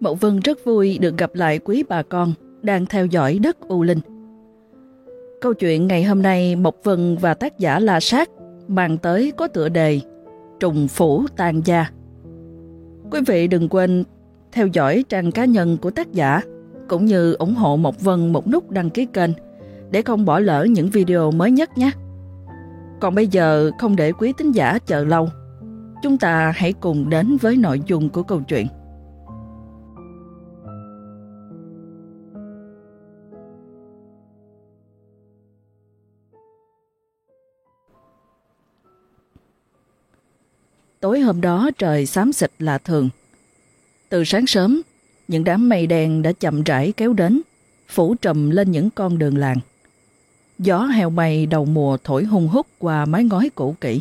Mậu Vân rất vui được gặp lại quý bà con đang theo dõi đất U Linh. Câu chuyện ngày hôm nay Mộc Vân và tác giả La Sát mang tới có tựa đề Trùng Phủ Tàn Gia. Quý vị đừng quên theo dõi trang cá nhân của tác giả cũng như ủng hộ Mộc Vân một nút đăng ký kênh để không bỏ lỡ những video mới nhất nhé. Còn bây giờ không để quý tín giả chờ lâu, chúng ta hãy cùng đến với nội dung của câu chuyện. Tối hôm đó trời xám xịt lạ thường. Từ sáng sớm, những đám mây đen đã chậm rãi kéo đến, phủ trùm lên những con đường làng. Gió heo mây đầu mùa thổi hung hút qua mái ngói cũ kỹ.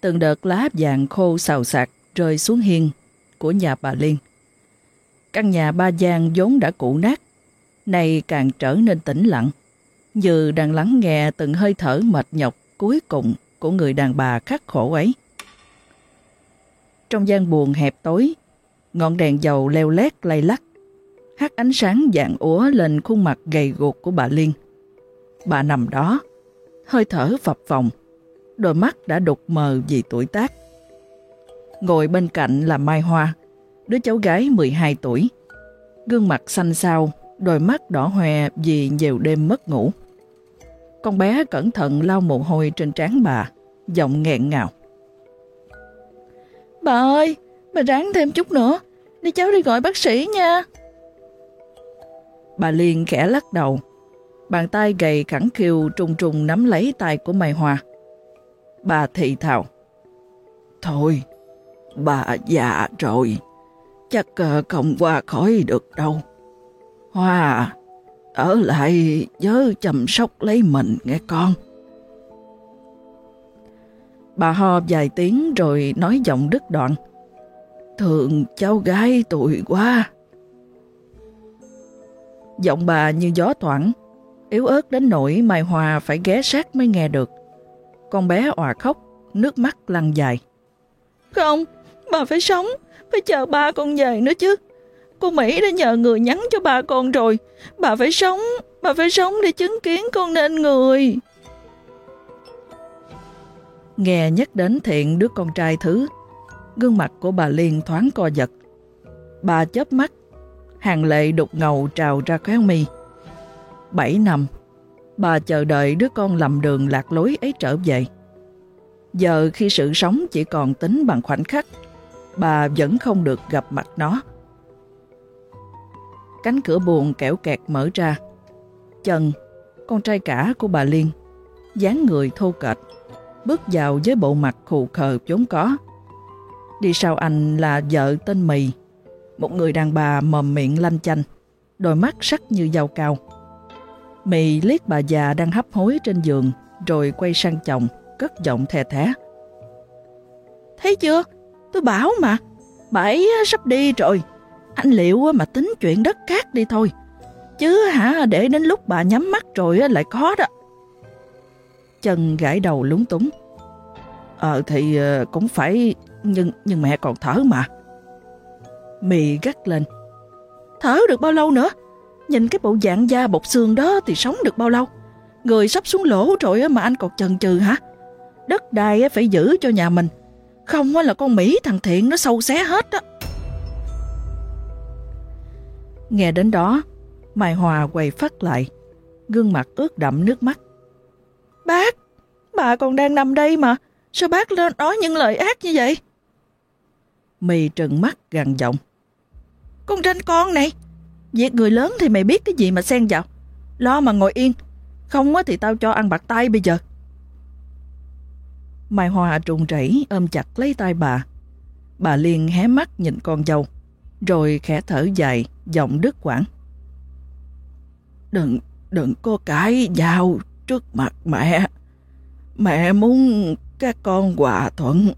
Từng đợt lá vàng khô xào xạc rơi xuống hiên của nhà bà Liên. Căn nhà ba gian vốn đã cũ nát, nay càng trở nên tĩnh lặng, như đang lắng nghe từng hơi thở mệt nhọc cuối cùng của người đàn bà khắc khổ ấy. Trong gian buồn hẹp tối, ngọn đèn dầu leo lét lay lắc, hắt ánh sáng dạng úa lên khuôn mặt gầy guộc của bà Liên. Bà nằm đó, hơi thở phập phồng, đôi mắt đã đục mờ vì tuổi tác. Ngồi bên cạnh là Mai Hoa, đứa cháu gái 12 tuổi. Gương mặt xanh xao, đôi mắt đỏ hoe vì nhiều đêm mất ngủ. Con bé cẩn thận lau mồ hôi trên trán bà, giọng nghẹn ngào. Bà ơi, bà ráng thêm chút nữa, để cháu đi gọi bác sĩ nha. Bà liền khẽ lắc đầu, bàn tay gầy khẳng khiu trùng trùng nắm lấy tay của Mai Hoa. Bà thị thào. Thôi, bà già rồi, chắc ờ, không qua khỏi được đâu. Hoa, ở lại nhớ chăm sóc lấy mình nghe con. Bà ho vài tiếng rồi nói giọng đứt đoạn. Thường cháu gái tuổi quá. Giọng bà như gió thoảng, yếu ớt đến nỗi Mai Hòa phải ghé sát mới nghe được. Con bé òa khóc, nước mắt lăn dài. Không, bà phải sống, phải chờ ba con về nữa chứ. Cô Mỹ đã nhờ người nhắn cho ba con rồi. Bà phải sống, bà phải sống để chứng kiến con nên người. Nghe nhắc đến thiện đứa con trai thứ, gương mặt của bà Liên thoáng co giật. Bà chớp mắt, hàng lệ đục ngầu trào ra khóe mi. Bảy năm, bà chờ đợi đứa con lầm đường lạc lối ấy trở về. Giờ khi sự sống chỉ còn tính bằng khoảnh khắc, bà vẫn không được gặp mặt nó. Cánh cửa buồn kẻo kẹt mở ra. Trần, con trai cả của bà Liên, dáng người thô kệch, bước vào với bộ mặt khù khờ vốn có. Đi sau anh là vợ tên Mì, một người đàn bà mồm miệng lanh chanh, đôi mắt sắc như dao cao. Mì liếc bà già đang hấp hối trên giường, rồi quay sang chồng, cất giọng thè thé. Thấy chưa? Tôi bảo mà, bà ấy sắp đi rồi. Anh liệu mà tính chuyện đất cát đi thôi. Chứ hả, để đến lúc bà nhắm mắt rồi lại khó đó. Chân gãi đầu lúng túng. Ờ thì ờ, cũng phải, nhưng nhưng mẹ còn thở mà. Mì gắt lên. Thở được bao lâu nữa? Nhìn cái bộ dạng da bột xương đó thì sống được bao lâu? Người sắp xuống lỗ rồi mà anh còn chần chừ hả? Đất đai phải giữ cho nhà mình. Không là con Mỹ thằng Thiện nó sâu xé hết á. Nghe đến đó, Mai Hòa quay phát lại, gương mặt ướt đậm nước mắt. Bác, bà còn đang nằm đây mà, sao bác nói những lời ác như vậy? Mì trừng mắt gằn giọng. Con tranh con này, việc người lớn thì mày biết cái gì mà xen vào. Lo mà ngồi yên, không thì tao cho ăn bạc tay bây giờ. Mai Hòa trùng rẩy ôm chặt lấy tay bà. Bà liền hé mắt nhìn con dâu, rồi khẽ thở dài, giọng đứt quãng. Đừng, đừng có cãi vào trước mặt mẹ. Mẹ muốn các con hòa thuận.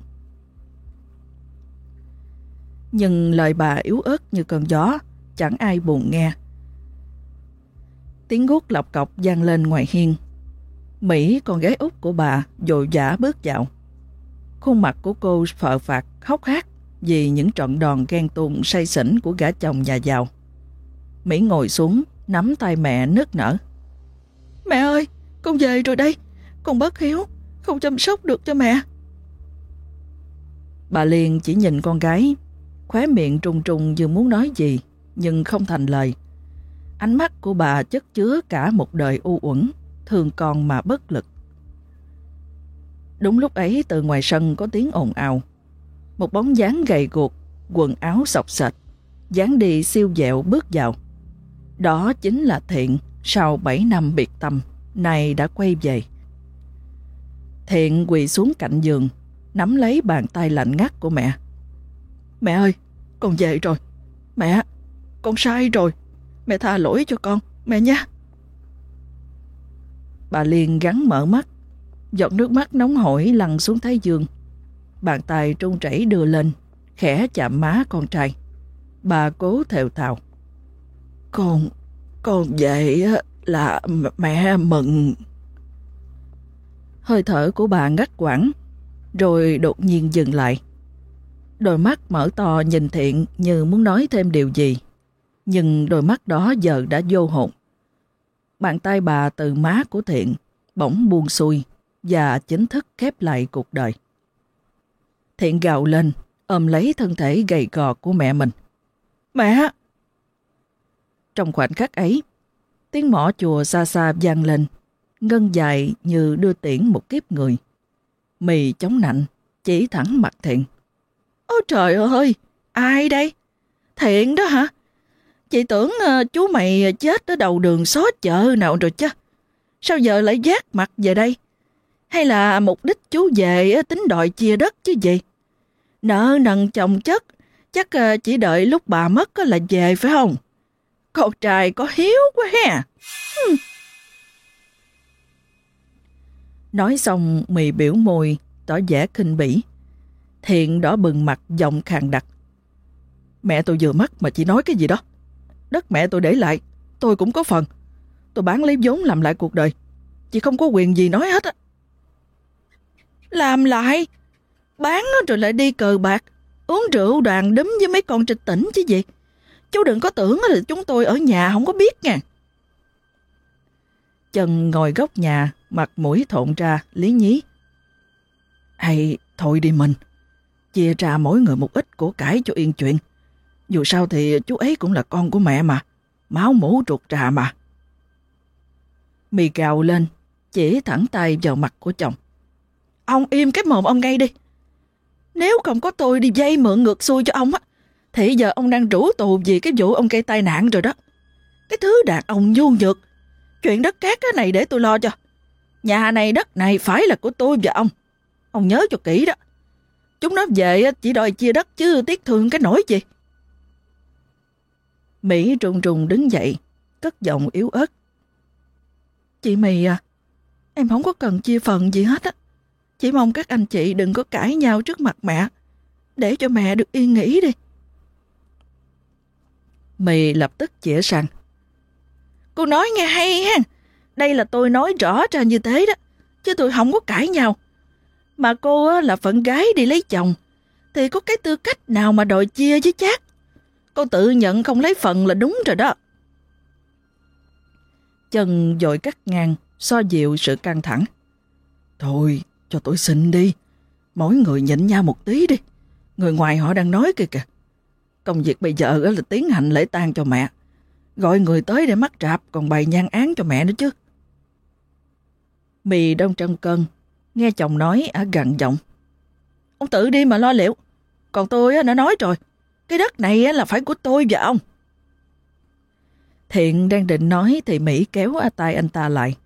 Nhưng lời bà yếu ớt như cơn gió, chẳng ai buồn nghe. Tiếng guốc lọc cọc vang lên ngoài hiên. Mỹ, con gái út của bà, dội dã bước vào. Khuôn mặt của cô phờ phạt, khóc hát, vì những trận đòn ghen tuông say xỉn của gã chồng nhà giàu. Mỹ ngồi xuống, nắm tay mẹ nức nở. Mẹ ơi, con về rồi đây. Con bất hiếu, không chăm sóc được cho mẹ. Bà Liên chỉ nhìn con gái, khóe miệng trùng trùng như muốn nói gì, nhưng không thành lời. Ánh mắt của bà chất chứa cả một đời u uẩn, thường còn mà bất lực. Đúng lúc ấy từ ngoài sân có tiếng ồn ào. Một bóng dáng gầy guộc, quần áo sọc sệt, dáng đi siêu dẹo bước vào. Đó chính là Thiện sau 7 năm biệt tâm, nay đã quay về. Thiện quỳ xuống cạnh giường, nắm lấy bàn tay lạnh ngắt của mẹ. Mẹ ơi, con về rồi. Mẹ, con sai rồi. Mẹ tha lỗi cho con, mẹ nha. Bà Liên gắn mở mắt, giọt nước mắt nóng hổi lăn xuống thái dương. Bàn tay trung chảy đưa lên, khẽ chạm má con trai. Bà cố thều thào. Con, con vậy là mẹ mừng. Hơi thở của bà ngắt quãng, rồi đột nhiên dừng lại. Đôi mắt mở to nhìn thiện như muốn nói thêm điều gì, nhưng đôi mắt đó giờ đã vô hồn. Bàn tay bà từ má của thiện bỗng buông xuôi và chính thức khép lại cuộc đời. Thiện gào lên, ôm lấy thân thể gầy gò của mẹ mình. Mẹ! Trong khoảnh khắc ấy, tiếng mỏ chùa xa xa vang lên, ngân dài như đưa tiễn một kiếp người. Mì chống nạnh, chỉ thẳng mặt Thiện. Ôi trời ơi, ai đây? Thiện đó hả? Chị tưởng uh, chú mày chết ở đầu đường xó chợ nào rồi chứ? Sao giờ lại giác mặt về đây? Hay là mục đích chú về ờ, tính đòi chia đất chứ gì? Nợ nần chồng chất, chắc uh, chỉ đợi lúc bà mất là về phải không? Con trai có hiếu quá ha. Hmm. Nói xong mì biểu môi, tỏ vẻ khinh bỉ. Thiện đỏ bừng mặt giọng khàn đặc. Mẹ tôi vừa mất mà chị nói cái gì đó. Đất mẹ tôi để lại, tôi cũng có phần. Tôi bán lấy vốn làm lại cuộc đời. Chị không có quyền gì nói hết á. Làm lại? Bán rồi lại đi cờ bạc, uống rượu đoàn đấm với mấy con trịch tỉnh chứ gì. Chú đừng có tưởng là chúng tôi ở nhà không có biết nha. Trần ngồi góc nhà, mặt mũi thộn ra, lý nhí. Hay thôi đi mình, chia ra mỗi người một ít của cải cho yên chuyện. Dù sao thì chú ấy cũng là con của mẹ mà, máu mũ ruột trà mà. Mì gào lên, chỉ thẳng tay vào mặt của chồng. Ông im cái mồm ông ngay đi. Nếu không có tôi đi dây mượn ngược xuôi cho ông á, thì giờ ông đang rủ tù vì cái vụ ông gây tai nạn rồi đó. Cái thứ đàn ông nhu nhược. Chuyện đất cát cái này để tôi lo cho. Nhà này đất này phải là của tôi và ông. Ông nhớ cho kỹ đó. Chúng nó về chỉ đòi chia đất chứ tiếc thương cái nỗi gì. Mỹ trùng trùng đứng dậy, cất giọng yếu ớt. Chị mì à, em không có cần chia phần gì hết á. Chỉ mong các anh chị đừng có cãi nhau trước mặt mẹ, để cho mẹ được yên nghỉ đi. Mì lập tức chĩa sang. Cô nói nghe hay ha, đây là tôi nói rõ ra như thế đó, chứ tôi không có cãi nhau. Mà cô là phận gái đi lấy chồng, thì có cái tư cách nào mà đòi chia với chát. Cô tự nhận không lấy phần là đúng rồi đó. trần dội cắt ngang, so dịu sự căng thẳng. Thôi, cho tôi xin đi. Mỗi người nhịn nhau một tí đi. Người ngoài họ đang nói kìa kìa. Công việc bây giờ là tiến hành lễ tang cho mẹ. Gọi người tới để mắc trạp còn bày nhan án cho mẹ nữa chứ. Mì đông trong cân, nghe chồng nói ở gần giọng. Ông tự đi mà lo liệu. Còn tôi đã nói rồi, cái đất này là phải của tôi và ông. Thiện đang định nói thì Mỹ kéo tay anh ta lại.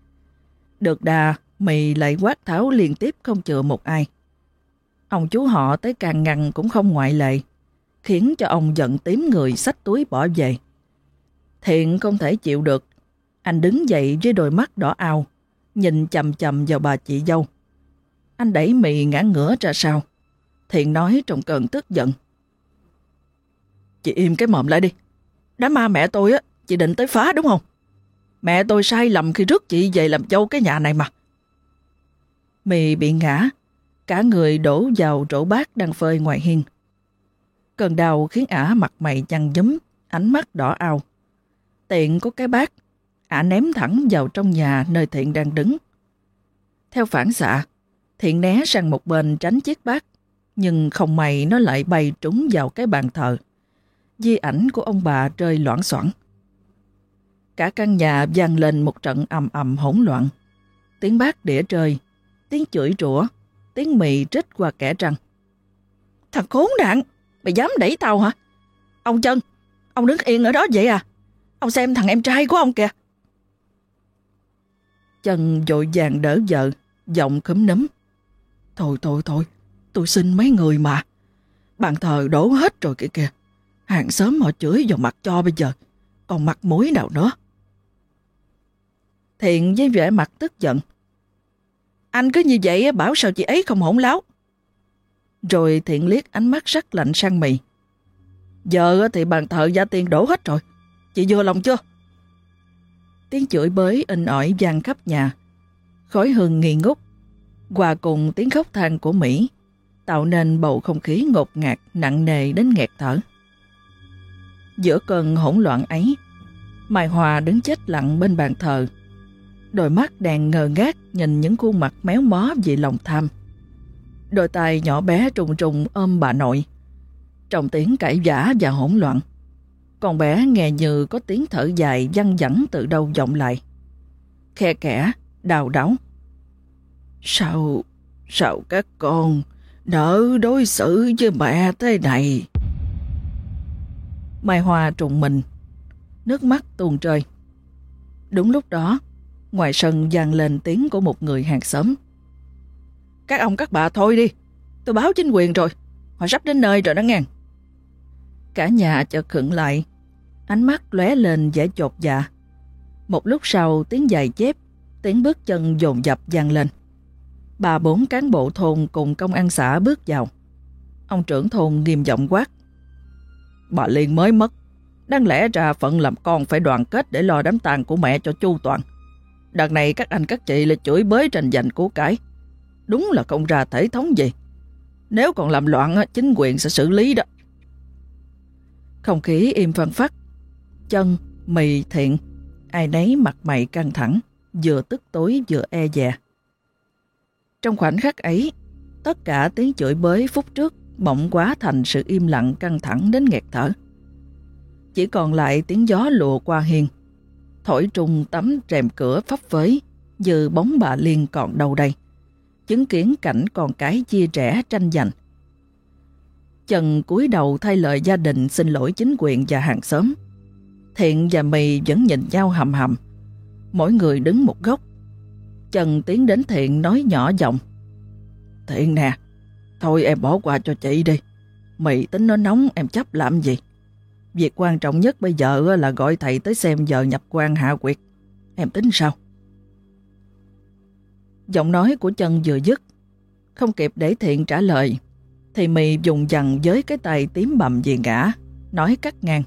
Được đà, Mì lại quát tháo liên tiếp không chừa một ai. Ông chú họ tới càng ngăn cũng không ngoại lệ, khiến cho ông giận tím người xách túi bỏ về. Thiện không thể chịu được, anh đứng dậy với đôi mắt đỏ ao, nhìn chầm chầm vào bà chị dâu. Anh đẩy mì ngã ngửa ra sau. Thiện nói trong cơn tức giận. Chị im cái mồm lại đi. Đám ma mẹ tôi á, chị định tới phá đúng không? Mẹ tôi sai lầm khi rước chị về làm dâu cái nhà này mà. Mì bị ngã, cả người đổ vào rổ bát đang phơi ngoài hiên. Cơn đau khiến ả mặt mày nhăn nhúm, ánh mắt đỏ ao. Tiện có cái bát, ả ném thẳng vào trong nhà nơi Thiện đang đứng. Theo phản xạ, Thiện né sang một bên tránh chiếc bát, nhưng không may nó lại bay trúng vào cái bàn thờ. Di ảnh của ông bà rơi loãng xoảng. Cả căn nhà vang lên một trận ầm ầm hỗn loạn. Tiếng bát đĩa rơi, tiếng chửi rủa, tiếng mì rít qua kẻ răng. Thằng khốn nạn, mày dám đẩy tao hả? Ông chân, ông đứng yên ở đó vậy à? Ông xem thằng em trai của ông kìa. Chân dội vàng đỡ vợ, giọng khấm nấm. Thôi thôi thôi, tôi xin mấy người mà. Bàn thờ đổ hết rồi kìa kìa. Hàng xóm họ chửi vào mặt cho bây giờ. Còn mặt mũi nào nữa. Thiện với vẻ mặt tức giận. Anh cứ như vậy bảo sao chị ấy không hỗn láo. Rồi Thiện liếc ánh mắt sắc lạnh sang mì. Giờ thì bàn thờ gia tiền đổ hết rồi. Chị vừa lòng chưa? Tiếng chửi bới in ỏi vang khắp nhà. Khói hương nghi ngút. Hòa cùng tiếng khóc than của Mỹ tạo nên bầu không khí ngột ngạt nặng nề đến nghẹt thở. Giữa cơn hỗn loạn ấy, Mai Hòa đứng chết lặng bên bàn thờ. Đôi mắt đèn ngờ ngác nhìn những khuôn mặt méo mó vì lòng tham. Đôi tay nhỏ bé trùng trùng ôm bà nội. Trong tiếng cãi vã và hỗn loạn. Con bé nghe như có tiếng thở dài văng vẳng từ đâu vọng lại. Khe kẻ, đào đáo. Sao, sao các con nỡ đối xử với mẹ thế này? Mai Hoa trùng mình, nước mắt tuôn rơi. Đúng lúc đó, ngoài sân vang lên tiếng của một người hàng xóm. Các ông các bà thôi đi, tôi báo chính quyền rồi, họ sắp đến nơi rồi đó ngang. Cả nhà chợt khựng lại, ánh mắt lóe lên vẻ chột dạ. Một lúc sau tiếng giày chép, tiếng bước chân dồn dập vang lên. Bà bốn cán bộ thôn cùng công an xã bước vào. Ông trưởng thôn nghiêm giọng quát. Bà Liên mới mất. Đáng lẽ ra phận làm con phải đoàn kết để lo đám tang của mẹ cho chu toàn. Đợt này các anh các chị lại chửi bới tranh giành của cải. Đúng là không ra thể thống gì. Nếu còn làm loạn, chính quyền sẽ xử lý đó. Không khí im phăng phát. Chân, mì, thiện, ai nấy mặt mày căng thẳng, vừa tức tối vừa e dè. Trong khoảnh khắc ấy, tất cả tiếng chửi bới phút trước bỗng quá thành sự im lặng căng thẳng đến nghẹt thở. Chỉ còn lại tiếng gió lùa qua hiên, thổi trùng tấm rèm cửa phấp phới, như bóng bà Liên còn đâu đây. Chứng kiến cảnh con cái chia rẽ tranh giành. Trần cúi đầu thay lời gia đình xin lỗi chính quyền và hàng xóm. Thiện và Mì vẫn nhìn nhau hầm hầm. Mỗi người đứng một góc. Trần tiến đến Thiện nói nhỏ giọng. Thiện nè, thôi em bỏ qua cho chị đi. Mì tính nó nóng em chấp làm gì? Việc quan trọng nhất bây giờ là gọi thầy tới xem giờ nhập quan hạ quyệt. Em tính sao? Giọng nói của chân vừa dứt. Không kịp để Thiện trả lời thì mị dùng dằn với cái tay tím bầm về ngã, nói cắt ngang.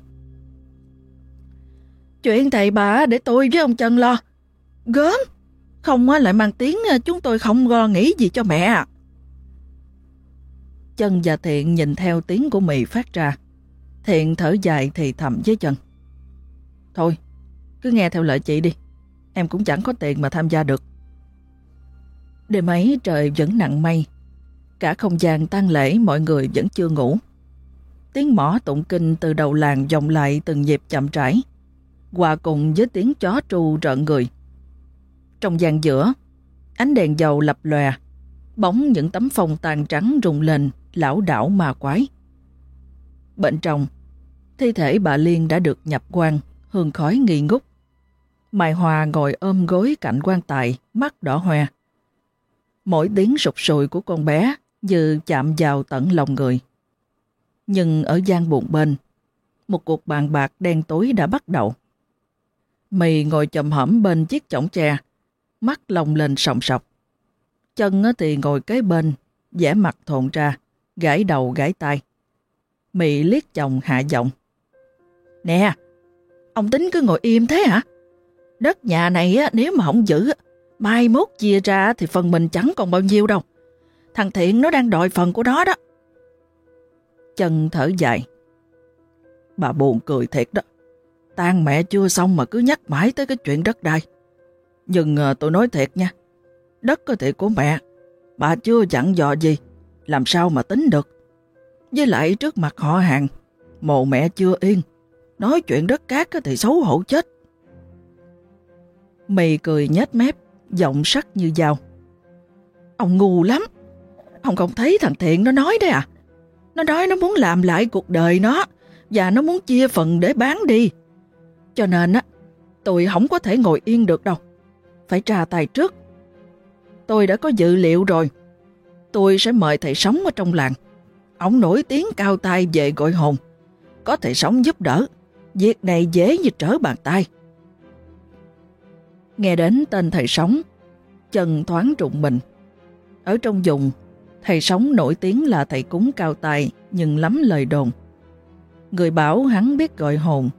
Chuyện thầy bà để tôi với ông Trân lo. Gớm, không lại mang tiếng à, chúng tôi không lo nghĩ gì cho mẹ. à Chân và Thiện nhìn theo tiếng của mị phát ra. Thiện thở dài thì thầm với chân. Thôi, cứ nghe theo lời chị đi. Em cũng chẳng có tiền mà tham gia được. Đêm ấy trời vẫn nặng mây, Cả không gian tang lễ mọi người vẫn chưa ngủ. Tiếng mỏ tụng kinh từ đầu làng vọng lại từng nhịp chậm rãi, hòa cùng với tiếng chó tru rợn người. Trong gian giữa, ánh đèn dầu lập lòe, bóng những tấm phong tàn trắng rung lên, lão đảo ma quái. Bên trong, thi thể bà Liên đã được nhập quan, hương khói nghi ngút. Mai Hòa ngồi ôm gối cạnh quan tài, mắt đỏ hoe. Mỗi tiếng sụp sùi của con bé như chạm vào tận lòng người. Nhưng ở gian buồn bên, một cuộc bàn bạc đen tối đã bắt đầu. Mì ngồi chầm hẩm bên chiếc chõng tre, mắt lồng lên sòng sọc. Chân thì ngồi kế bên, vẻ mặt thộn ra, gãi đầu gãi tai. mị liếc chồng hạ giọng. Nè, ông tính cứ ngồi im thế hả? Đất nhà này nếu mà không giữ, mai mốt chia ra thì phần mình chẳng còn bao nhiêu đâu. Thằng Thiện nó đang đòi phần của nó đó. Chân thở dài. Bà buồn cười thiệt đó. Tan mẹ chưa xong mà cứ nhắc mãi tới cái chuyện đất đai. Nhưng à, tôi nói thiệt nha, đất có thể của mẹ, bà chưa dặn dò gì, làm sao mà tính được. Với lại trước mặt họ hàng, mồ mẹ chưa yên, nói chuyện đất cát thì xấu hổ chết. Mì cười nhếch mép, giọng sắc như dao. Ông ngu lắm, ông không thấy thằng Thiện nó nói đấy à? Nó nói nó muốn làm lại cuộc đời nó, và nó muốn chia phần để bán đi. Cho nên á, tôi không có thể ngồi yên được đâu. Phải trà tài trước. Tôi đã có dự liệu rồi. Tôi sẽ mời thầy sống ở trong làng. Ông nổi tiếng cao tay về gọi hồn. Có thầy sống giúp đỡ. Việc này dễ như trở bàn tay. Nghe đến tên thầy sống, chân thoáng trụng mình. Ở trong vùng, thầy sống nổi tiếng là thầy cúng cao tài nhưng lắm lời đồn. Người bảo hắn biết gọi hồn,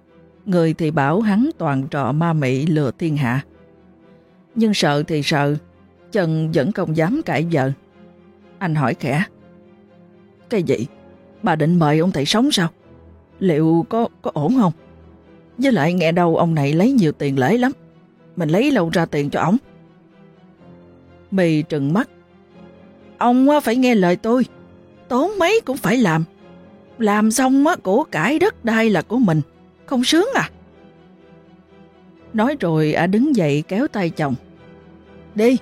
người thì bảo hắn toàn trọ ma mị lừa thiên hạ. Nhưng sợ thì sợ, Trần vẫn không dám cãi vợ. Anh hỏi khẽ. Cái gì? Bà định mời ông thầy sống sao? Liệu có có ổn không? Với lại nghe đâu ông này lấy nhiều tiền lễ lắm. Mình lấy lâu ra tiền cho ổng. Mì trừng mắt. Ông phải nghe lời tôi. Tốn mấy cũng phải làm. Làm xong của cải đất đai là của mình. Không sướng à? Nói rồi ả đứng dậy kéo tay chồng. Đi,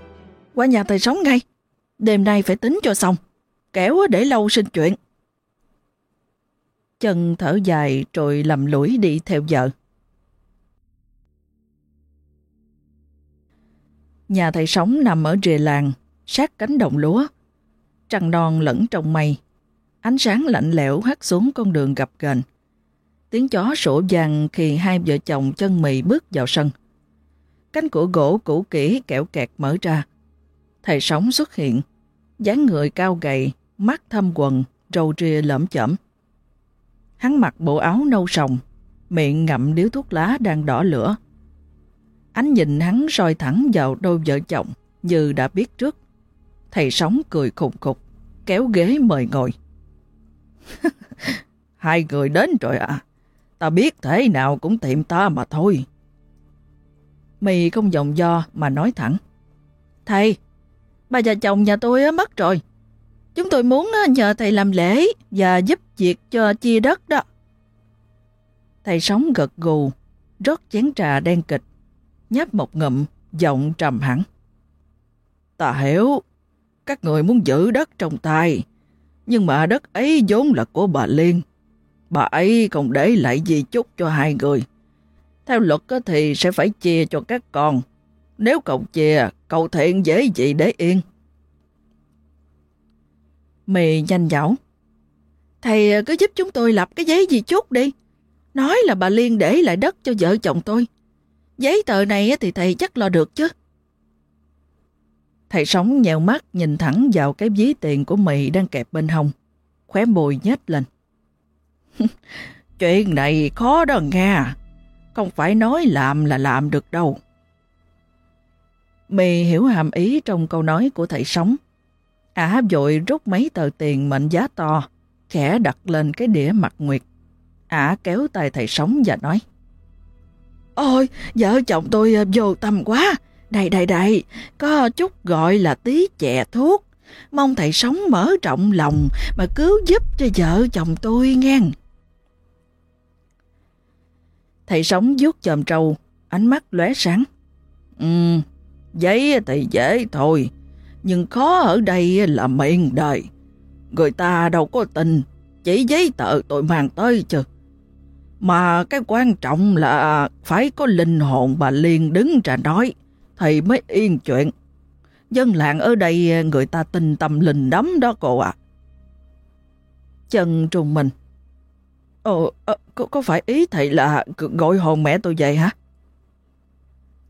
qua nhà thầy sống ngay. Đêm nay phải tính cho xong. Kéo để lâu sinh chuyện. Chân thở dài rồi lầm lũi đi theo vợ. Nhà thầy sống nằm ở rìa làng, sát cánh đồng lúa. Trăng non lẫn trong mây, Ánh sáng lạnh lẽo hắt xuống con đường gập ghềnh. Tiếng chó sổ vàng khi hai vợ chồng chân mì bước vào sân. Cánh cửa gỗ cũ kỹ kẹo kẹt mở ra. Thầy sống xuất hiện, dáng người cao gầy, mắt thâm quần, râu ria lởm chởm. Hắn mặc bộ áo nâu sòng, miệng ngậm điếu thuốc lá đang đỏ lửa. Ánh nhìn hắn soi thẳng vào đôi vợ chồng như đã biết trước. Thầy sống cười khùng khục, kéo ghế mời ngồi. Hai người đến rồi à? Ta biết thế nào cũng tìm ta mà thôi. Mì không dòng do mà nói thẳng. Thầy, bà già chồng nhà tôi mất rồi. Chúng tôi muốn nhờ thầy làm lễ và giúp việc cho chia đất đó. Thầy sống gật gù, rót chén trà đen kịch, nhấp một ngụm, giọng trầm hẳn. Ta hiểu, các người muốn giữ đất trong tay, nhưng mà đất ấy vốn là của bà Liên. Bà ấy còn để lại gì chút cho hai người. Theo luật thì sẽ phải chia cho các con. Nếu cậu chia, cậu thiện dễ gì để yên. Mì nhanh dẫu Thầy cứ giúp chúng tôi lập cái giấy gì chút đi. Nói là bà Liên để lại đất cho vợ chồng tôi. Giấy tờ này thì thầy chắc lo được chứ. Thầy sống nhèo mắt nhìn thẳng vào cái ví tiền của mì đang kẹp bên hông. Khóe môi nhếch lên. Chuyện này khó đó nghe. Không phải nói làm là làm được đâu. Mì hiểu hàm ý trong câu nói của thầy sống. Ả vội rút mấy tờ tiền mệnh giá to, khẽ đặt lên cái đĩa mặt nguyệt. Ả kéo tay thầy sống và nói. Ôi, vợ chồng tôi vô tâm quá, đây đây đây, có chút gọi là tí chè thuốc. Mong thầy sống mở rộng lòng mà cứu giúp cho vợ chồng tôi nghe. Thầy sống vuốt chòm trâu, ánh mắt lóe sáng. Ừ, giấy thì dễ thôi, nhưng khó ở đây là miệng đời. Người ta đâu có tình chỉ giấy tờ tôi mang tới chứ. Mà cái quan trọng là phải có linh hồn bà Liên đứng ra nói thì mới yên chuyện. Dân làng ở đây à, người ta tin tâm linh lắm đó cô ạ. À. Chân trùng mình. Ồ, ờ, có, có phải ý thầy là gọi hồn mẹ tôi vậy hả?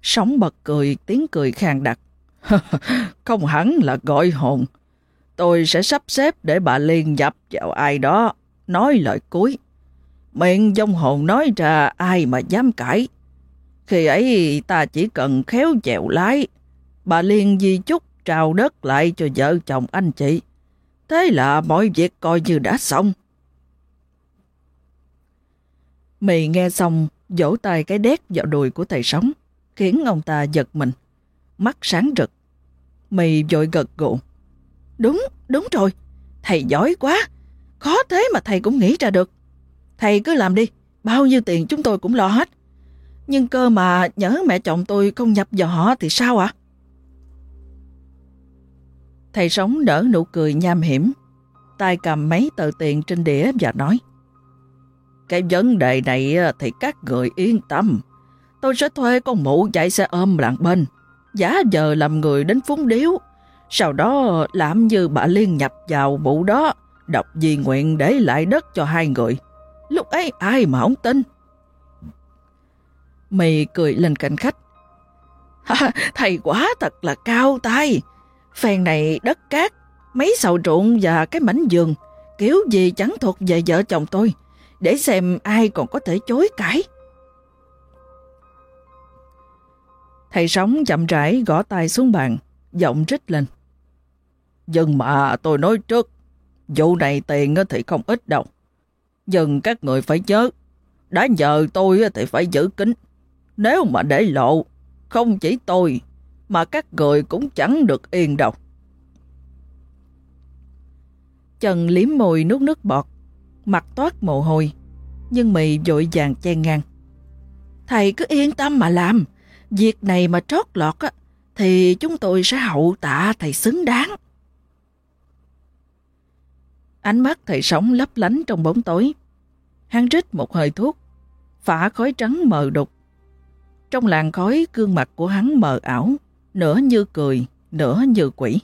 Sống bật cười, tiếng cười khang đặc. Không hẳn là gọi hồn. Tôi sẽ sắp xếp để bà Liên dập vào ai đó, nói lời cuối. Miệng dông hồn nói ra ai mà dám cãi. Khi ấy ta chỉ cần khéo chèo lái, bà Liên di chúc trao đất lại cho vợ chồng anh chị. Thế là mọi việc coi như đã xong. Mì nghe xong, vỗ tay cái đét vào đùi của thầy sống, khiến ông ta giật mình. Mắt sáng rực. Mì vội gật gụ. Đúng, đúng rồi. Thầy giỏi quá. Khó thế mà thầy cũng nghĩ ra được. Thầy cứ làm đi. Bao nhiêu tiền chúng tôi cũng lo hết. Nhưng cơ mà nhớ mẹ chồng tôi không nhập vào họ thì sao ạ? Thầy sống nở nụ cười nham hiểm, tay cầm mấy tờ tiền trên đĩa và nói Cái vấn đề này thì các người yên tâm. Tôi sẽ thuê con mụ chạy xe ôm làng bên, giả giờ làm người đến phúng điếu. Sau đó làm như bà Liên nhập vào vụ đó, đọc di nguyện để lại đất cho hai người. Lúc ấy ai mà không tin. Mì cười lên cạnh khách. thầy quá thật là cao tay. phèn này đất cát, mấy sầu ruộng và cái mảnh giường, kiểu gì chẳng thuộc về vợ chồng tôi, để xem ai còn có thể chối cãi. Thầy sống chậm rãi gõ tay xuống bàn, giọng rít lên. Nhưng mà tôi nói trước, vụ này tiền thì không ít đâu. Nhưng các người phải nhớ, đã nhờ tôi thì phải giữ kín. Nếu mà để lộ, không chỉ tôi, mà các người cũng chẳng được yên đâu. Trần liếm môi nuốt nước bọt, mặt toát mồ hôi, nhưng mì vội vàng chen ngang. Thầy cứ yên tâm mà làm, việc này mà trót lọt á, thì chúng tôi sẽ hậu tạ thầy xứng đáng. Ánh mắt thầy sống lấp lánh trong bóng tối. Hắn rít một hơi thuốc, phả khói trắng mờ đục. Trong làn khói, gương mặt của hắn mờ ảo, nửa như cười, nửa như quỷ.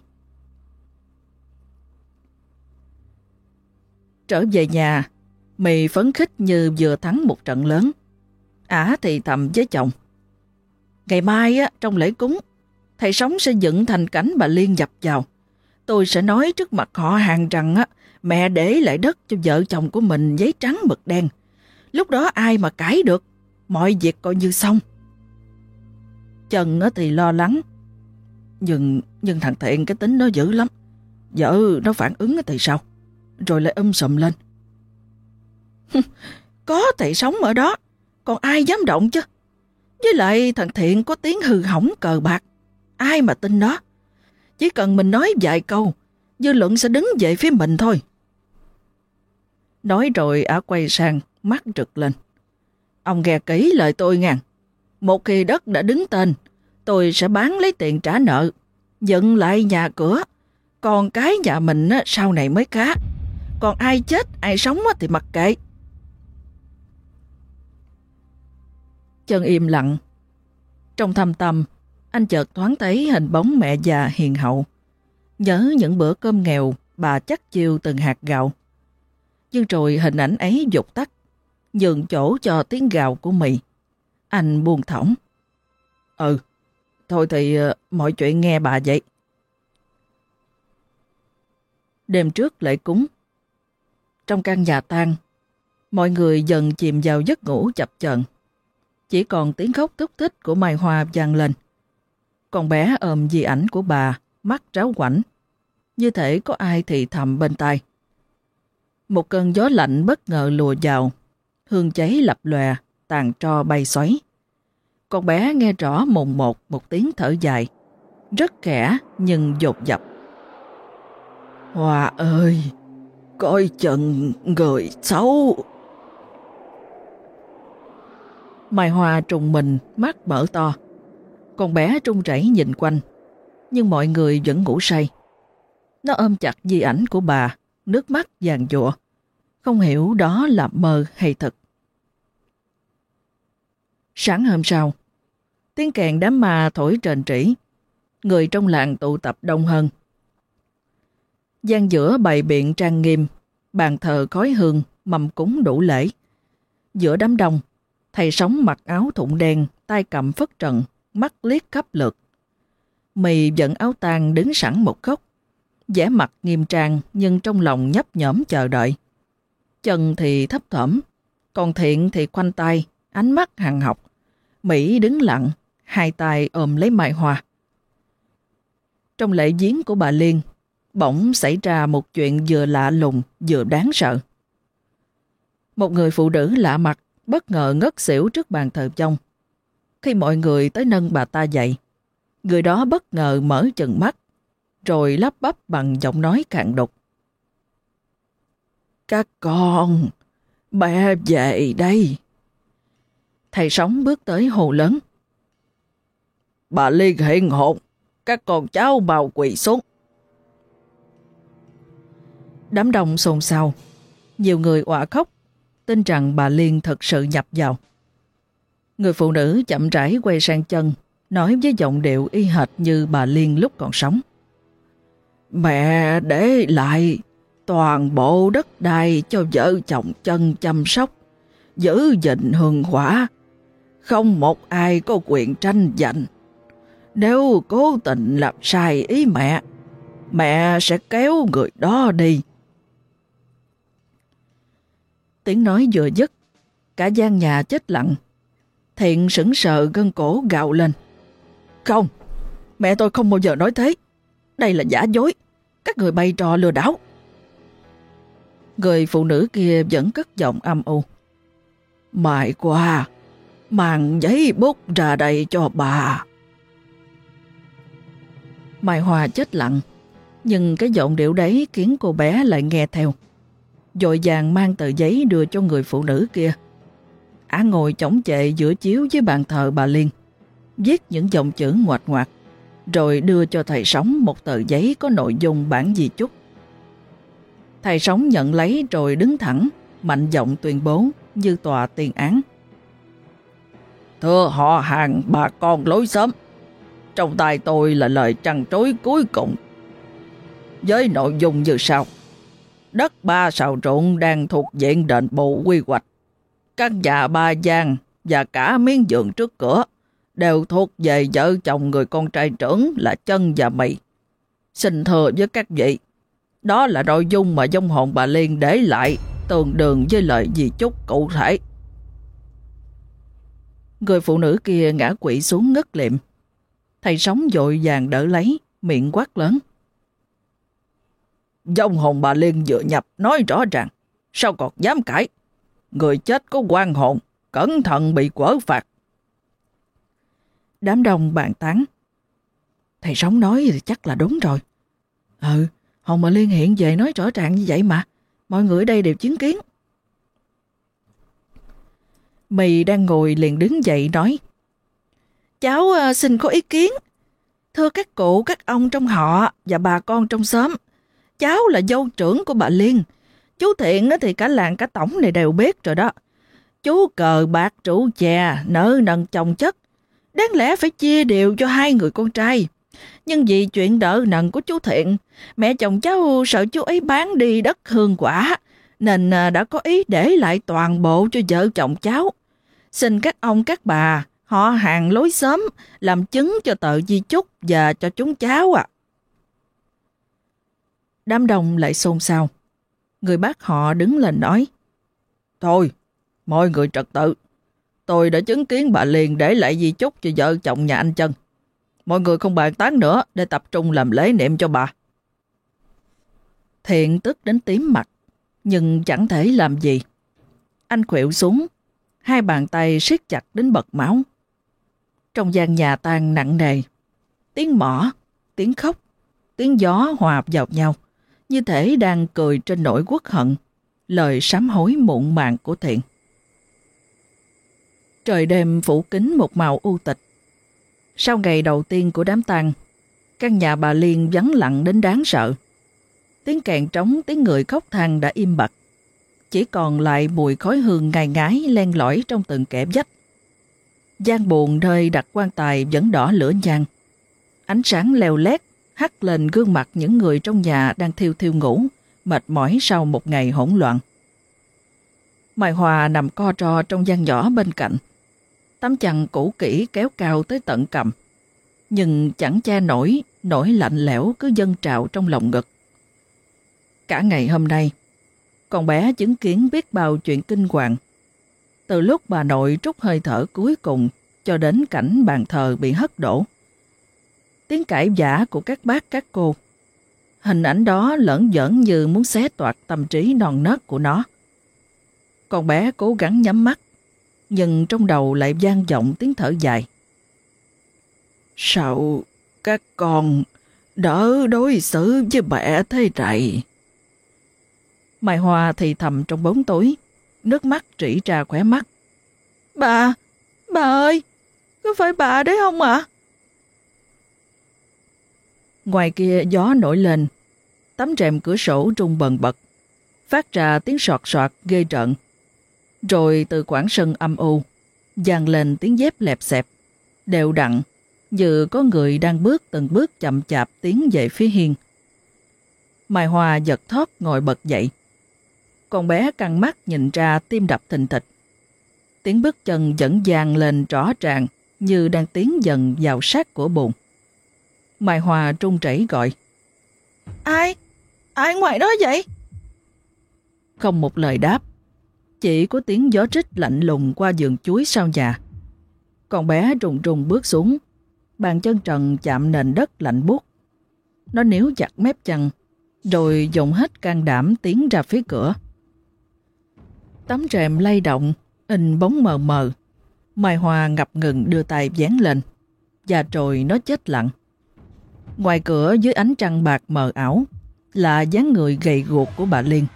Trở về nhà, mì phấn khích như vừa thắng một trận lớn. Ả thì thầm với chồng. Ngày mai á, trong lễ cúng, thầy sống sẽ dựng thành cảnh bà Liên dập vào. Tôi sẽ nói trước mặt họ hàng rằng á, mẹ để lại đất cho vợ chồng của mình giấy trắng mực đen. Lúc đó ai mà cãi được, mọi việc coi như xong chân thì lo lắng. Nhưng, nhưng thằng Thiện cái tính nó dữ lắm. Vợ nó phản ứng thì sao? Rồi lại um âm sầm lên. Có thầy sống ở đó, còn ai dám động chứ? Với lại thằng Thiện có tiếng hư hỏng cờ bạc. Ai mà tin nó Chỉ cần mình nói vài câu, dư luận sẽ đứng về phía mình thôi. Nói rồi ả quay sang, mắt rực lên. Ông nghe kỹ lời tôi ngàn. Một khi đất đã đứng tên, tôi sẽ bán lấy tiền trả nợ, dựng lại nhà cửa. Còn cái nhà mình sau này mới cá. Còn ai chết, ai sống thì mặc kệ. Chân im lặng. Trong thâm tâm, anh chợt thoáng thấy hình bóng mẹ già hiền hậu. Nhớ những bữa cơm nghèo, bà chắc chiêu từng hạt gạo. Nhưng rồi hình ảnh ấy dục tắt, nhường chỗ cho tiếng gạo của mì. Anh buồn thõng. Ừ, thôi thì uh, mọi chuyện nghe bà vậy. Đêm trước lễ cúng. Trong căn nhà tang, mọi người dần chìm vào giấc ngủ chập chờn. Chỉ còn tiếng khóc thúc thích của Mai Hoa vang lên. Con bé ôm di ảnh của bà, mắt ráo quảnh. Như thể có ai thì thầm bên tai. Một cơn gió lạnh bất ngờ lùa vào, hương cháy lập lòe, tàn tro bay xoáy. Con bé nghe rõ mồn một một tiếng thở dài, rất khẽ nhưng dột dập. Hòa ơi, coi chừng người xấu. Mai hòa trùng mình, mắt mở to. Con bé trung rẩy nhìn quanh, nhưng mọi người vẫn ngủ say. Nó ôm chặt di ảnh của bà, nước mắt vàng dụa. Không hiểu đó là mơ hay thật. Sáng hôm sau, tiếng kèn đám ma thổi trền trĩ. Người trong làng tụ tập đông hơn. gian giữa bày biện trang nghiêm, bàn thờ khói hương, mầm cúng đủ lễ. Giữa đám đông, thầy sống mặc áo thụng đen, tay cầm phất trần, mắt liếc khắp lượt. Mì dẫn áo tang đứng sẵn một góc, vẻ mặt nghiêm trang nhưng trong lòng nhấp nhõm chờ đợi. Chân thì thấp thỏm, còn Thiện thì khoanh tay, ánh mắt hàng học. Mỹ đứng lặng, hai tay ôm lấy Mai Hoa. Trong lễ viếng của bà Liên, bỗng xảy ra một chuyện vừa lạ lùng vừa đáng sợ. Một người phụ nữ lạ mặt bất ngờ ngất xỉu trước bàn thờ trong. Khi mọi người tới nâng bà ta dậy, người đó bất ngờ mở chừng mắt, rồi lắp bắp bằng giọng nói cạn đục. Các con, bé về đây. Thầy sống bước tới hồ lớn. Bà Liên hiện hồn, các con cháu bào quỳ xuống. Đám đông xôn xao, nhiều người òa khóc, tin rằng bà Liên thật sự nhập vào. Người phụ nữ chậm rãi quay sang chân, nói với giọng điệu y hệt như bà Liên lúc còn sống. Mẹ để lại toàn bộ đất đai cho vợ chồng chân chăm sóc, giữ gìn hương hỏa. Không một ai có quyền tranh giành. Nếu cố tình làm sai ý mẹ, mẹ sẽ kéo người đó đi. Tiếng nói vừa dứt, cả gian nhà chết lặng. Thiện sững sờ gân cổ gạo lên. Không, mẹ tôi không bao giờ nói thế. Đây là giả dối. Các người bày trò lừa đảo. Người phụ nữ kia vẫn cất giọng âm u. Mại qua, mang giấy bút ra đây cho bà. Mai Hòa chết lặng, nhưng cái giọng điệu đấy khiến cô bé lại nghe theo. Dội vàng mang tờ giấy đưa cho người phụ nữ kia. Á ngồi chống chệ giữa chiếu với bàn thờ bà Liên, viết những dòng chữ ngoạt ngoạt, rồi đưa cho thầy sống một tờ giấy có nội dung bản di chúc. Thầy sống nhận lấy rồi đứng thẳng, mạnh giọng tuyên bố như tòa tiền án. Thưa họ hàng bà con lối sớm, trong tay tôi là lời trăn trối cuối cùng. Với nội dung như sau. Đất ba sào trộn đang thuộc diện đền bù quy hoạch. Căn nhà ba gian và cả miếng giường trước cửa đều thuộc về vợ chồng người con trai trưởng là chân và mỹ Xin thưa với các vị, đó là nội dung mà dông hồn bà Liên để lại tương đương với lời di chúc cụ thể. Người phụ nữ kia ngã quỵ xuống ngất liệm. Thầy sống dội vàng đỡ lấy, miệng quát lớn. Dông hồn bà Liên dựa nhập nói rõ ràng, sao còn dám cãi? Người chết có quan hồn, cẩn thận bị quở phạt. Đám đông bàn tán. Thầy sống nói thì chắc là đúng rồi. Ừ, Hồng bà Liên hiện về nói rõ ràng như vậy mà. Mọi người ở đây đều chứng kiến. Mì đang ngồi liền đứng dậy nói. Cháu ờ, xin có ý kiến. Thưa các cụ, các ông trong họ và bà con trong xóm. Cháu là dâu trưởng của bà Liên. Chú Thiện thì cả làng cả tổng này đều biết rồi đó. Chú cờ bạc trụ chè, nợ nần chồng chất. Đáng lẽ phải chia đều cho hai người con trai. Nhưng vì chuyện đỡ nần của chú Thiện, mẹ chồng cháu sợ chú ấy bán đi đất hương quả, nên ờ, đã có ý để lại toàn bộ cho vợ chồng cháu. Xin các ông các bà, họ hàng lối xóm, làm chứng cho tờ di chúc và cho chúng cháu ạ. Đám đông lại xôn xao. Người bác họ đứng lên nói, Thôi, mọi người trật tự. Tôi đã chứng kiến bà liền để lại di chúc cho vợ chồng nhà anh chân. Mọi người không bàn tán nữa để tập trung làm lễ niệm cho bà. Thiện tức đến tím mặt, nhưng chẳng thể làm gì. Anh khuỵu xuống, hai bàn tay siết chặt đến bật máu. Trong gian nhà tan nặng nề, tiếng mỏ, tiếng khóc, tiếng gió hòa vào nhau, như thể đang cười trên nỗi quốc hận, lời sám hối muộn màng của Thiện. Trời đêm phủ kính một màu u tịch. Sau ngày đầu tiên của đám tang, căn nhà bà Liên vắng lặng đến đáng sợ. Tiếng kèn trống, tiếng người khóc than đã im bặt. Chỉ còn lại mùi khói hương ngài ngái len lỏi trong từng kẻ vách gian buồn nơi đặt quan tài vẫn đỏ lửa nhang. Ánh sáng leo lét hắt lên gương mặt những người trong nhà đang thiêu thiêu ngủ, mệt mỏi sau một ngày hỗn loạn. Mai Hòa nằm co ro trong gian nhỏ bên cạnh. Tấm chăn cũ kỹ kéo cao tới tận cầm. Nhưng chẳng che nổi, nỗi lạnh lẽo cứ dâng trào trong lòng ngực. Cả ngày hôm nay, con bé chứng kiến biết bao chuyện kinh hoàng. Từ lúc bà nội trút hơi thở cuối cùng cho đến cảnh bàn thờ bị hất đổ. Tiếng cãi giả của các bác các cô. Hình ảnh đó lẫn dẫn như muốn xé toạc tâm trí non nớt của nó. Con bé cố gắng nhắm mắt, nhưng trong đầu lại vang vọng tiếng thở dài. Sao các con đỡ đối xử với mẹ thế này? Mai Hoa thì thầm trong bóng tối, nước mắt trĩ ra khóe mắt. Bà, bà ơi, có phải bà đấy không ạ? Ngoài kia gió nổi lên, tấm rèm cửa sổ trung bần bật, phát ra tiếng sọt sọt ghê trận. Rồi từ quảng sân âm u, dàn lên tiếng dép lẹp xẹp, đều đặn, như có người đang bước từng bước chậm chạp tiến về phía hiên. Mai Hoa giật thoát ngồi bật dậy. Con bé căng mắt nhìn ra tim đập thình thịch. Tiếng bước chân dẫn dàng lên rõ ràng như đang tiến dần vào sát của bụng. Mai Hòa trung chảy gọi. Ai? Ai ngoài đó vậy? Không một lời đáp. Chỉ có tiếng gió trích lạnh lùng qua giường chuối sau nhà. Con bé trùng trùng bước xuống. Bàn chân trần chạm nền đất lạnh buốt. Nó níu chặt mép chân, rồi dùng hết can đảm tiến ra phía cửa. Tấm rèm lay động, in bóng mờ mờ. Mai Hòa ngập ngừng đưa tay dán lên. Và rồi nó chết lặng. Ngoài cửa dưới ánh trăng bạc mờ ảo là dáng người gầy guộc của bà Liên.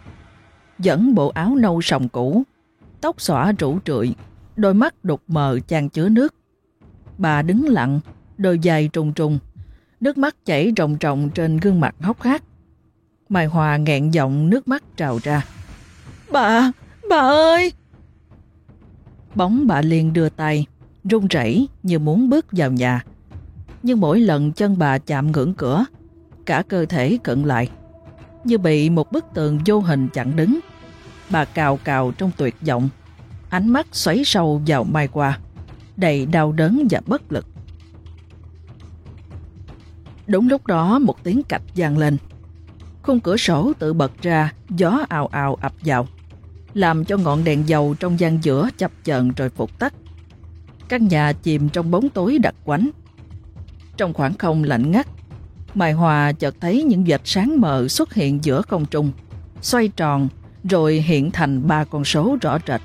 Dẫn bộ áo nâu sòng cũ, tóc xõa rủ trượi, đôi mắt đục mờ chan chứa nước. Bà đứng lặng, đôi dài trùng trùng, nước mắt chảy ròng ròng trên gương mặt hốc hác. Mai Hòa nghẹn giọng nước mắt trào ra. Bà, bà ơi! Bóng bà liền đưa tay, run rẩy như muốn bước vào nhà nhưng mỗi lần chân bà chạm ngưỡng cửa, cả cơ thể cận lại, như bị một bức tường vô hình chặn đứng. Bà cào cào trong tuyệt vọng, ánh mắt xoáy sâu vào mai qua, đầy đau đớn và bất lực. Đúng lúc đó một tiếng cạch vang lên. Khung cửa sổ tự bật ra, gió ào ào ập vào, làm cho ngọn đèn dầu trong gian giữa chập chờn rồi phục tắt. Căn nhà chìm trong bóng tối đặc quánh, trong khoảng không lạnh ngắt, Mai Hòa chợt thấy những vệt sáng mờ xuất hiện giữa không trung, xoay tròn rồi hiện thành ba con số rõ rệt.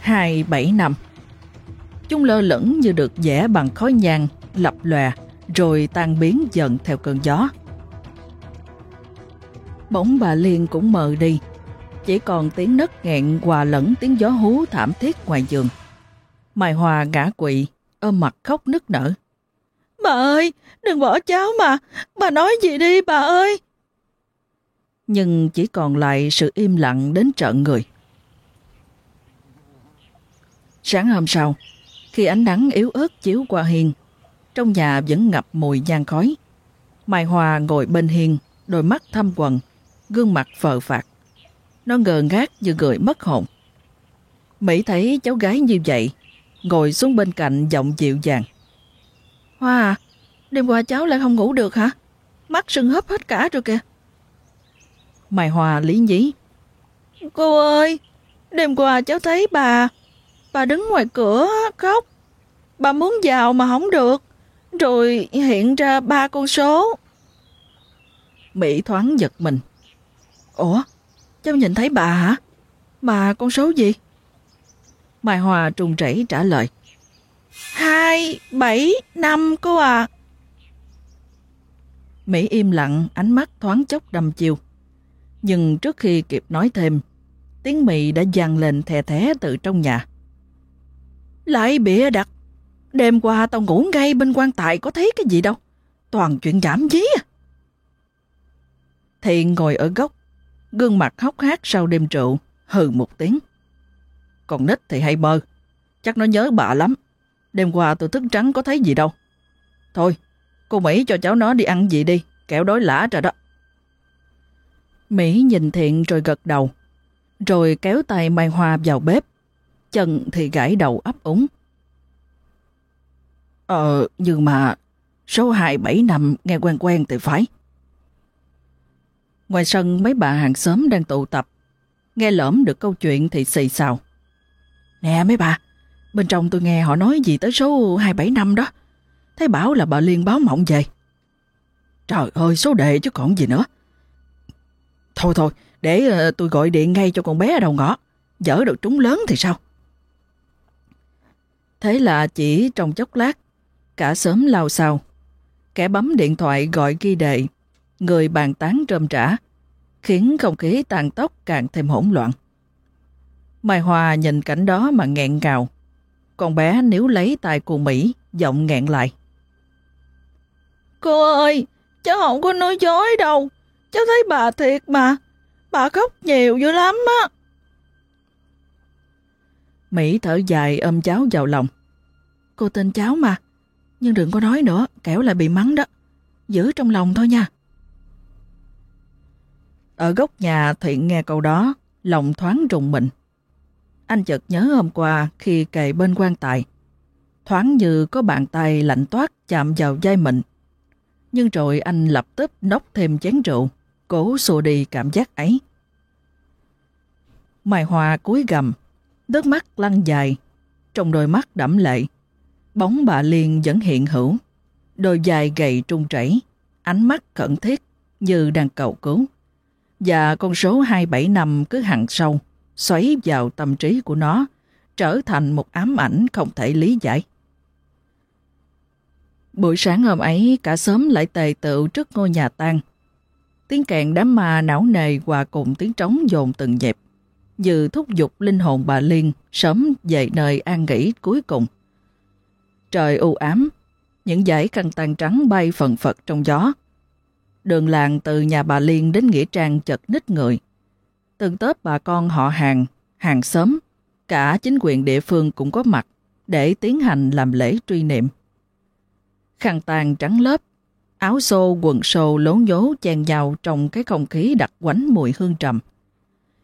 2, 7, 5. Chúng lơ lửng như được vẽ bằng khói nhang, lập lòe, rồi tan biến dần theo cơn gió. Bóng bà Liên cũng mờ đi, chỉ còn tiếng nấc nghẹn hòa lẫn tiếng gió hú thảm thiết ngoài giường. Mai Hòa ngã quỵ, ôm mặt khóc nức nở. Bà ơi, đừng bỏ cháu mà, bà nói gì đi bà ơi. Nhưng chỉ còn lại sự im lặng đến trợn người. Sáng hôm sau, khi ánh nắng yếu ớt chiếu qua hiên, trong nhà vẫn ngập mùi nhang khói. Mai Hòa ngồi bên hiên, đôi mắt thâm quần, gương mặt phờ phạt. Nó ngờ ngác như người mất hồn. Mỹ thấy cháu gái như vậy, ngồi xuống bên cạnh giọng dịu dàng. Hoa à, đêm qua cháu lại không ngủ được hả? Mắt sưng hấp hết cả rồi kìa. Mày Hòa lý nhí. Cô ơi, đêm qua cháu thấy bà, bà đứng ngoài cửa khóc. Bà muốn vào mà không được, rồi hiện ra ba con số. Mỹ thoáng giật mình. Ủa, cháu nhìn thấy bà hả? Mà con số gì? Mai Hòa trùng rẩy trả lời hai, bảy, năm cô à. Mỹ im lặng, ánh mắt thoáng chốc đầm chiều. Nhưng trước khi kịp nói thêm, tiếng Mỹ đã dàn lên thè thé từ trong nhà. Lại bịa đặt, đêm qua tao ngủ ngay bên quan tài có thấy cái gì đâu, toàn chuyện giảm dí à. Thiện ngồi ở góc, gương mặt hốc hác sau đêm rượu, hừ một tiếng. Còn nít thì hay bơ, chắc nó nhớ bà lắm. Đêm qua tôi thức trắng có thấy gì đâu. Thôi, cô Mỹ cho cháu nó đi ăn gì đi, kẻo đói lã rồi đó. Mỹ nhìn Thiện rồi gật đầu, rồi kéo tay Mai Hoa vào bếp. Chân thì gãi đầu ấp úng. Ờ, nhưng mà số 275 nghe quen quen thì phải. Ngoài sân mấy bà hàng xóm đang tụ tập. Nghe lõm được câu chuyện thì xì xào. Nè mấy bà, Bên trong tôi nghe họ nói gì tới số 275 đó. Thấy bảo là bà Liên báo mộng về. Trời ơi, số đề chứ còn gì nữa. Thôi thôi, để ờ, tôi gọi điện ngay cho con bé ở đầu ngõ. Dỡ được trúng lớn thì sao? Thế là chỉ trong chốc lát, cả sớm lao xào Kẻ bấm điện thoại gọi ghi đề, người bàn tán rơm rã, khiến không khí tàn tốc càng thêm hỗn loạn. Mai Hoa nhìn cảnh đó mà nghẹn ngào. Con bé nếu lấy tay cô Mỹ, giọng nghẹn lại. Cô ơi, cháu không có nói dối đâu. Cháu thấy bà thiệt mà. Bà khóc nhiều dữ lắm á. Mỹ thở dài ôm cháu vào lòng. Cô tên cháu mà. Nhưng đừng có nói nữa, kẻo lại bị mắng đó. Giữ trong lòng thôi nha. Ở góc nhà Thiện nghe câu đó, lòng thoáng rùng mình. Anh chợt nhớ hôm qua khi kề bên quan tài. Thoáng như có bàn tay lạnh toát chạm vào vai mình. Nhưng rồi anh lập tức nốc thêm chén rượu, cố xua đi cảm giác ấy. Mai Hoa cúi gầm, nước mắt lăn dài, trong đôi mắt đẫm lệ. Bóng bà Liên vẫn hiện hữu, đôi dài gầy trung chảy, ánh mắt khẩn thiết như đang cầu cứu. Và con số 275 cứ hằng sâu, xoáy vào tâm trí của nó, trở thành một ám ảnh không thể lý giải. Buổi sáng hôm ấy, cả xóm lại tề tựu trước ngôi nhà tan. Tiếng kèn đám ma não nề hòa cùng tiếng trống dồn từng nhịp, như thúc giục linh hồn bà Liên sớm về nơi an nghỉ cuối cùng. Trời u ám, những dải khăn tàn trắng bay phần phật trong gió. Đường làng từ nhà bà Liên đến Nghĩa Trang chật nít người. Từng tớp bà con họ hàng, hàng xóm, cả chính quyền địa phương cũng có mặt để tiến hành làm lễ truy niệm. Khăn tàn trắng lớp, áo xô, quần xô lốn nhố chen nhau trong cái không khí đặc quánh mùi hương trầm.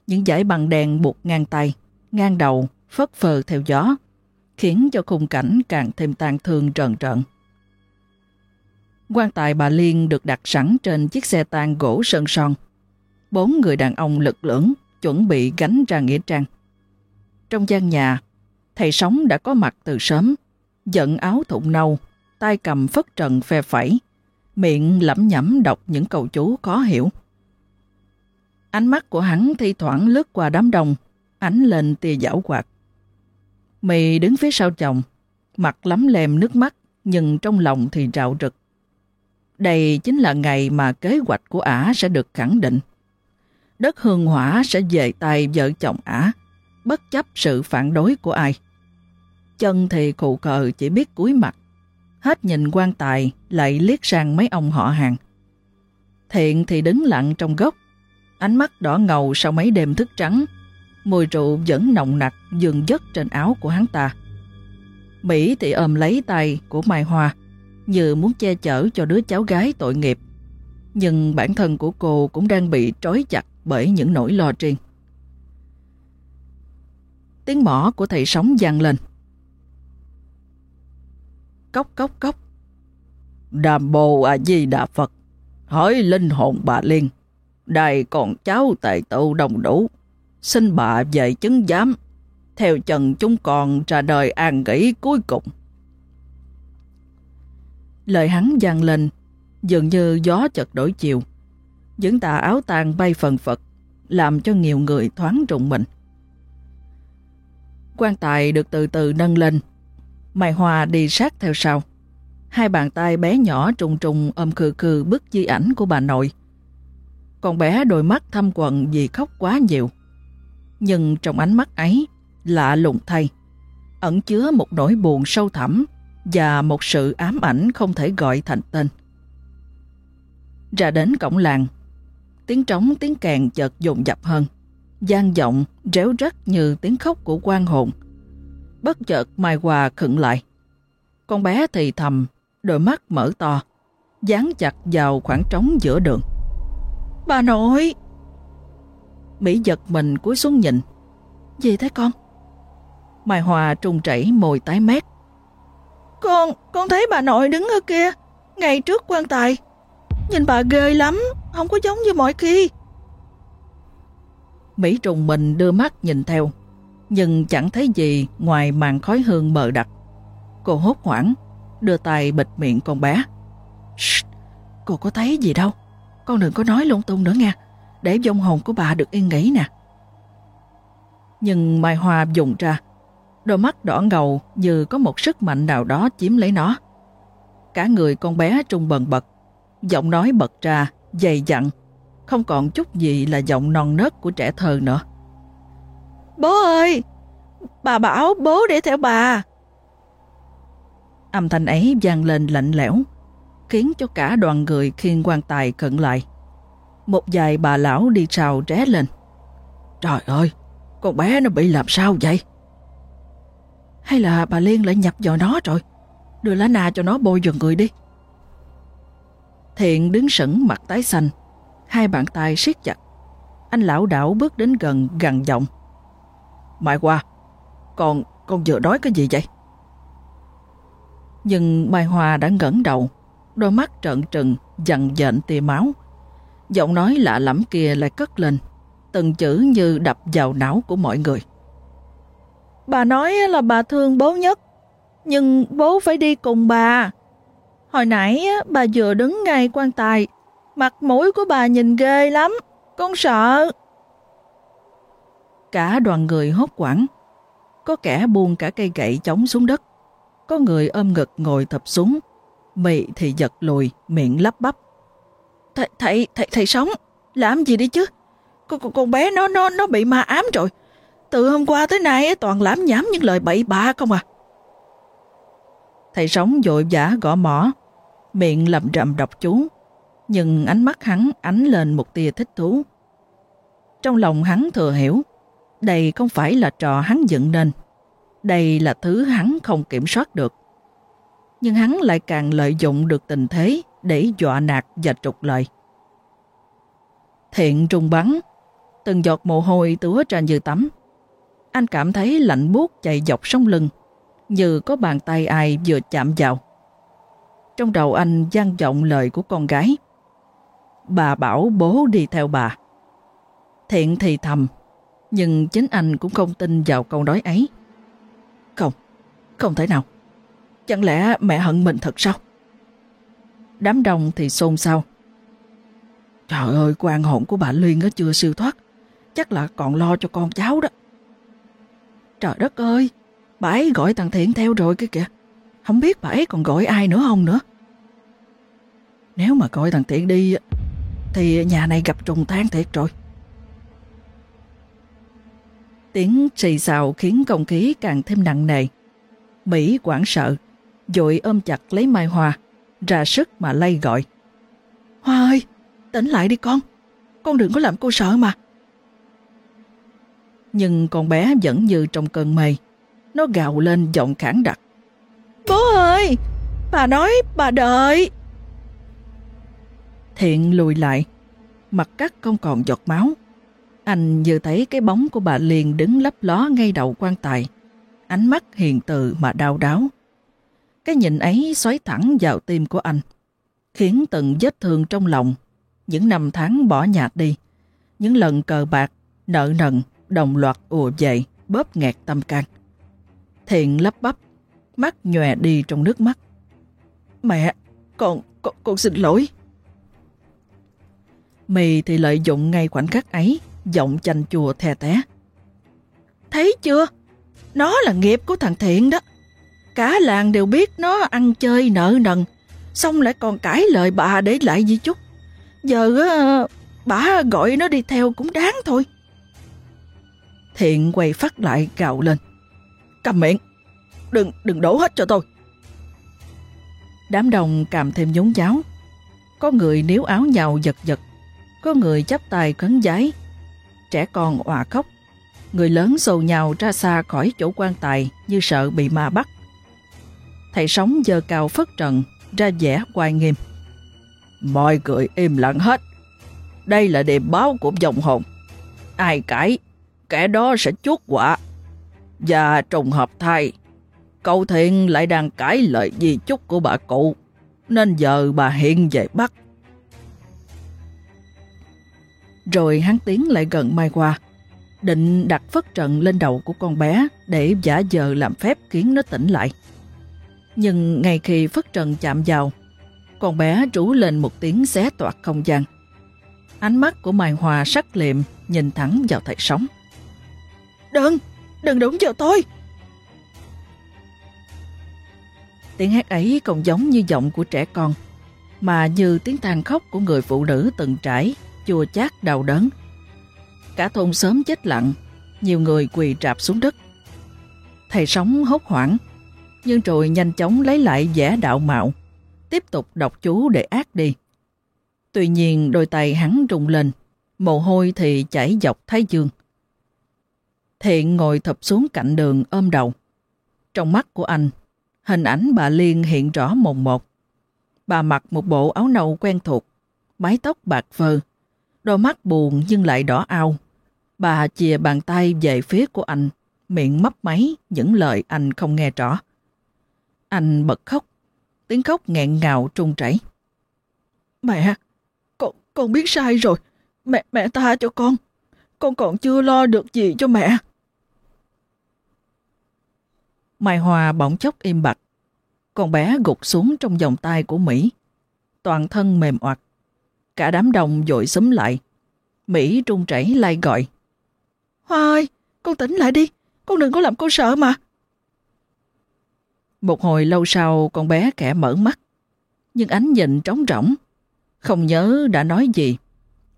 Những dải bằng đèn buộc ngang tay, ngang đầu, phất phơ theo gió, khiến cho khung cảnh càng thêm tàn thương trần trợn quan tài bà Liên được đặt sẵn trên chiếc xe tang gỗ sơn son. Bốn người đàn ông lực lưỡng chuẩn bị gánh ra nghĩa trang. Trong gian nhà, thầy sống đã có mặt từ sớm, giận áo thụng nâu, tay cầm phất trần phe phẩy, miệng lẩm nhẩm đọc những câu chú khó hiểu. Ánh mắt của hắn thi thoảng lướt qua đám đông, ánh lên tia giảo quạt. Mì đứng phía sau chồng, mặt lắm lem nước mắt, nhưng trong lòng thì rạo rực. Đây chính là ngày mà kế hoạch của ả sẽ được khẳng định. Đất hương hỏa sẽ về tay vợ chồng ả, bất chấp sự phản đối của ai. Chân thì cụ cờ chỉ biết cúi mặt, hết nhìn quan tài lại liếc sang mấy ông họ hàng. Thiện thì đứng lặng trong góc, ánh mắt đỏ ngầu sau mấy đêm thức trắng, mùi rượu vẫn nồng nặc dường dứt trên áo của hắn ta. Mỹ thì ôm lấy tay của Mai Hoa, như muốn che chở cho đứa cháu gái tội nghiệp. Nhưng bản thân của cô cũng đang bị trói chặt bởi những nỗi lo riêng. Tiếng mỏ của thầy sống vang lên. Cốc cốc cốc. Đàm bồ à di đà Phật, hỏi linh hồn bà Liên. đài còn cháu tài tụ đồng đủ. Xin bà dạy chứng giám. Theo chân chúng còn ra đời an nghỉ cuối cùng. Lời hắn vang lên, dường như gió chợt đổi chiều. Những tà áo tàn bay phần phật, làm cho nhiều người thoáng rụng mình. quan tài được từ từ nâng lên, Mai Hoa đi sát theo sau. Hai bàn tay bé nhỏ trùng trùng ôm khừ khừ bức di ảnh của bà nội. Con bé đôi mắt thâm quần vì khóc quá nhiều. Nhưng trong ánh mắt ấy, lạ lùng thay, ẩn chứa một nỗi buồn sâu thẳm và một sự ám ảnh không thể gọi thành tên. Ra đến cổng làng, tiếng trống tiếng kèn chợt dồn dập hơn, gian giọng réo rắt như tiếng khóc của quan hồn. Bất chợt Mai Hòa khựng lại. Con bé thì thầm, đôi mắt mở to, dán chặt vào khoảng trống giữa đường. Bà nội! Mỹ giật mình cúi xuống nhìn. Gì thế con? Mai Hòa trung chảy môi tái mét. Con, con thấy bà nội đứng ở kia, ngay trước quan tài. Nhìn bà ghê lắm, không có giống như mọi khi. Mỹ trùng mình đưa mắt nhìn theo, nhưng chẳng thấy gì ngoài màn khói hương mờ đặc. Cô hốt hoảng, đưa tay bịt miệng con bé. Shh, cô có thấy gì đâu, con đừng có nói lung tung nữa nha, để vong hồn của bà được yên nghỉ nè. Nhưng Mai Hoa dùng ra, Đôi mắt đỏ ngầu như có một sức mạnh nào đó chiếm lấy nó. Cả người con bé trung bần bật, giọng nói bật ra, dày dặn, không còn chút gì là giọng non nớt của trẻ thơ nữa. Bố ơi! Bà bảo bố để theo bà. Âm thanh ấy vang lên lạnh lẽo, khiến cho cả đoàn người khiên quan tài cận lại. Một vài bà lão đi sau ré lên. Trời ơi, con bé nó bị làm sao vậy? Hay là bà Liên lại nhập vào nó rồi? Đưa lá nà cho nó bôi vào người đi. Thiện đứng sững mặt tái xanh, hai bàn tay siết chặt. Anh lão đảo bước đến gần gằn giọng. Mai qua, con, con vừa đói cái gì vậy? Nhưng Mai Hoa đã ngẩng đầu, đôi mắt trợn trừng, dằn dện tia máu. Giọng nói lạ lẫm kia lại cất lên, từng chữ như đập vào não của mọi người. Bà nói là bà thương bố nhất, nhưng bố phải đi cùng bà. Hồi nãy bà vừa đứng ngay quan tài, mặt mũi của bà nhìn ghê lắm, con sợ. Cả đoàn người hốt quảng, có kẻ buông cả cây gậy chống xuống đất, có người ôm ngực ngồi thập xuống, mị thì giật lùi, miệng lắp bắp. Thầy, thầy, thầy, thầy sống, làm gì đi chứ? Con, con, con bé nó nó nó bị ma ám rồi. Từ hôm qua tới nay toàn lãm nhảm những lời bậy bạ không à. Thầy sống dội vã gõ mỏ, miệng lầm rầm đọc chú, nhưng ánh mắt hắn ánh lên một tia thích thú. Trong lòng hắn thừa hiểu, đây không phải là trò hắn dựng nên, đây là thứ hắn không kiểm soát được. Nhưng hắn lại càng lợi dụng được tình thế để dọa nạt và trục lợi. Thiện trùng bắn, từng giọt mồ hôi tứa trên dư tắm. Anh cảm thấy lạnh buốt chạy dọc sống lưng, như có bàn tay ai vừa chạm vào. Trong đầu anh gian vọng lời của con gái. Bà bảo bố đi theo bà. Thiện thì thầm, nhưng chính anh cũng không tin vào câu nói ấy. Không, không thể nào. Chẳng lẽ mẹ hận mình thật sao? Đám đông thì xôn xao. Trời ơi, quan hồn của bà Liên chưa siêu thoát. Chắc là còn lo cho con cháu đó. Trời đất ơi, bà ấy gọi thằng Thiện theo rồi kia kìa. Không biết bà ấy còn gọi ai nữa không nữa. Nếu mà gọi thằng Thiện đi, thì nhà này gặp trùng tan thiệt rồi. Tiếng xì xào khiến không khí càng thêm nặng nề. Mỹ quảng sợ, dội ôm chặt lấy Mai Hoa, ra sức mà lay gọi. Hoa ơi, tỉnh lại đi con, con đừng có làm cô sợ mà. Nhưng con bé vẫn như trong cơn mây, nó gào lên giọng khản đặc. Bố ơi, bà nói bà đợi. Thiện lùi lại, mặt cắt không còn giọt máu. Anh vừa thấy cái bóng của bà liền đứng lấp ló ngay đầu quan tài. Ánh mắt hiền từ mà đau đáo. Cái nhìn ấy xoáy thẳng vào tim của anh, khiến từng vết thương trong lòng, những năm tháng bỏ nhạt đi, những lần cờ bạc, nợ nần, đồng loạt ùa dậy, bóp nghẹt tâm can. Thiện lắp bắp, mắt nhòe đi trong nước mắt. Mẹ, con, con, con xin lỗi. Mì thì lợi dụng ngay khoảnh khắc ấy, giọng chanh chùa thè té. Thấy chưa? Nó là nghiệp của thằng Thiện đó. Cả làng đều biết nó ăn chơi nợ nần, xong lại còn cãi lời bà để lại gì chút. Giờ ờ, bà gọi nó đi theo cũng đáng thôi. Thiện quay phát lại gạo lên. Cầm miệng, đừng đừng đổ hết cho tôi. Đám đông cầm thêm nhốn giáo. Có người níu áo nhau giật giật, có người chắp tay khấn giái, trẻ con òa khóc. Người lớn xô nhào ra xa khỏi chỗ quan tài như sợ bị ma bắt. Thầy sống giờ cao phất trần, ra vẻ quay nghiêm. Mọi người im lặng hết. Đây là đề báo của dòng hồn. Ai cãi, kẻ đó sẽ chốt quả. Và trùng hợp thay, cậu thiện lại đang cãi lời di chúc của bà cụ, nên giờ bà hiện về bắt. Rồi hắn tiến lại gần Mai Hoa, định đặt phất trận lên đầu của con bé để giả giờ làm phép khiến nó tỉnh lại. Nhưng ngay khi phất trận chạm vào, con bé rú lên một tiếng xé toạc không gian. Ánh mắt của Mai hòa sắc liệm nhìn thẳng vào thầy sống. Đừng, đừng đụng vào tôi. Tiếng hát ấy còn giống như giọng của trẻ con, mà như tiếng than khóc của người phụ nữ từng trải, chua chát đau đớn. Cả thôn sớm chết lặng, nhiều người quỳ trạp xuống đất. Thầy sống hốt hoảng, nhưng rồi nhanh chóng lấy lại vẻ đạo mạo, tiếp tục đọc chú để ác đi. Tuy nhiên đôi tay hắn rung lên, mồ hôi thì chảy dọc thái dương. Thiện ngồi thập xuống cạnh đường ôm đầu. Trong mắt của anh, hình ảnh bà Liên hiện rõ mồn một. Bà mặc một bộ áo nâu quen thuộc, mái tóc bạc phơ, đôi mắt buồn nhưng lại đỏ ao. Bà chìa bàn tay về phía của anh, miệng mấp máy những lời anh không nghe rõ. Anh bật khóc, tiếng khóc nghẹn ngào trung chảy. Mẹ, con, con biết sai rồi. Mẹ, mẹ tha cho con. Con còn chưa lo được gì cho mẹ. Mai Hoa bỗng chốc im bặt. Con bé gục xuống trong vòng tay của Mỹ. Toàn thân mềm oặt. Cả đám đông dội xúm lại. Mỹ trung chảy lai gọi. Hoa ơi, con tỉnh lại đi. Con đừng có làm cô sợ mà. Một hồi lâu sau con bé kẻ mở mắt. Nhưng ánh nhìn trống rỗng. Không nhớ đã nói gì.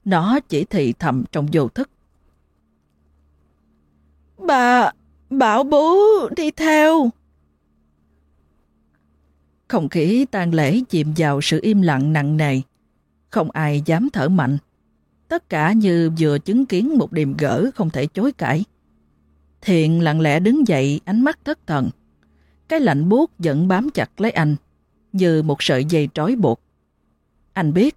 Nó chỉ thị thầm trong vô thức. Bà, bảo bố đi theo. Không khí tang lễ chìm vào sự im lặng nặng nề. Không ai dám thở mạnh. Tất cả như vừa chứng kiến một điềm gỡ không thể chối cãi. Thiện lặng lẽ đứng dậy, ánh mắt thất thần. Cái lạnh buốt vẫn bám chặt lấy anh, như một sợi dây trói buộc. Anh biết,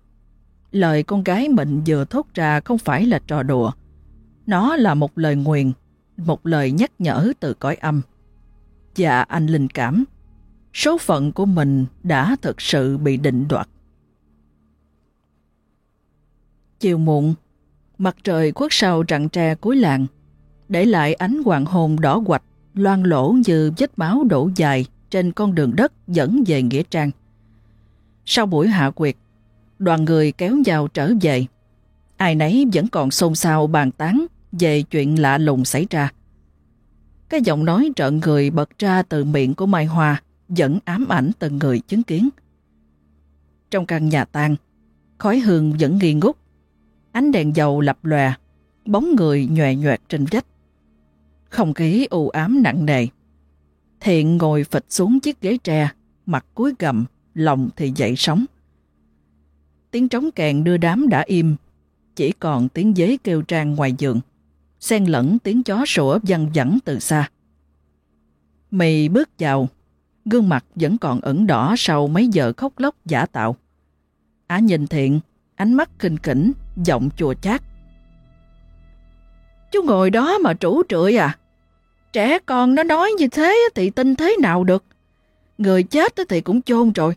lời con gái mình vừa thốt ra không phải là trò đùa. Nó là một lời nguyền, một lời nhắc nhở từ cõi âm. Và anh linh cảm, số phận của mình đã thực sự bị định đoạt. Chiều muộn, mặt trời khuất sau rặng tre cuối làng, để lại ánh hoàng hôn đỏ quạch, loan lỗ như vết máu đổ dài trên con đường đất dẫn về Nghĩa Trang. Sau buổi hạ quyệt, đoàn người kéo nhau trở về. Ai nấy vẫn còn xôn xao bàn tán về chuyện lạ lùng xảy ra. Cái giọng nói trợn người bật ra từ miệng của Mai Hoa vẫn ám ảnh từng người chứng kiến. Trong căn nhà tang, khói hương vẫn nghi ngút. Ánh đèn dầu lập lòe, bóng người nhòe nhòe trên vách. Không khí u ám nặng nề. Thiện ngồi phịch xuống chiếc ghế tre, mặt cúi gầm, lòng thì dậy sóng. Tiếng trống kèn đưa đám đã im, chỉ còn tiếng dế kêu trang ngoài giường, xen lẫn tiếng chó sủa văng vẳng từ xa. Mì bước vào, gương mặt vẫn còn ẩn đỏ sau mấy giờ khóc lóc giả tạo. Á nhìn thiện, ánh mắt kinh kỉnh, giọng chùa chát. Chú ngồi đó mà trũ trượi à? Trẻ con nó nói như thế thì tin thế nào được? Người chết thì cũng chôn rồi.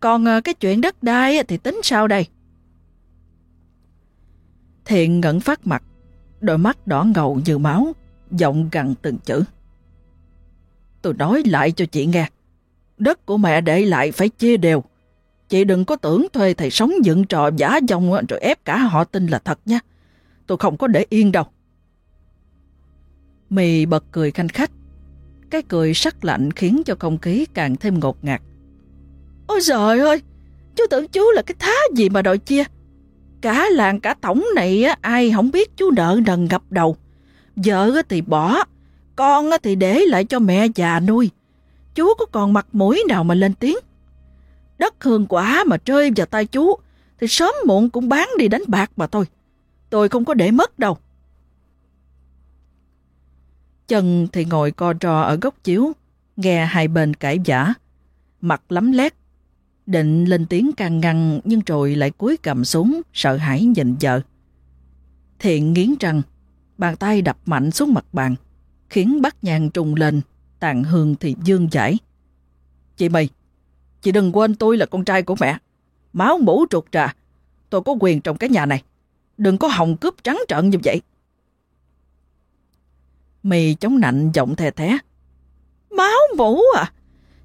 Còn ờ, cái chuyện đất đai thì tính sao đây? Thiện ngẩn phát mặt, đôi mắt đỏ ngầu như máu, giọng gằn từng chữ. Tôi nói lại cho chị nghe, đất của mẹ để lại phải chia đều. Chị đừng có tưởng thuê thầy sống dựng trò giả dòng rồi ép cả họ tin là thật nha. Tôi không có để yên đâu. Mì bật cười khanh khách. Cái cười sắc lạnh khiến cho không khí càng thêm ngột ngạt. Ôi trời ơi, chú tưởng chú là cái thá gì mà đòi chia. Cả làng cả tổng này á, ai không biết chú nợ nần ngập đầu. Vợ thì bỏ, con thì để lại cho mẹ già nuôi. Chú có còn mặt mũi nào mà lên tiếng. Đất hương quả mà rơi vào tay chú thì sớm muộn cũng bán đi đánh bạc mà thôi. Tôi không có để mất đâu. trần thì ngồi co trò ở góc chiếu, nghe hai bên cãi giả, mặt lắm lét. Định lên tiếng can ngăn nhưng rồi lại cúi cầm xuống, sợ hãi nhìn vợ. Thiện nghiến răng, bàn tay đập mạnh xuống mặt bàn, khiến bắt nhang trùng lên, tàn hương thì dương giải. Chị mày, chị đừng quên tôi là con trai của mẹ. Máu mũ trục trà, tôi có quyền trong cái nhà này. Đừng có hòng cướp trắng trợn như vậy. Mì chống nạnh giọng thè thé. Máu mũ à?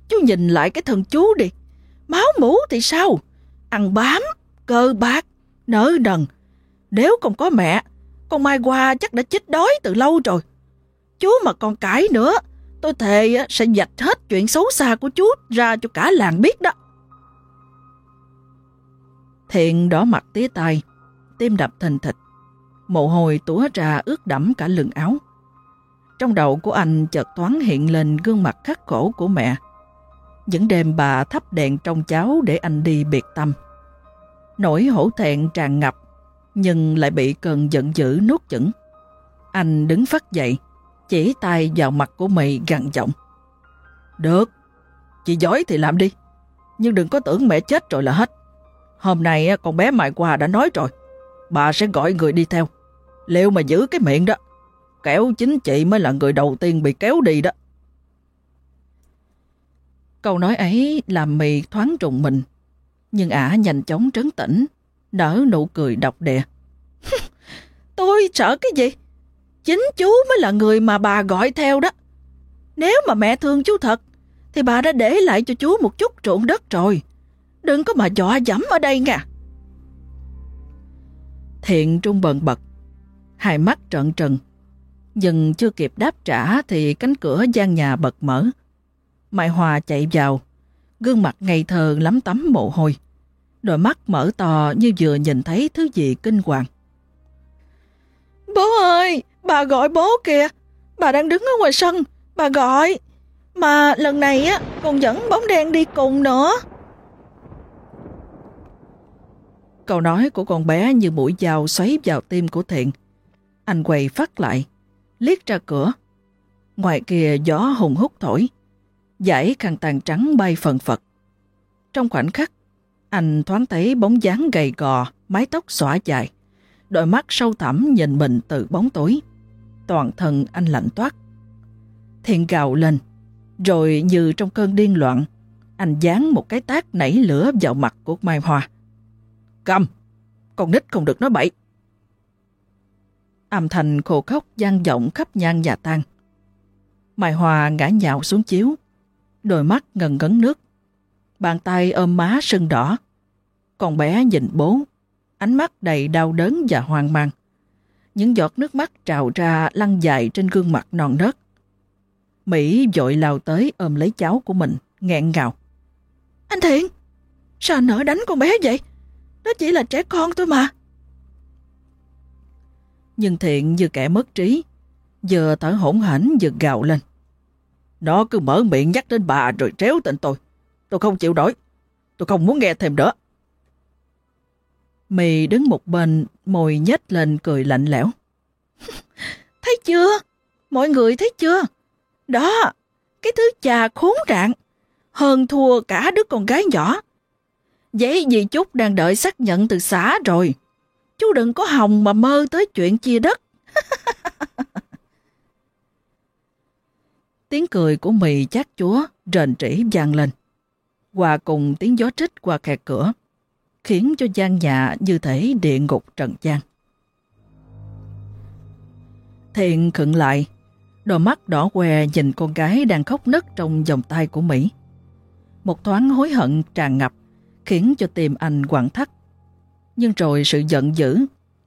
Chú nhìn lại cái thân chú đi. Máu mũ thì sao? Ăn bám, cơ bạc, nỡ đần. Nếu không có mẹ, con Mai Hoa chắc đã chết đói từ lâu rồi. Chú mà còn cãi nữa, Tôi thề sẽ dạch hết chuyện xấu xa của chú ra cho cả làng biết đó. Thiện đỏ mặt tía tai, tim đập thình thịch. Mồ hôi túa ra ướt đẫm cả lưng áo. Trong đầu của anh chợt thoáng hiện lên gương mặt khắc khổ của mẹ. Những đêm bà thắp đèn trong cháo để anh đi biệt tâm. Nỗi hổ thẹn tràn ngập, nhưng lại bị cơn giận dữ nuốt chửng. Anh đứng phát dậy, chỉ tay vào mặt của mày gằn giọng. Được, chị giỏi thì làm đi, nhưng đừng có tưởng mẹ chết rồi là hết. Hôm nay con bé Mai Qua đã nói rồi, bà sẽ gọi người đi theo. Liệu mà giữ cái miệng đó, kéo chính chị mới là người đầu tiên bị kéo đi đó. Câu nói ấy làm mì thoáng trùng mình, nhưng ả nhanh chóng trấn tĩnh, nở nụ cười độc địa. Tôi sợ cái gì? Chính chú mới là người mà bà gọi theo đó. Nếu mà mẹ thương chú thật, thì bà đã để lại cho chú một chút ruộng đất rồi. Đừng có mà dọa dẫm ở đây nha. Thiện trung bần bật, hai mắt trợn trừng. Nhưng chưa kịp đáp trả thì cánh cửa gian nhà bật mở. Mai Hòa chạy vào, gương mặt ngây thơ lắm tắm mồ hôi. Đôi mắt mở to như vừa nhìn thấy thứ gì kinh hoàng. Bố ơi, bà gọi bố kìa. Bà đang đứng ở ngoài sân, bà gọi. Mà lần này á, còn dẫn bóng đen đi cùng nữa. Câu nói của con bé như mũi dao xoáy vào tim của Thiện. Anh quay phát lại, liếc ra cửa. Ngoài kia gió hùng hút thổi, giải khăn tàn trắng bay phần phật. Trong khoảnh khắc, anh thoáng thấy bóng dáng gầy gò, mái tóc xõa dài. Đôi mắt sâu thẳm nhìn mình từ bóng tối. Toàn thân anh lạnh toát. Thiện gào lên, rồi như trong cơn điên loạn, anh dán một cái tác nảy lửa vào mặt của Mai Hoa. Cầm! Con nít không được nói bậy. Âm thanh khô khóc gian vọng khắp nhan nhà tan. Mai Hoa ngã nhạo xuống chiếu, đôi mắt ngần ngấn nước. Bàn tay ôm má sưng đỏ. Con bé nhìn bố, ánh mắt đầy đau đớn và hoang mang. Những giọt nước mắt trào ra lăn dài trên gương mặt non nớt. Mỹ dội lao tới ôm lấy cháu của mình, nghẹn ngào. Anh Thiện, sao anh nỡ đánh con bé vậy? Nó chỉ là trẻ con thôi mà. Nhưng Thiện như kẻ mất trí, giờ thở hổn hển vừa gào lên. Nó cứ mở miệng nhắc đến bà rồi tréo tên tôi. Tôi không chịu đổi. Tôi không muốn nghe thêm nữa. Mì đứng một bên, môi nhếch lên cười lạnh lẽo. thấy chưa? Mọi người thấy chưa? Đó, cái thứ cha khốn rạng, hơn thua cả đứa con gái nhỏ. Giấy gì chút đang đợi xác nhận từ xã rồi. Chú đừng có hòng mà mơ tới chuyện chia đất. tiếng cười của mì chát chúa rền rỉ vang lên. Hòa cùng tiếng gió trích qua khe cửa, khiến cho gian nhà như thể địa ngục trần gian. Thiện khựng lại, đôi mắt đỏ que nhìn con gái đang khóc nấc trong vòng tay của Mỹ. Một thoáng hối hận tràn ngập, khiến cho tim anh quặn thắt. Nhưng rồi sự giận dữ,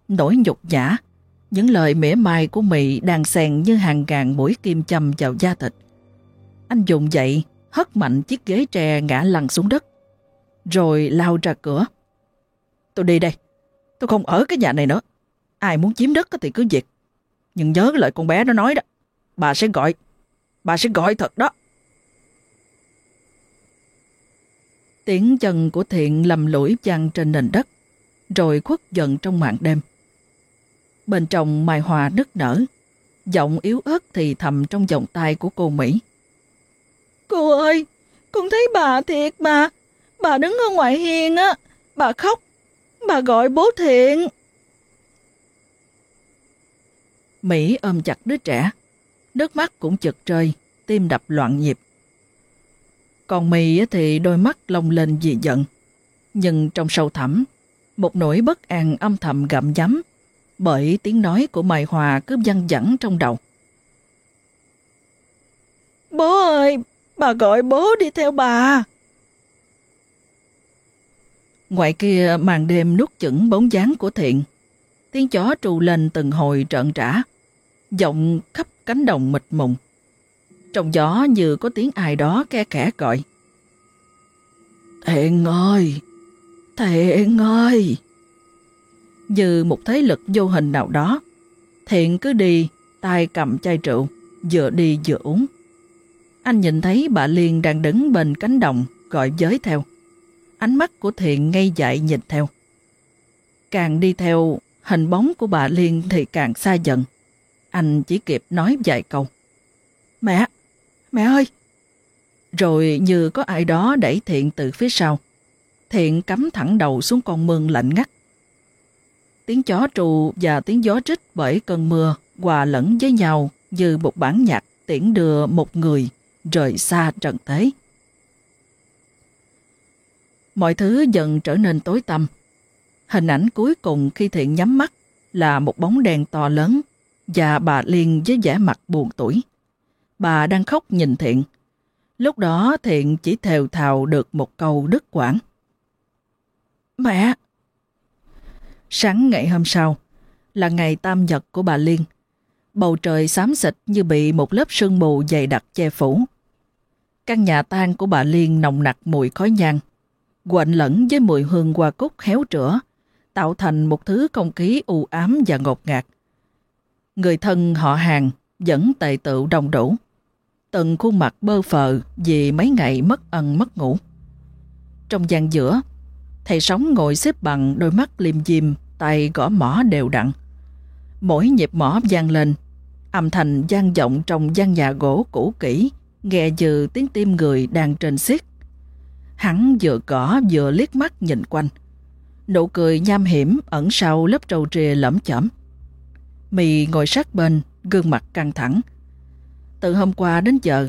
nỗi nhục nhã, những lời mỉa mai của Mỹ đang xèn như hàng ngàn mũi kim châm vào da thịt. Anh dùng dậy, hất mạnh chiếc ghế tre ngã lăn xuống đất, rồi lao ra cửa. Tôi đi đây, tôi không ở cái nhà này nữa. Ai muốn chiếm đất thì cứ việc. Nhưng nhớ lời con bé nó nói đó, bà sẽ gọi, bà sẽ gọi thật đó. Tiếng chân của thiện lầm lũi chăn trên nền đất, rồi khuất dần trong màn đêm. Bên trong Mai Hòa nức nở, giọng yếu ớt thì thầm trong vòng tay của cô Mỹ. Cô ơi, con thấy bà thiệt mà. Bà đứng ở ngoài hiên á, bà khóc, bà gọi bố thiện. Mỹ ôm chặt đứa trẻ, nước mắt cũng chực rơi, tim đập loạn nhịp. Còn Mỹ thì đôi mắt lông lên vì giận. Nhưng trong sâu thẳm, một nỗi bất an âm thầm gặm nhắm bởi tiếng nói của Mai Hòa cứ văng vẳng trong đầu. Bố ơi, bà gọi bố đi theo bà. Ngoài kia màn đêm nuốt chửng bóng dáng của thiện. Tiếng chó trù lên từng hồi trợn trả, giọng khắp cánh đồng mịt mùng. Trong gió như có tiếng ai đó ke kẻ gọi. Thiện ơi! Thiện ơi! Như một thế lực vô hình nào đó, Thiện cứ đi, tay cầm chai rượu, vừa đi vừa uống. Anh nhìn thấy bà Liên đang đứng bên cánh đồng, gọi giới theo. Ánh mắt của Thiện ngay dại nhìn theo. Càng đi theo, hình bóng của bà Liên thì càng xa dần. Anh chỉ kịp nói vài câu. Mẹ! Mẹ ơi! Rồi như có ai đó đẩy Thiện từ phía sau. Thiện cắm thẳng đầu xuống con mương lạnh ngắt. Tiếng chó trù và tiếng gió rít bởi cơn mưa hòa lẫn với nhau như một bản nhạc tiễn đưa một người rời xa trần thế. Mọi thứ dần trở nên tối tăm. Hình ảnh cuối cùng khi Thiện nhắm mắt là một bóng đèn to lớn và bà Liên với vẻ mặt buồn tuổi. Bà đang khóc nhìn Thiện. Lúc đó Thiện chỉ thều thào được một câu đứt quãng. Mẹ! Sáng ngày hôm sau là ngày tam nhật của bà Liên. Bầu trời xám xịt như bị một lớp sương mù dày đặc che phủ. Căn nhà tang của bà Liên nồng nặc mùi khói nhang, quạnh lẫn với mùi hương hoa cúc héo rửa, tạo thành một thứ không khí u ám và ngột ngạt. Người thân họ hàng vẫn tề tựu đồng đủ. Từng khuôn mặt bơ phờ vì mấy ngày mất ăn mất ngủ. Trong gian giữa, thầy sống ngồi xếp bằng đôi mắt liêm diêm, tay gõ mỏ đều đặn. Mỗi nhịp mỏ vang lên, âm thanh vang vọng trong gian nhà gỗ cũ kỹ, nghe như tiếng tim người đang trên xiết. Hắn vừa gõ vừa liếc mắt nhìn quanh. Nụ cười nham hiểm ẩn sau lớp trầu trìa lẫm chẩm. Mì ngồi sát bên, gương mặt căng thẳng. Từ hôm qua đến giờ,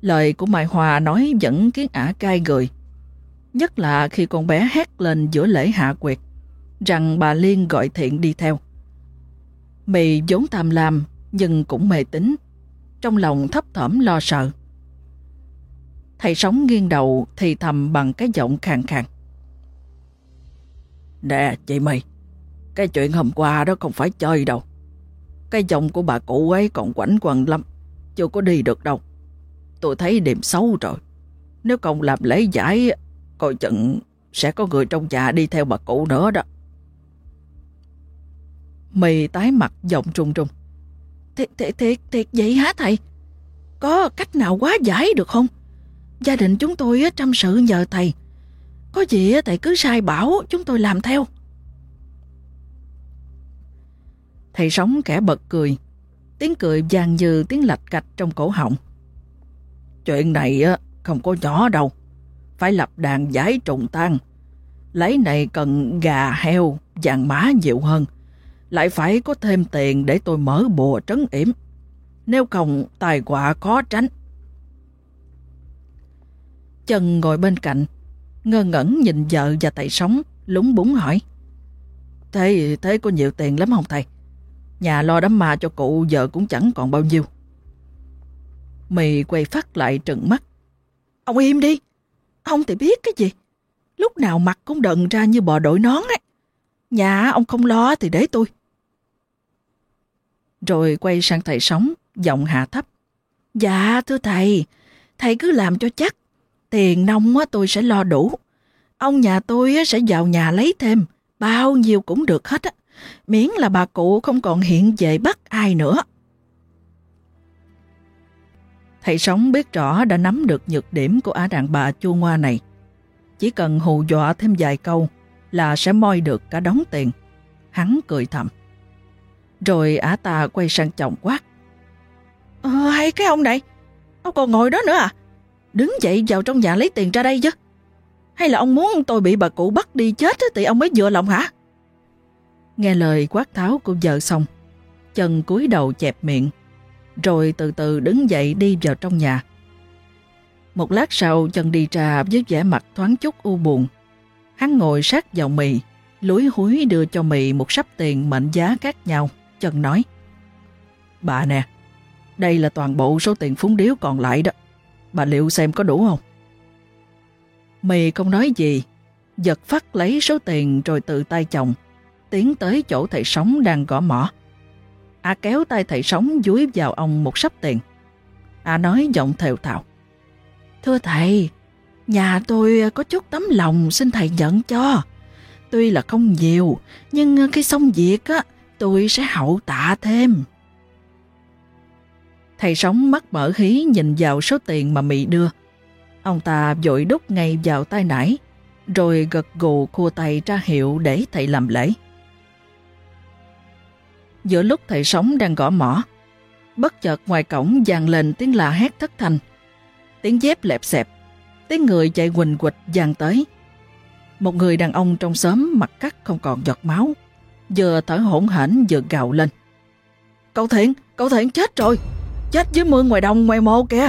lời của Mai Hòa nói vẫn khiến ả cay người. Nhất là khi con bé hét lên giữa lễ hạ quyệt, rằng bà Liên gọi thiện đi theo. Mì vốn tham lam, nhưng cũng mê tín, trong lòng thấp thỏm lo sợ. Thầy sống nghiêng đầu thì thầm bằng cái giọng khàn khàn. Nè chị mày, cái chuyện hôm qua đó không phải chơi đâu. Cái giọng của bà cụ ấy còn quảnh quần lắm, chưa có đi được đâu. Tôi thấy điểm xấu rồi. Nếu không làm lễ giải, coi chừng sẽ có người trong nhà đi theo bà cụ nữa đó. Mì tái mặt giọng trung trung. Thiệt, thiệt, thiệt, thiệt vậy hả thầy? Có cách nào quá giải được không? Gia đình chúng tôi chăm sự nhờ thầy. Có gì thầy cứ sai bảo chúng tôi làm theo. Thầy sống kẻ bật cười. Tiếng cười vàng như tiếng lạch cạch trong cổ họng. Chuyện này không có nhỏ đâu. Phải lập đàn giải trùng tăng Lấy này cần gà, heo, vàng má nhiều hơn. Lại phải có thêm tiền để tôi mở bùa trấn yểm. Nếu không tài quả khó tránh. Trần ngồi bên cạnh, ngơ ngẩn nhìn vợ và thầy sống, lúng búng hỏi. Thế, thế có nhiều tiền lắm không thầy? Nhà lo đám ma cho cụ giờ cũng chẳng còn bao nhiêu. Mì quay phát lại trừng mắt. Ông im đi, ông thì biết cái gì. Lúc nào mặt cũng đần ra như bò đội nón ấy. Nhà ông không lo thì để tôi. Rồi quay sang thầy sống, giọng hạ thấp. Dạ thưa thầy, thầy cứ làm cho chắc. Tiền nông tôi sẽ lo đủ. Ông nhà tôi sẽ vào nhà lấy thêm, bao nhiêu cũng được hết á. Miễn là bà cụ không còn hiện về bắt ai nữa. Thầy sống biết rõ đã nắm được nhược điểm của ả đàn bà chua ngoa này. Chỉ cần hù dọa thêm vài câu là sẽ moi được cả đống tiền. Hắn cười thầm. Rồi ả ta quay sang chồng quát. Ờ, hay cái ông này, ông còn ngồi đó nữa à? Đứng dậy vào trong nhà lấy tiền ra đây chứ. Hay là ông muốn tôi bị bà cụ bắt đi chết thì ông mới vừa lòng hả? Nghe lời quát tháo của vợ xong, chân cúi đầu chẹp miệng, rồi từ từ đứng dậy đi vào trong nhà. Một lát sau trần đi trà với vẻ mặt thoáng chút u buồn. Hắn ngồi sát vào mì, lúi húi đưa cho mì một sắp tiền mệnh giá khác nhau. trần nói, Bà nè, đây là toàn bộ số tiền phúng điếu còn lại đó. Bà liệu xem có đủ không? Mì không nói gì, giật phát lấy số tiền rồi tự tay chồng, tiến tới chỗ thầy sống đang gõ mỏ. A kéo tay thầy sống dúi vào ông một sắp tiền. à nói giọng thều thào. Thưa thầy, nhà tôi có chút tấm lòng xin thầy nhận cho. Tuy là không nhiều, nhưng khi xong việc á, tôi sẽ hậu tạ thêm. Thầy sống mắt mở hí nhìn vào số tiền mà Mỹ đưa. Ông ta vội đút ngay vào tay nải, rồi gật gù khua tay ra hiệu để thầy làm lễ. Giữa lúc thầy sống đang gõ mỏ, bất chợt ngoài cổng vang lên tiếng la hét thất thanh. Tiếng dép lẹp xẹp, tiếng người chạy quỳnh quịch dàn tới. Một người đàn ông trong xóm mặt cắt không còn giọt máu, vừa thở hổn hển vừa gào lên. Cậu Thiện, cậu Thiện chết rồi, chết dưới mưa ngoài đồng ngoài mộ kìa.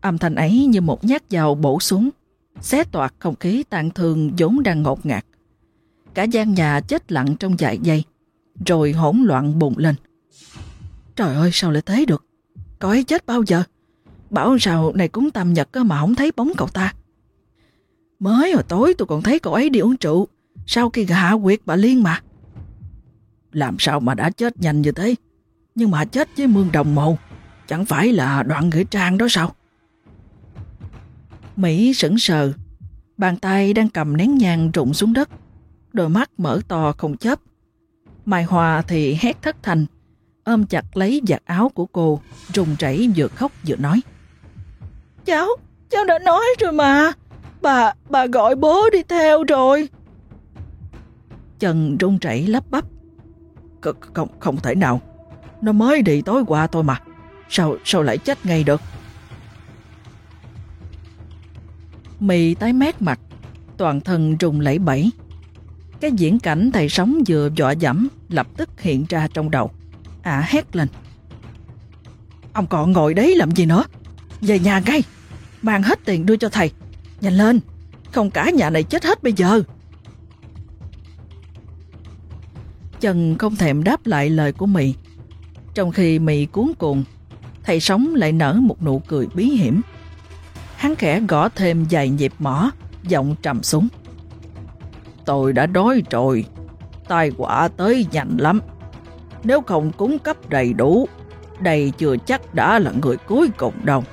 Âm thanh ấy như một nhát dao bổ xuống, xé toạc không khí tàn thương vốn đang ngột ngạt. Cả gian nhà chết lặng trong vài giây, rồi hỗn loạn bùng lên. Trời ơi sao lại thế được? Cậu ấy chết bao giờ? Bảo sao này cúng tầm nhật mà không thấy bóng cậu ta. Mới hồi tối tôi còn thấy cậu ấy đi uống rượu, sau khi hạ quyệt bà Liên mà. Làm sao mà đã chết nhanh như thế? Nhưng mà chết với mương đồng mồ, chẳng phải là đoạn nghĩa trang đó sao? Mỹ sững sờ, bàn tay đang cầm nén nhang rụng xuống đất, đôi mắt mở to không chớp. Mai Hòa thì hét thất thành, ôm chặt lấy giặt áo của cô, rùng rẩy vừa khóc vừa nói. Cháu, cháu đã nói rồi mà, bà, bà gọi bố đi theo rồi. Trần run rẩy lắp bắp. Không, không thể nào, nó mới đi tối qua thôi mà, sao, sao lại chết ngay được? Mì tái mét mặt, toàn thân rùng lẫy bẫy. Cái diễn cảnh thầy sống vừa dọa dẫm lập tức hiện ra trong đầu. Ả hét lên. Ông còn ngồi đấy làm gì nữa? Về nhà ngay, mang hết tiền đưa cho thầy. Nhanh lên, không cả nhà này chết hết bây giờ. Trần không thèm đáp lại lời của Mị. Trong khi Mị cuốn cuồng, thầy sống lại nở một nụ cười bí hiểm. Hắn khẽ gõ thêm vài nhịp mỏ, giọng trầm xuống. Tôi đã đói rồi, tai quả tới nhanh lắm. Nếu không cúng cấp đầy đủ, đây chưa chắc đã là người cuối cùng đâu.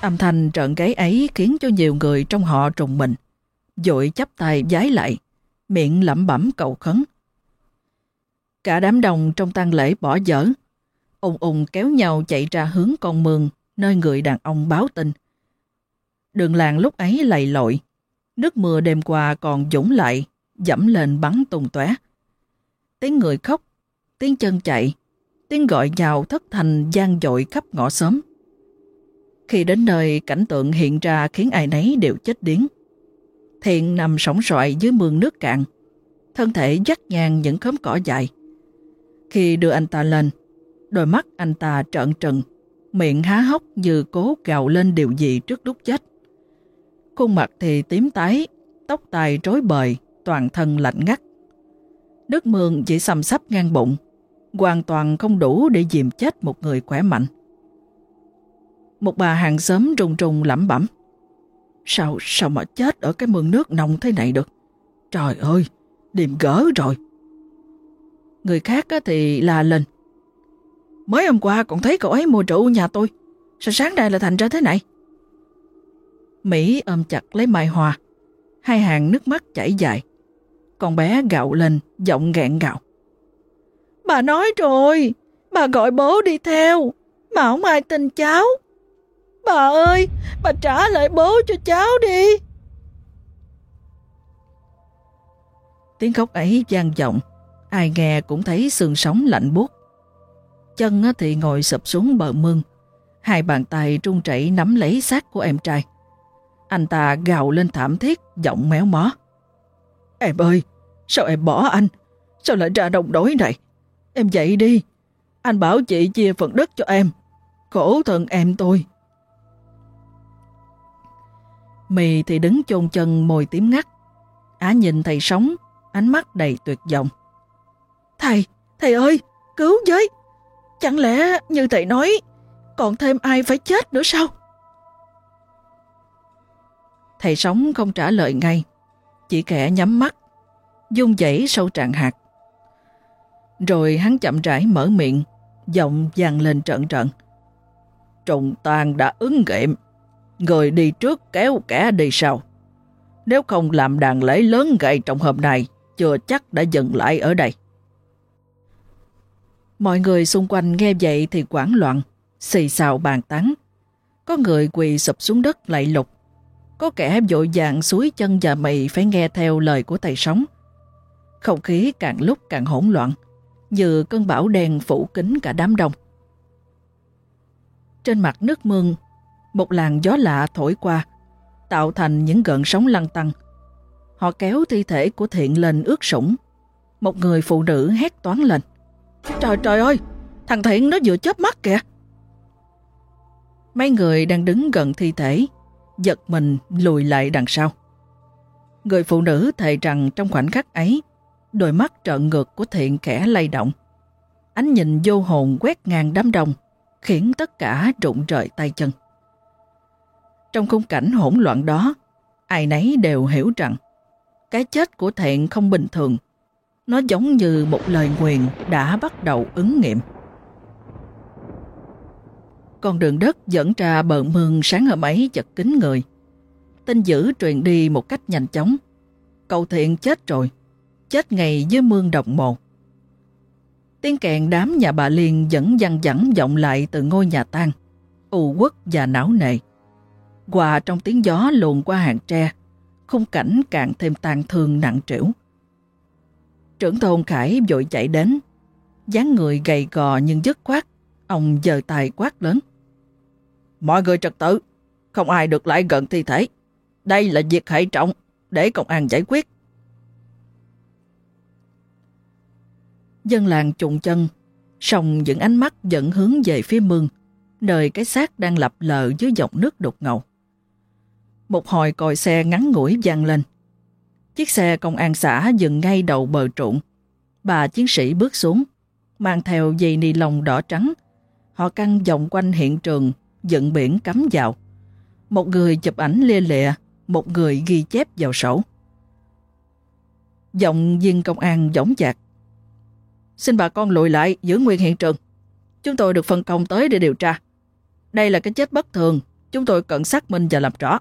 Âm thanh trận gáy ấy khiến cho nhiều người trong họ trùng mình, dội chắp tay giái lại, miệng lẩm bẩm cầu khấn. Cả đám đồng trong tang lễ bỏ dở, ùng ùng kéo nhau chạy ra hướng con mương nơi người đàn ông báo tin. Đường làng lúc ấy lầy lội, nước mưa đêm qua còn dũng lại, dẫm lên bắn tung tóe. Tiếng người khóc, tiếng chân chạy, tiếng gọi nhào thất thành gian dội khắp ngõ xóm. Khi đến nơi, cảnh tượng hiện ra khiến ai nấy đều chết điếng. Thiện nằm sóng xoại dưới mương nước cạn, thân thể dắt nhang những khóm cỏ dài. Khi đưa anh ta lên, đôi mắt anh ta trợn trừng, miệng há hốc như cố gào lên điều gì trước lúc chết. Khuôn mặt thì tím tái, tóc tai rối bời, toàn thân lạnh ngắt. Nước mương chỉ xăm sắp ngang bụng, hoàn toàn không đủ để dìm chết một người khỏe mạnh. Một bà hàng xóm rùng rùng lẩm bẩm. Sao, sao mà chết ở cái mương nước nồng thế này được? Trời ơi, điềm gỡ rồi. Người khác thì la lên. Mới hôm qua còn thấy cậu ấy mua rượu nhà tôi. Sao sáng nay là thành ra thế này? Mỹ ôm chặt lấy Mai Hoa. Hai hàng nước mắt chảy dài. Con bé gạo lên, giọng nghẹn gạo. Bà nói rồi, bà gọi bố đi theo, mà không ai tin cháu. Bà ơi, bà trả lại bố cho cháu đi. Tiếng khóc ấy gian vọng, ai nghe cũng thấy xương sống lạnh buốt. Chân thì ngồi sụp xuống bờ mương, hai bàn tay trung chảy nắm lấy xác của em trai. Anh ta gào lên thảm thiết, giọng méo mó. Em ơi, sao em bỏ anh? Sao lại ra đồng đối này? Em dậy đi. Anh bảo chị chia phần đất cho em. Khổ thân em tôi. Mì thì đứng chôn chân môi tím ngắt. Á nhìn thầy sống, ánh mắt đầy tuyệt vọng. Thầy, thầy ơi, cứu với! Chẳng lẽ như thầy nói, còn thêm ai phải chết nữa sao? Thầy sống không trả lời ngay, chỉ kẻ nhắm mắt, dung dãy sâu trạng hạt. Rồi hắn chậm rãi mở miệng, giọng vang lên trận trận. Trùng toàn đã ứng nghiệm, người đi trước kéo kẻ đi sau. Nếu không làm đàn lễ lớn gậy trong hôm nay, chưa chắc đã dừng lại ở đây. Mọi người xung quanh nghe vậy thì quảng loạn, xì xào bàn tán. Có người quỳ sụp xuống đất lại lục. Có kẻ vội vàng suối chân và mày phải nghe theo lời của thầy sống. Không khí càng lúc càng hỗn loạn, như cơn bão đen phủ kín cả đám đông. Trên mặt nước mương, một làn gió lạ thổi qua, tạo thành những gợn sóng lăn tăng. Họ kéo thi thể của thiện lên ướt sũng. Một người phụ nữ hét toán lên. Trời trời ơi, thằng thiện nó vừa chớp mắt kìa. Mấy người đang đứng gần thi thể, giật mình lùi lại đằng sau. Người phụ nữ thề rằng trong khoảnh khắc ấy, đôi mắt trợn ngược của thiện kẻ lay động. Ánh nhìn vô hồn quét ngang đám đông, khiến tất cả rụng rời tay chân. Trong khung cảnh hỗn loạn đó, ai nấy đều hiểu rằng cái chết của thiện không bình thường. Nó giống như một lời nguyền đã bắt đầu ứng nghiệm. Con đường đất dẫn ra bờ mương sáng hôm ấy chật kín người. Tin dữ truyền đi một cách nhanh chóng. Cậu thiện chết rồi, chết ngày dưới mương đồng một. Tiếng kèn đám nhà bà Liên vẫn văng vẳng vọng lại từ ngôi nhà tan, u quất và não nề. Quà trong tiếng gió luồn qua hàng tre, khung cảnh càng thêm tàn thương nặng trĩu. Trưởng thôn Khải vội chạy đến, dáng người gầy gò nhưng dứt khoát, ông giơ tay quát lớn. Mọi người trật tự, không ai được lại gần thi thể. Đây là việc hệ trọng, để công an giải quyết. Dân làng trùng chân, song những ánh mắt dẫn hướng về phía mương, nơi cái xác đang lập lờ dưới dòng nước đục ngầu. Một hồi còi xe ngắn ngủi vang lên. Chiếc xe công an xã dừng ngay đầu bờ trụng. Bà chiến sĩ bước xuống, mang theo dây ni lông đỏ trắng. Họ căng vòng quanh hiện trường, dựng biển cắm vào. Một người chụp ảnh lia lịa, một người ghi chép vào sổ. Giọng viên công an giống dạc. Xin bà con lùi lại, giữ nguyên hiện trường. Chúng tôi được phân công tới để điều tra. Đây là cái chết bất thường, chúng tôi cần xác minh và làm rõ.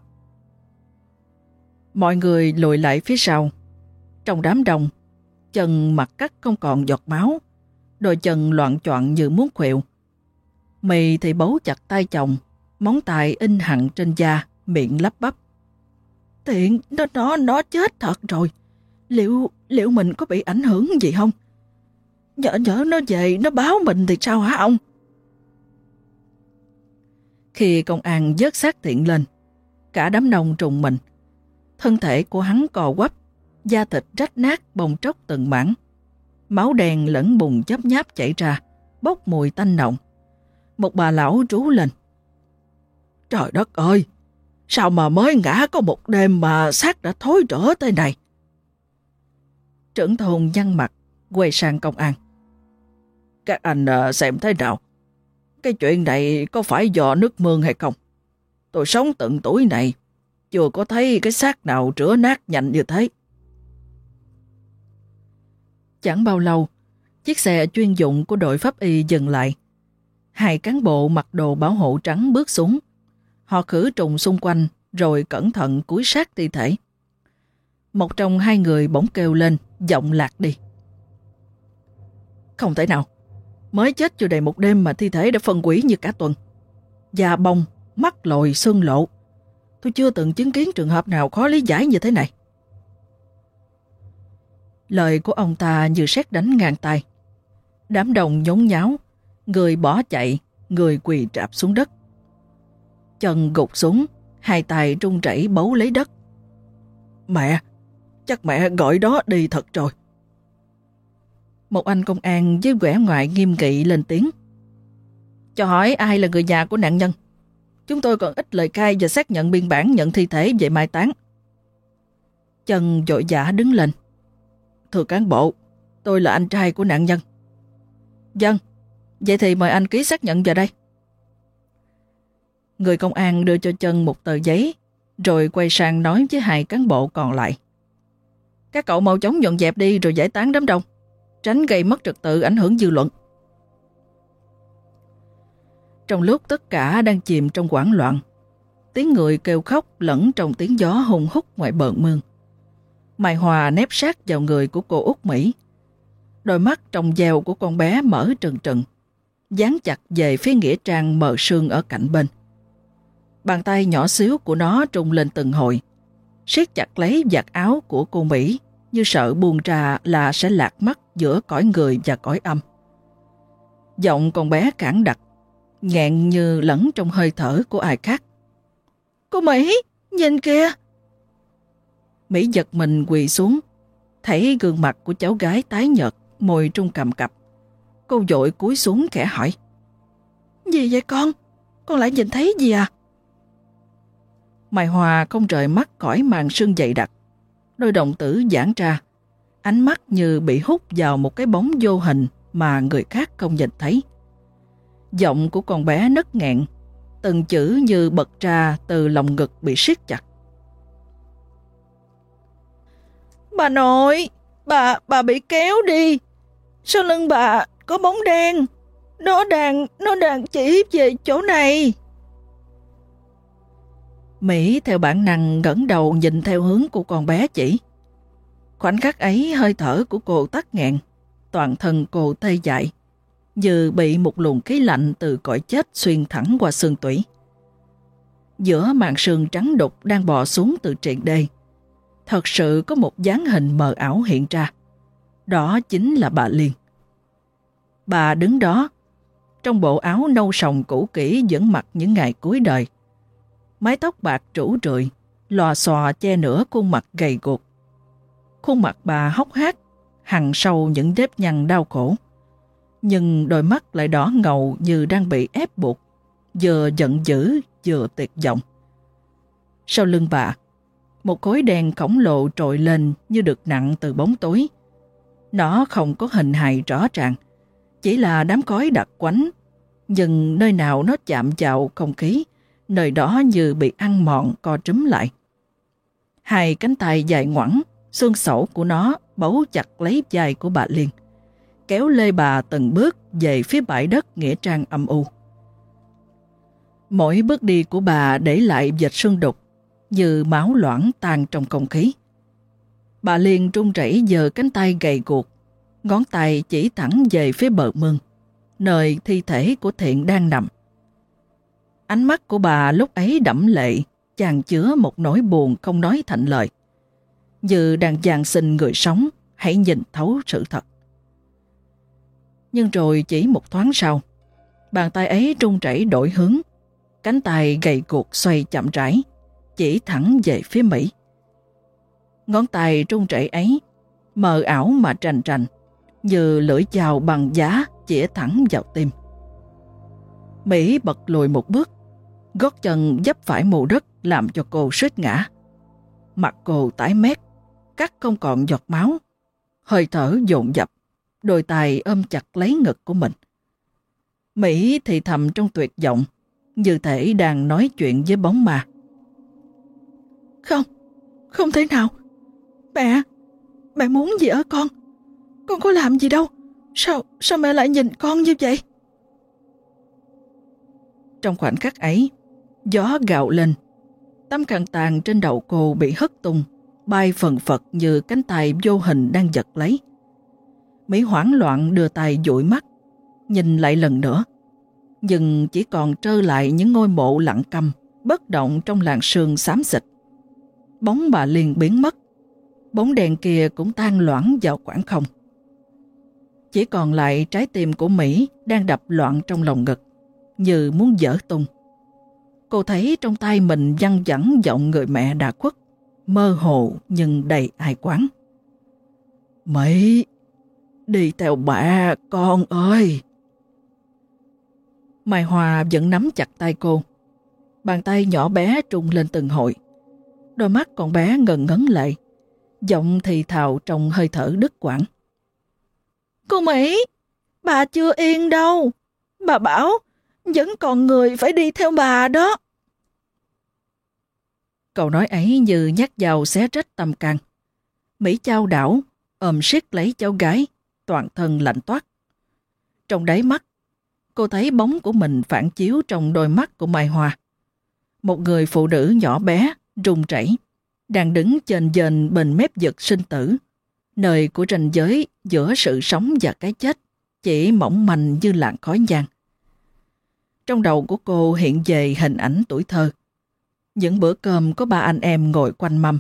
Mọi người lùi lại phía sau. Trong đám đông, chân mặt cắt không còn giọt máu, đôi chân loạn choạng như muốn khuỵu. Mì thì bấu chặt tay chồng, móng tay in hẳn trên da, miệng lắp bắp. Tiện, nó, nó, nó chết thật rồi. Liệu, liệu mình có bị ảnh hưởng gì không? Nhỡ nhỡ nó về, nó báo mình thì sao hả ông? Khi công an dớt xác tiện lên, cả đám đông trùng mình. Thân thể của hắn cò quắp, da thịt rách nát bồng tróc từng mảng. Máu đen lẫn bùn chấp nháp chảy ra, bốc mùi tanh động. Một bà lão trú lên. Trời đất ơi! Sao mà mới ngã có một đêm mà xác đã thối rỡ tới này? Trưởng thôn nhăn mặt, quay sang công an. Các anh à, xem thế nào? Cái chuyện này có phải do nước mương hay không? Tôi sống tận tuổi này, chưa có thấy cái xác nào rửa nát nhanh như thế. Chẳng bao lâu, chiếc xe chuyên dụng của đội pháp y dừng lại. Hai cán bộ mặc đồ bảo hộ trắng bước xuống. Họ khử trùng xung quanh rồi cẩn thận cúi sát thi thể. Một trong hai người bỗng kêu lên, giọng lạc đi. Không thể nào, mới chết chưa đầy một đêm mà thi thể đã phân quỷ như cả tuần. Da bông, mắt lồi, xương lộ. Tôi chưa từng chứng kiến trường hợp nào khó lý giải như thế này. Lời của ông ta như sét đánh ngang tay. Đám đồng nhốn nháo, người bỏ chạy, người quỳ trạp xuống đất. Chân gục xuống, hai tay run rẩy bấu lấy đất. Mẹ, chắc mẹ gọi đó đi thật rồi. Một anh công an với vẻ ngoại nghiêm nghị lên tiếng. Cho hỏi ai là người nhà của nạn nhân? Chúng tôi còn ít lời khai và xác nhận biên bản nhận thi thể về mai táng. Trần dội dã đứng lên. Thưa cán bộ, tôi là anh trai của nạn nhân. Dân, vậy thì mời anh ký xác nhận vào đây. Người công an đưa cho chân một tờ giấy, rồi quay sang nói với hai cán bộ còn lại. Các cậu mau chóng dọn dẹp đi rồi giải tán đám đông. tránh gây mất trật tự ảnh hưởng dư luận. Trong lúc tất cả đang chìm trong hoảng loạn, tiếng người kêu khóc lẫn trong tiếng gió hùng hút ngoài bờ mương. Mai Hòa nép sát vào người của cô Út Mỹ. Đôi mắt trong dèo của con bé mở trừng trừng, dán chặt về phía nghĩa trang mờ sương ở cạnh bên. Bàn tay nhỏ xíu của nó trùng lên từng hồi, siết chặt lấy giặt áo của cô Mỹ như sợ buông ra là sẽ lạc mắt giữa cõi người và cõi âm. Giọng con bé cản đặc, nghẹn như lẫn trong hơi thở của ai khác. Cô Mỹ, nhìn kìa! Mỹ giật mình quỳ xuống, thấy gương mặt của cháu gái tái nhợt, môi trung cầm cặp. Cô dội cúi xuống khẽ hỏi. Gì vậy con? Con lại nhìn thấy gì à? Mai Hòa không rời mắt khỏi màn sương dày đặc. Đôi đồng tử giãn ra, ánh mắt như bị hút vào một cái bóng vô hình mà người khác không nhìn thấy. Giọng của con bé nấc nghẹn, từng chữ như bật ra từ lòng ngực bị siết chặt. Bà nội, bà, bà bị kéo đi. Sau lưng bà có bóng đen. Nó đang, nó đang chỉ về chỗ này. Mỹ theo bản năng ngẩng đầu nhìn theo hướng của con bé chỉ. Khoảnh khắc ấy hơi thở của cô tắt nghẹn, toàn thân cô tê dại, như bị một luồng khí lạnh từ cõi chết xuyên thẳng qua xương tủy. Giữa màn sương trắng đục đang bò xuống từ triện đê, thật sự có một dáng hình mờ ảo hiện ra. Đó chính là bà Liên. Bà đứng đó, trong bộ áo nâu sòng cũ kỹ dẫn mặt những ngày cuối đời. Mái tóc bạc trũ rượi lò xòa che nửa khuôn mặt gầy guộc. Khuôn mặt bà hốc hác, hằn sâu những vết nhăn đau khổ. Nhưng đôi mắt lại đỏ ngầu như đang bị ép buộc, vừa giận dữ vừa tuyệt vọng. Sau lưng bà, một khối đèn khổng lồ trội lên như được nặng từ bóng tối. Nó không có hình hài rõ ràng, chỉ là đám khói đặc quánh, nhưng nơi nào nó chạm vào không khí, nơi đó như bị ăn mòn co trúm lại. Hai cánh tay dài ngoẳng, xương sẩu của nó bấu chặt lấy vai của bà Liên, kéo lê bà từng bước về phía bãi đất nghĩa trang âm u. Mỗi bước đi của bà để lại vệt sương đục, như máu loãng tan trong không khí. Bà Liên trung rẩy giờ cánh tay gầy guộc, ngón tay chỉ thẳng về phía bờ mương, nơi thi thể của Thiện đang nằm. Ánh mắt của bà lúc ấy đẫm lệ, chàng chứa một nỗi buồn không nói thành lời. Như đang giàn xin người sống, hãy nhìn thấu sự thật. Nhưng rồi chỉ một thoáng sau, bàn tay ấy trung chảy đổi hướng, cánh tay gầy guộc xoay chậm rãi, chỉ thẳng về phía Mỹ. Ngón tay trung chảy ấy, mờ ảo mà trành trành, như lưỡi dao bằng giá chĩa thẳng vào tim. Mỹ bật lùi một bước, gót chân dấp phải mù đất làm cho cô suýt ngã. Mặt cô tái mét, cắt không còn giọt máu, hơi thở dồn dập, đôi tay ôm chặt lấy ngực của mình. Mỹ thì thầm trong tuyệt vọng, như thể đang nói chuyện với bóng ma. Không, không thể nào. Mẹ, mẹ muốn gì ở con? Con có làm gì đâu. Sao, sao mẹ lại nhìn con như vậy? Trong khoảnh khắc ấy, gió gạo lên. Tấm khăn tàn trên đầu cô bị hất tung, bay phần phật như cánh tay vô hình đang giật lấy. Mỹ hoảng loạn đưa tay dụi mắt, nhìn lại lần nữa. Nhưng chỉ còn trơ lại những ngôi mộ lặng câm, bất động trong làng sương xám xịt. Bóng bà liền biến mất, bóng đèn kia cũng tan loãng vào khoảng không. Chỉ còn lại trái tim của Mỹ đang đập loạn trong lòng ngực, như muốn dở tung. Cô thấy trong tay mình văng vẳng giọng người mẹ đã khuất, mơ hồ nhưng đầy ai quán. Mỹ, đi theo bà con ơi! Mai Hòa vẫn nắm chặt tay cô. Bàn tay nhỏ bé trung lên từng hội. Đôi mắt con bé ngần ngấn lại. Giọng thì thào trong hơi thở đứt quãng. Cô Mỹ, bà chưa yên đâu. Bà bảo vẫn còn người phải đi theo bà đó. Câu nói ấy như nhát dao xé rách tâm can. Mỹ trao đảo, ôm siết lấy cháu gái, toàn thân lạnh toát. Trong đáy mắt, cô thấy bóng của mình phản chiếu trong đôi mắt của Mai Hoa. Một người phụ nữ nhỏ bé, run rẩy, đang đứng chền dền bên mép vực sinh tử, nơi của ranh giới giữa sự sống và cái chết, chỉ mỏng manh như làn khói nhang. Trong đầu của cô hiện về hình ảnh tuổi thơ. Những bữa cơm có ba anh em ngồi quanh mâm.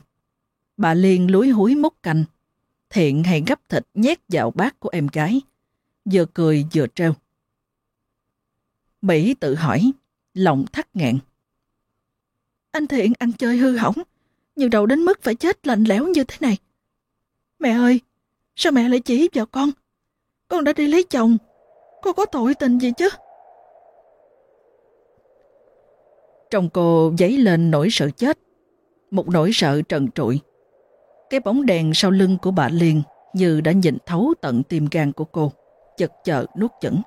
Bà Liên lúi húi múc canh. Thiện hay gấp thịt nhét vào bát của em gái. Vừa cười vừa treo. Mỹ tự hỏi, lòng thắt nghẹn. Anh Thiện ăn chơi hư hỏng, nhưng đầu đến mức phải chết lạnh lẽo như thế này. Mẹ ơi, sao mẹ lại chỉ vào con? Con đã đi lấy chồng, con có tội tình gì chứ? Trong cô dấy lên nỗi sợ chết, một nỗi sợ trần trụi. Cái bóng đèn sau lưng của bà Liên như đã nhìn thấu tận tim gan của cô, chật chợ nuốt chửng.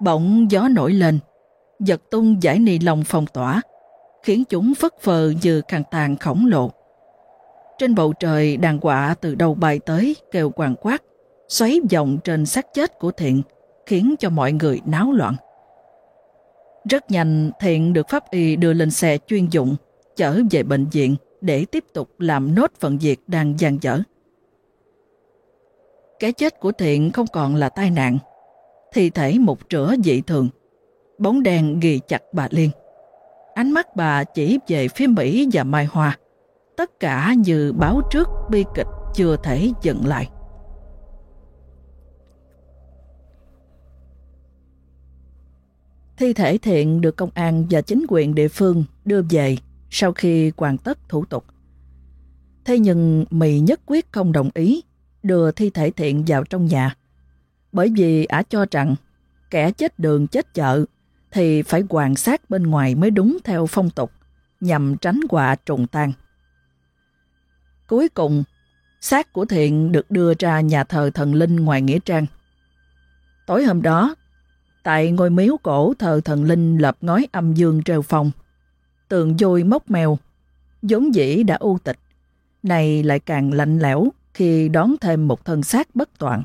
Bỗng gió nổi lên, giật tung giải ni lông phong tỏa, khiến chúng phất phờ như càng tàn khổng lồ. Trên bầu trời đàn quạ từ đầu bay tới kêu quàng quát, xoáy vòng trên xác chết của thiện, khiến cho mọi người náo loạn. Rất nhanh, Thiện được pháp y đưa lên xe chuyên dụng, chở về bệnh viện để tiếp tục làm nốt phần việc đang dàn dở. Cái chết của Thiện không còn là tai nạn, thi thể một rửa dị thường. Bóng đèn ghi chặt bà Liên. Ánh mắt bà chỉ về phía Mỹ và Mai Hoa. Tất cả như báo trước bi kịch chưa thể dừng lại. Thi thể thiện được công an và chính quyền địa phương đưa về sau khi hoàn tất thủ tục. Thế nhưng Mì nhất quyết không đồng ý đưa thi thể thiện vào trong nhà. Bởi vì ả cho rằng kẻ chết đường chết chợ thì phải quan sát bên ngoài mới đúng theo phong tục, nhằm tránh quả trùng tan. Cuối cùng, xác của Thiện được đưa ra nhà thờ thần linh ngoài Nghĩa Trang. Tối hôm đó, Tại ngôi miếu cổ thờ thần linh lập ngói âm dương treo phòng. Tường dôi mốc mèo, vốn dĩ đã u tịch, này lại càng lạnh lẽo khi đón thêm một thân xác bất toàn.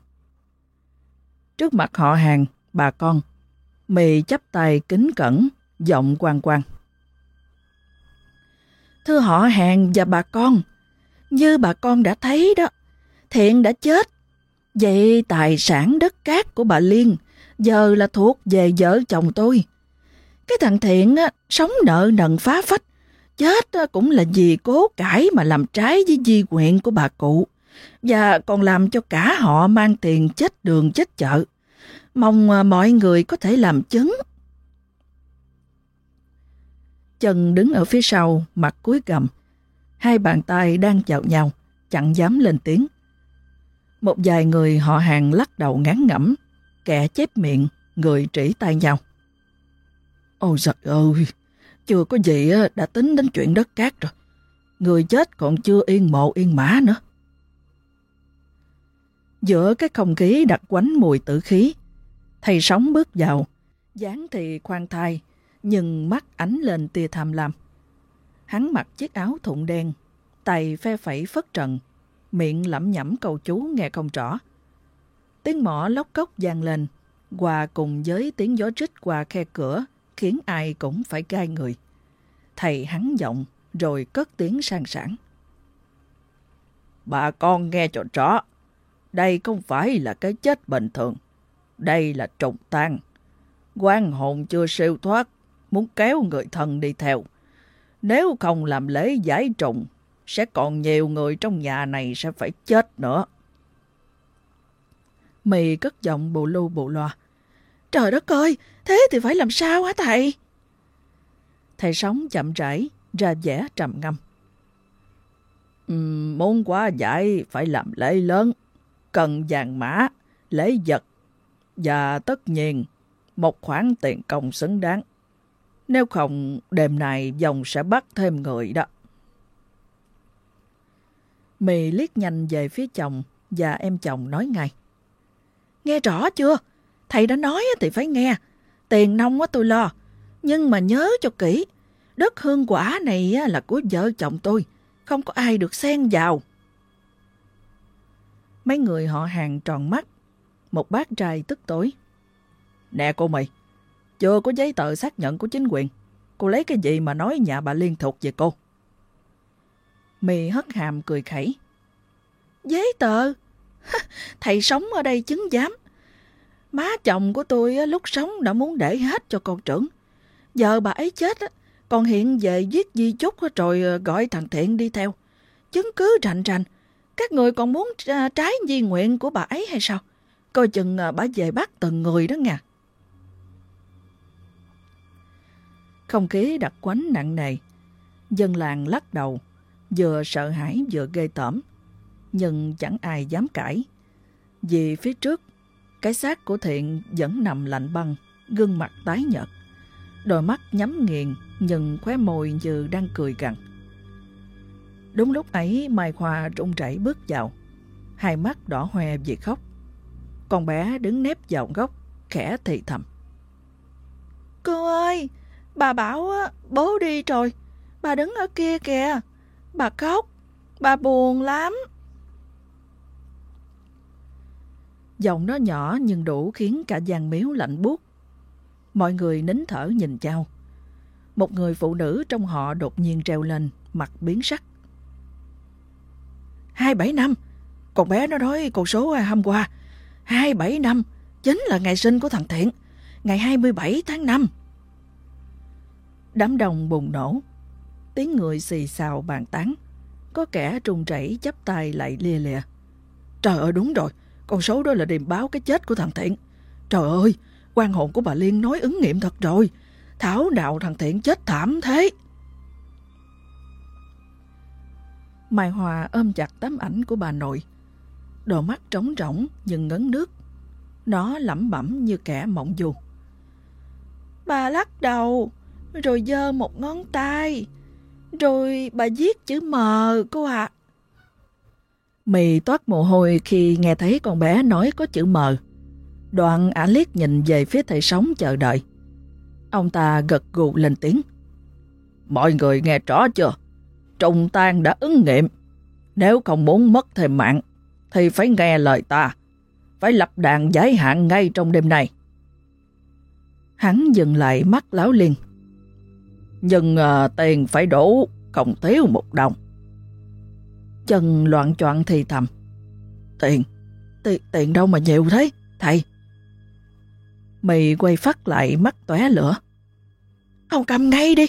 Trước mặt họ hàng, bà con, mì chắp tay kính cẩn, giọng quang quang. Thưa họ hàng và bà con, như bà con đã thấy đó, thiện đã chết. Vậy tài sản đất cát của bà Liên giờ là thuộc về vợ chồng tôi. Cái thằng Thiện á, sống nợ nần phá phách, chết á, cũng là vì cố cãi mà làm trái với di nguyện của bà cụ, và còn làm cho cả họ mang tiền chết đường chết chợ. Mong à, mọi người có thể làm chứng. Trần đứng ở phía sau, mặt cúi gầm. Hai bàn tay đang chào nhau, chẳng dám lên tiếng. Một vài người họ hàng lắc đầu ngán ngẩm, kẻ chép miệng, người trĩ tay nhau. Ôi giời ơi, chưa có gì đã tính đến chuyện đất cát rồi. Người chết còn chưa yên mộ yên mã nữa. Giữa cái không khí đặc quánh mùi tử khí, thầy sống bước vào, dáng thì khoan thai, nhưng mắt ánh lên tia tham lam. Hắn mặc chiếc áo thụng đen, tay phe phẩy phất trần, miệng lẩm nhẩm cầu chú nghe không rõ. Tiếng mỏ lóc cốc vang lên, hòa cùng với tiếng gió rít qua khe cửa, khiến ai cũng phải gai người. Thầy hắn giọng, rồi cất tiếng sang sảng. Bà con nghe cho rõ, đây không phải là cái chết bình thường, đây là trùng tan. quan hồn chưa siêu thoát, muốn kéo người thân đi theo. Nếu không làm lễ giải trùng, sẽ còn nhiều người trong nhà này sẽ phải chết nữa. Mì cất giọng bộ lưu bộ loa. Trời đất ơi, thế thì phải làm sao hả thầy? Thầy sống chậm rãi, ra vẻ trầm ngâm. Uhm, muốn quá giải phải làm lễ lớn, cần vàng mã, lễ vật và tất nhiên một khoản tiền công xứng đáng. Nếu không, đêm này dòng sẽ bắt thêm người đó. Mì liếc nhanh về phía chồng và em chồng nói ngay. Nghe rõ chưa? Thầy đã nói thì phải nghe. Tiền nông tôi lo. Nhưng mà nhớ cho kỹ. Đất hương quả này là của vợ chồng tôi. Không có ai được xen vào. Mấy người họ hàng tròn mắt, một bác trai tức tối. Nè cô mày, chưa có giấy tờ xác nhận của chính quyền. Cô lấy cái gì mà nói nhà bà Liên thuộc về cô? Mì hất hàm cười khẩy. Giấy tờ? Thầy sống ở đây chứng giám. Má chồng của tôi lúc sống đã muốn để hết cho con trưởng. Giờ bà ấy chết, còn hiện về viết di chúc rồi ờ, gọi thằng Thiện đi theo. Chứng cứ rành rành. Các người còn muốn ờ, trái di nguyện của bà ấy hay sao? Coi chừng ờ, bà về bắt từng người đó nha. Không khí đặc quánh nặng nề. Dân làng lắc đầu, vừa sợ hãi vừa ghê tởm. Nhưng chẳng ai dám cãi. Vì phía trước, cái xác của Thiện vẫn nằm lạnh băng, gương mặt tái nhợt. Đôi mắt nhắm nghiền nhưng khóe môi như đang cười gằn. Đúng lúc ấy Mai Khoa run rẩy bước vào, hai mắt đỏ hoe vì khóc. Con bé đứng nép vào góc, khẽ thì thầm. Cô ơi, bà bảo bố đi rồi, bà đứng ở kia kìa, bà khóc, bà buồn lắm. Giọng nó nhỏ nhưng đủ khiến cả gian miếu lạnh buốt. Mọi người nín thở nhìn nhau. Một người phụ nữ trong họ đột nhiên treo lên, mặt biến sắc. Hai bảy năm, con bé nó nói con số à, hôm qua. Hai bảy năm, chính là ngày sinh của thằng Thiện, ngày 27 tháng 5. Đám đông bùng nổ, tiếng người xì xào bàn tán. Có kẻ trùng chảy chắp tay lại lia lìa. Trời ơi đúng rồi, con số đó là điềm báo cái chết của thằng Thiện. Trời ơi, quan hồn của bà Liên nói ứng nghiệm thật rồi. Thảo nào thằng Thiện chết thảm thế. Mai Hòa ôm chặt tấm ảnh của bà nội. Đôi mắt trống rỗng nhưng ngấn nước. Nó lẩm bẩm như kẻ mộng du. Bà lắc đầu, rồi giơ một ngón tay, rồi bà viết chữ M cô ạ. À. Mì toát mồ hôi khi nghe thấy con bé nói có chữ M. Đoạn ả liếc nhìn về phía thầy sống chờ đợi. Ông ta gật gù lên tiếng. Mọi người nghe rõ chưa? Trùng tan đã ứng nghiệm. Nếu không muốn mất thêm mạng, thì phải nghe lời ta. Phải lập đàn giải hạn ngay trong đêm nay. Hắn dừng lại mắt láo liên. Nhưng uh, tiền phải đủ, không thiếu một đồng. Chân loạn choạng thì thầm. Tiền, tiền, tiền đâu mà nhiều thế, thầy? Mì quay phát lại mắt tóe lửa. không cầm ngay đi,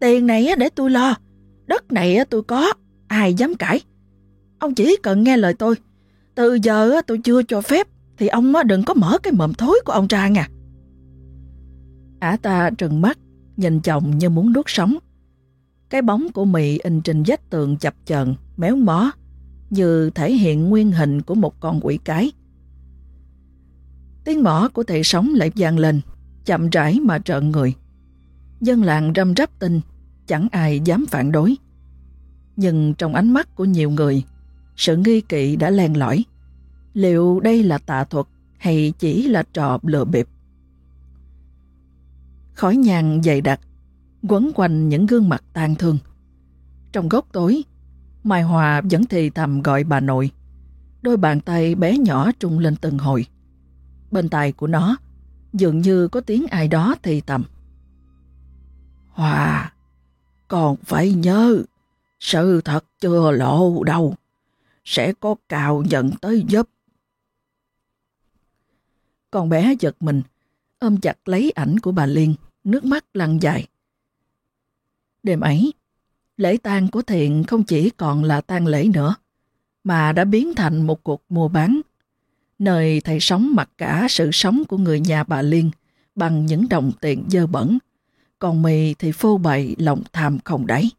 tiền này để tôi lo, đất này tôi có, ai dám cãi. Ông chỉ cần nghe lời tôi, từ giờ tôi chưa cho phép, thì ông đừng có mở cái mồm thối của ông ra nha. Ả ta trừng mắt, nhìn chồng như muốn nuốt sống. Cái bóng của Mị in trên vách tường chập chờn, méo mó, như thể hiện nguyên hình của một con quỷ cái. Tiếng mỏ của thầy sống lại vang lên, chậm rãi mà trợn người. Dân làng râm rắp tin, chẳng ai dám phản đối. Nhưng trong ánh mắt của nhiều người, sự nghi kỵ đã len lỏi. Liệu đây là tà thuật hay chỉ là trò lừa bịp? Khói nhang dày đặc, quấn quanh những gương mặt tang thương. Trong góc tối, Mai Hòa vẫn thì thầm gọi bà nội. Đôi bàn tay bé nhỏ trung lên từng hồi. Bên tai của nó, dường như có tiếng ai đó thì thầm. Hòa, còn phải nhớ, sự thật chưa lộ đâu. Sẽ có cào nhận tới giúp. Con bé giật mình, ôm chặt lấy ảnh của bà Liên, nước mắt lăn dài. Đêm ấy, lễ tang của Thiện không chỉ còn là tang lễ nữa, mà đã biến thành một cuộc mua bán, nơi thầy sống mặc cả sự sống của người nhà bà Liên bằng những đồng tiền dơ bẩn, còn mì thì phô bày lòng tham không đáy.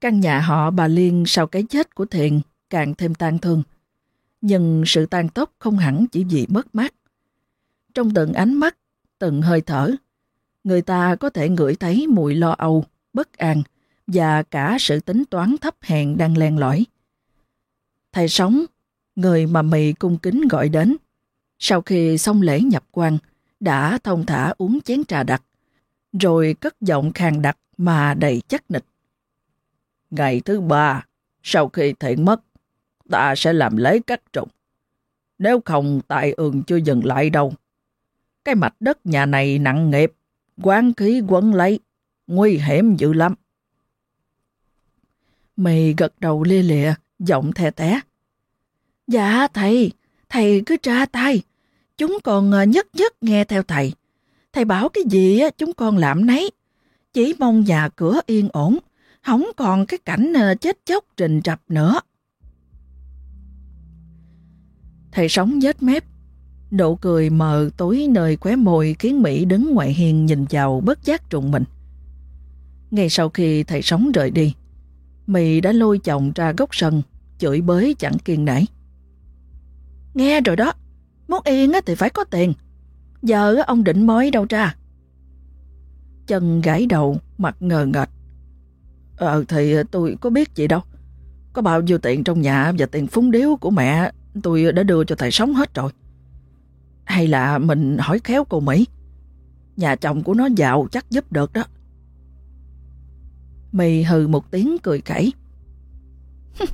Căn nhà họ bà Liên sau cái chết của Thiện càng thêm tan thương. Nhưng sự tan tốc không hẳn chỉ vì mất mát. Trong từng ánh mắt, từng hơi thở, người ta có thể ngửi thấy mùi lo âu, bất an và cả sự tính toán thấp hèn đang len lỏi. Thầy sống, người mà mì cung kính gọi đến, sau khi xong lễ nhập quan, đã thông thả uống chén trà đặc, rồi cất giọng khàn đặc mà đầy chắc nịch. Ngày thứ ba, sau khi thầy mất, ta sẽ làm lễ cắt trùng. Nếu không tài ương chưa dừng lại đâu. Cái mạch đất nhà này nặng nghiệp, quán khí quấn lấy, nguy hiểm dữ lắm. Mày gật đầu lia lịa, giọng thè té. Dạ thầy, thầy cứ tra tay. Chúng còn ờ, nhất nhất nghe theo thầy. Thầy bảo cái gì chúng con làm nấy. Chỉ mong nhà cửa yên ổn, không còn cái cảnh ờ, chết chóc trình trập nữa. Thầy sống nhếch mép, nụ cười mờ tối nơi khóe môi khiến Mỹ đứng ngoại hiền nhìn vào bất giác trùng mình. Ngay sau khi thầy sống rời đi, Mỹ đã lôi chồng ra góc sân, chửi bới chẳng kiên nảy. Nghe rồi đó, muốn yên thì phải có tiền. Giờ ông định mới đâu ra? Chân gãi đầu, mặt ngờ ngợt. Ờ thì tôi có biết gì đâu. Có bao nhiêu tiền trong nhà và tiền phúng điếu của mẹ tôi đã đưa cho thầy sống hết rồi. Hay là mình hỏi khéo cô Mỹ? Nhà chồng của nó giàu chắc giúp được đó. Mì hừ một tiếng cười khẩy.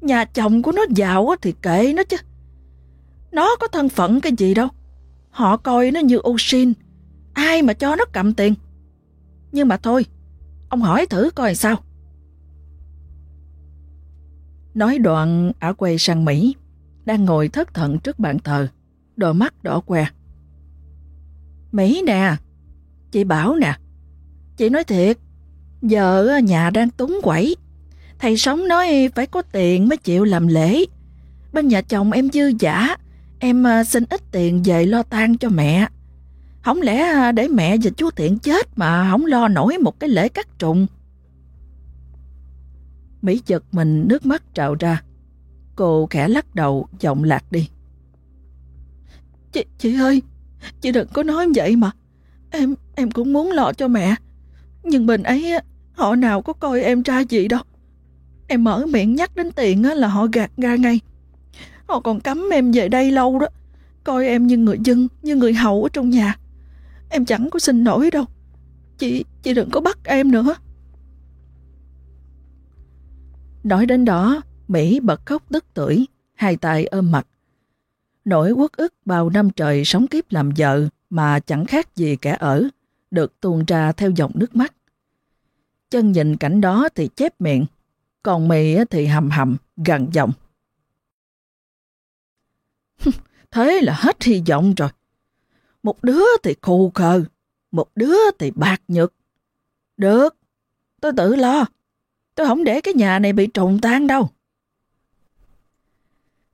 Nhà chồng của nó giàu thì kệ nó chứ. Nó có thân phận cái gì đâu. Họ coi nó như ô xin. Ai mà cho nó cầm tiền. Nhưng mà thôi, ông hỏi thử coi sao. Nói đoạn, ả quay sang Mỹ, đang ngồi thất thận trước bàn thờ, đôi mắt đỏ que. Mỹ nè, chị bảo nè, chị nói thiệt, giờ ờ, nhà đang túng quẩy, thầy sống nói phải có tiền mới chịu làm lễ. Bên nhà chồng em dư giả, em ờ, xin ít tiền về lo tang cho mẹ. Không lẽ ờ, để mẹ và chú Thiện chết mà không lo nổi một cái lễ cắt trùng. Mỹ giật mình nước mắt trào ra. Cô khẽ lắc đầu, giọng lạc đi. Chị, chị ơi, chị đừng có nói vậy mà. Em, em cũng muốn lo cho mẹ. Nhưng bên ấy, họ nào có coi em trai chị đâu. Em mở miệng nhắc đến tiền là họ gạt ra ngay. Họ còn cấm em về đây lâu đó. Coi em như người dân, như người hầu ở trong nhà. Em chẳng có xin nổi đâu. Chị, chị đừng có bắt em nữa. Nói đến đó, Mỹ bật khóc tức tưởi, hai tay ôm mặt. Nỗi uất ức bao năm trời sống kiếp làm vợ mà chẳng khác gì kẻ ở, được tuôn ra theo dòng nước mắt. Chân nhìn cảnh đó thì chép miệng, còn Mỹ thì hầm hầm, gần giọng. Thế là hết hy vọng rồi. Một đứa thì khù khờ, một đứa thì bạc nhược. Được, tôi tự lo. Tôi không để cái nhà này bị trộn tan đâu.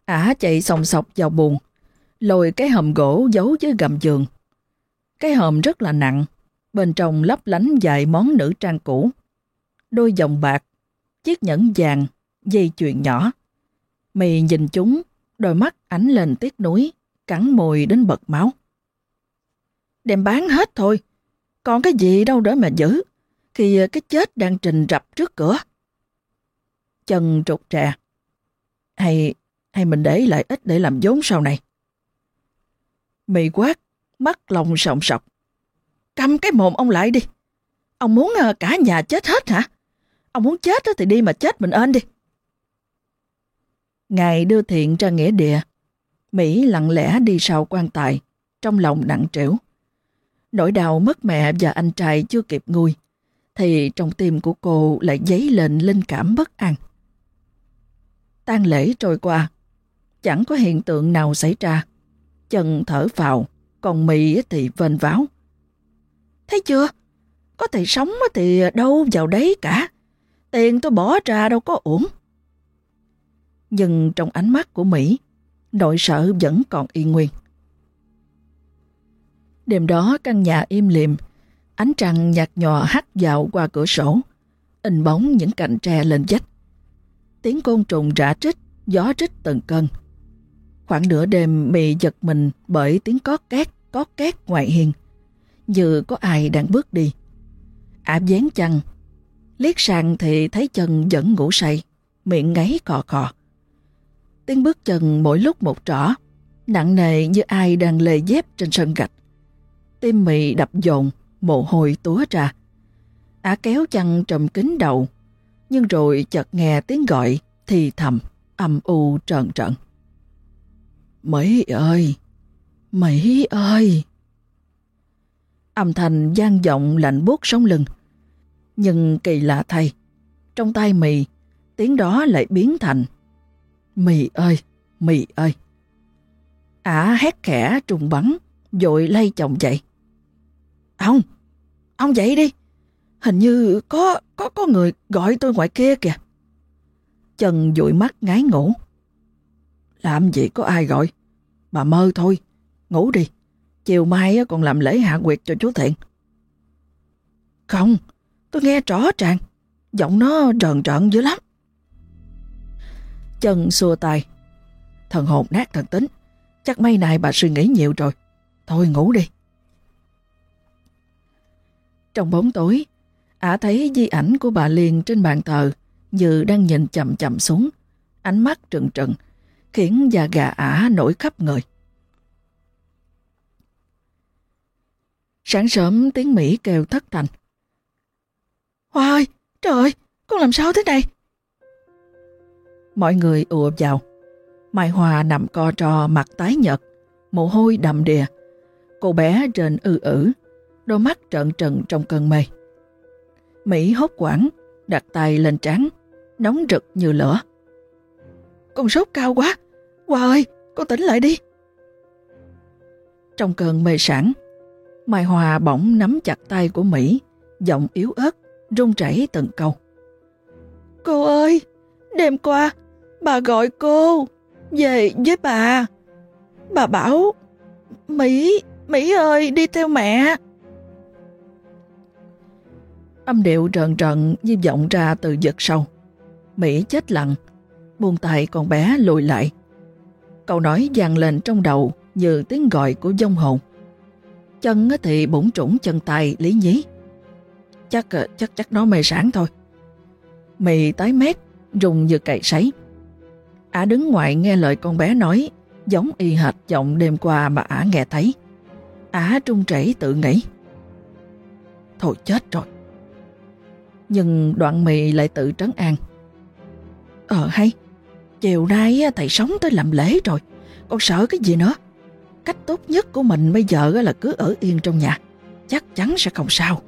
Ả chạy sòng sọc vào buồn, lồi cái hòm gỗ giấu dưới gầm giường. Cái hòm rất là nặng, bên trong lấp lánh vài món nữ trang cũ. Đôi vòng bạc, chiếc nhẫn vàng, dây chuyền nhỏ. Mì nhìn chúng, đôi mắt ánh lên tiếc núi, cắn môi đến bật máu. Đem bán hết thôi, còn cái gì đâu để mà giữ, khi cái chết đang trình rập trước cửa. Chân trục trà. Hay hay mình để lại ít để làm vốn sau này? Mị quát, mắt lòng sòng sọc. Cầm cái mồm ông lại đi. Ông muốn ờ, cả nhà chết hết hả? Ông muốn chết thì đi mà chết mình ơn đi. Ngài đưa thiện ra nghĩa địa. Mỹ lặng lẽ đi sau quan tài, trong lòng nặng trĩu. Nỗi đau mất mẹ và anh trai chưa kịp nguôi, thì trong tim của cô lại dấy lên linh cảm bất an. tang lễ trôi qua, chẳng có hiện tượng nào xảy ra. Chân thở vào, còn mì thì vên váo. Thấy chưa? Có thể sống thì đâu vào đấy cả. Tiền tôi bỏ ra đâu có uổng. Nhưng trong ánh mắt của Mỹ, nỗi sợ vẫn còn y nguyên. Đêm đó căn nhà im lìm, ánh trăng nhạt nhòa hắt vào qua cửa sổ, in bóng những cành tre lên vách. Tiếng côn trùng rã trích, gió trích từng cơn. Khoảng nửa đêm bị giật mình bởi tiếng cót két, cót két ngoài hiền, Như có ai đang bước đi. Ả dán chăn. Liếc sang thì thấy chân vẫn ngủ say, miệng ngáy cò cò. Tiếng bước chân mỗi lúc một rõ, nặng nề như ai đang lề dép trên sân gạch. Tim mị đập dồn, mồ hôi túa ra. Ả kéo chăn trầm kín đầu, Nhưng rồi chợt nghe tiếng gọi thì thầm, âm u trợn trợn. Mỹ ơi! Mỹ ơi! Âm thanh gian vọng lạnh buốt sống lưng. Nhưng kỳ lạ thay, trong tay mì, tiếng đó lại biến thành Mì ơi! Mì ơi! Ả hét khẽ trùng bắn, dội lay chồng dậy. Ông! Ông dậy đi! Hình như có có có người gọi tôi ngoài kia kìa. Trần dụi mắt ngái ngủ. Làm gì có ai gọi? Bà mơ thôi, ngủ đi. Chiều mai còn làm lễ hạ quyệt cho chú Thiện. Không, tôi nghe rõ ràng. Giọng nó trợn trợn dữ lắm. chân xua tay. Thần hồn nát thần tính. Chắc mấy nay bà suy nghĩ nhiều rồi. Thôi ngủ đi. Trong bóng tối, Ả thấy di ảnh của bà Liên trên bàn thờ như đang nhìn chậm chậm xuống, ánh mắt trừng trừng, khiến da gà Ả nổi khắp người. Sáng sớm tiếng Mỹ kêu thất thành. Hoa ơi, trời ơi, con làm sao thế này? Mọi người ùa vào. Mai Hoa nằm co trò mặt tái nhợt, mồ hôi đầm đìa. Cô bé trên ư ử, đôi mắt trợn trừng trong cơn mê. Mỹ hốt quảng, đặt tay lên trán, nóng rực như lửa. Con sốt cao quá, Hoa ơi, con tỉnh lại đi. Trong cơn mê sản, Mai Hòa bỗng nắm chặt tay của Mỹ, giọng yếu ớt, run rẩy từng câu. Cô ơi, đêm qua, bà gọi cô, về với bà. Bà bảo, Mỹ, Mỹ ơi, đi theo mẹ. Âm điệu trần trần như vọng ra từ giật sâu. Mỹ chết lặng, buông tay con bé lùi lại. Câu nói vang lên trong đầu như tiếng gọi của dông hồn. Chân thì bụng trũng chân tay lý nhí. Chắc ờ, chắc chắc nó mê sản thôi. Mì tái mét, rùng như cậy sấy. Ả đứng ngoài nghe lời con bé nói, giống y hệt giọng đêm qua mà Ả nghe thấy. Ả trung chảy tự nghĩ. Thôi chết rồi. Nhưng đoạn mì lại tự trấn an. Ờ hay, chiều nay thầy sống tới làm lễ rồi, con sợ cái gì nữa. Cách tốt nhất của mình bây giờ là cứ ở yên trong nhà, chắc chắn sẽ không sao.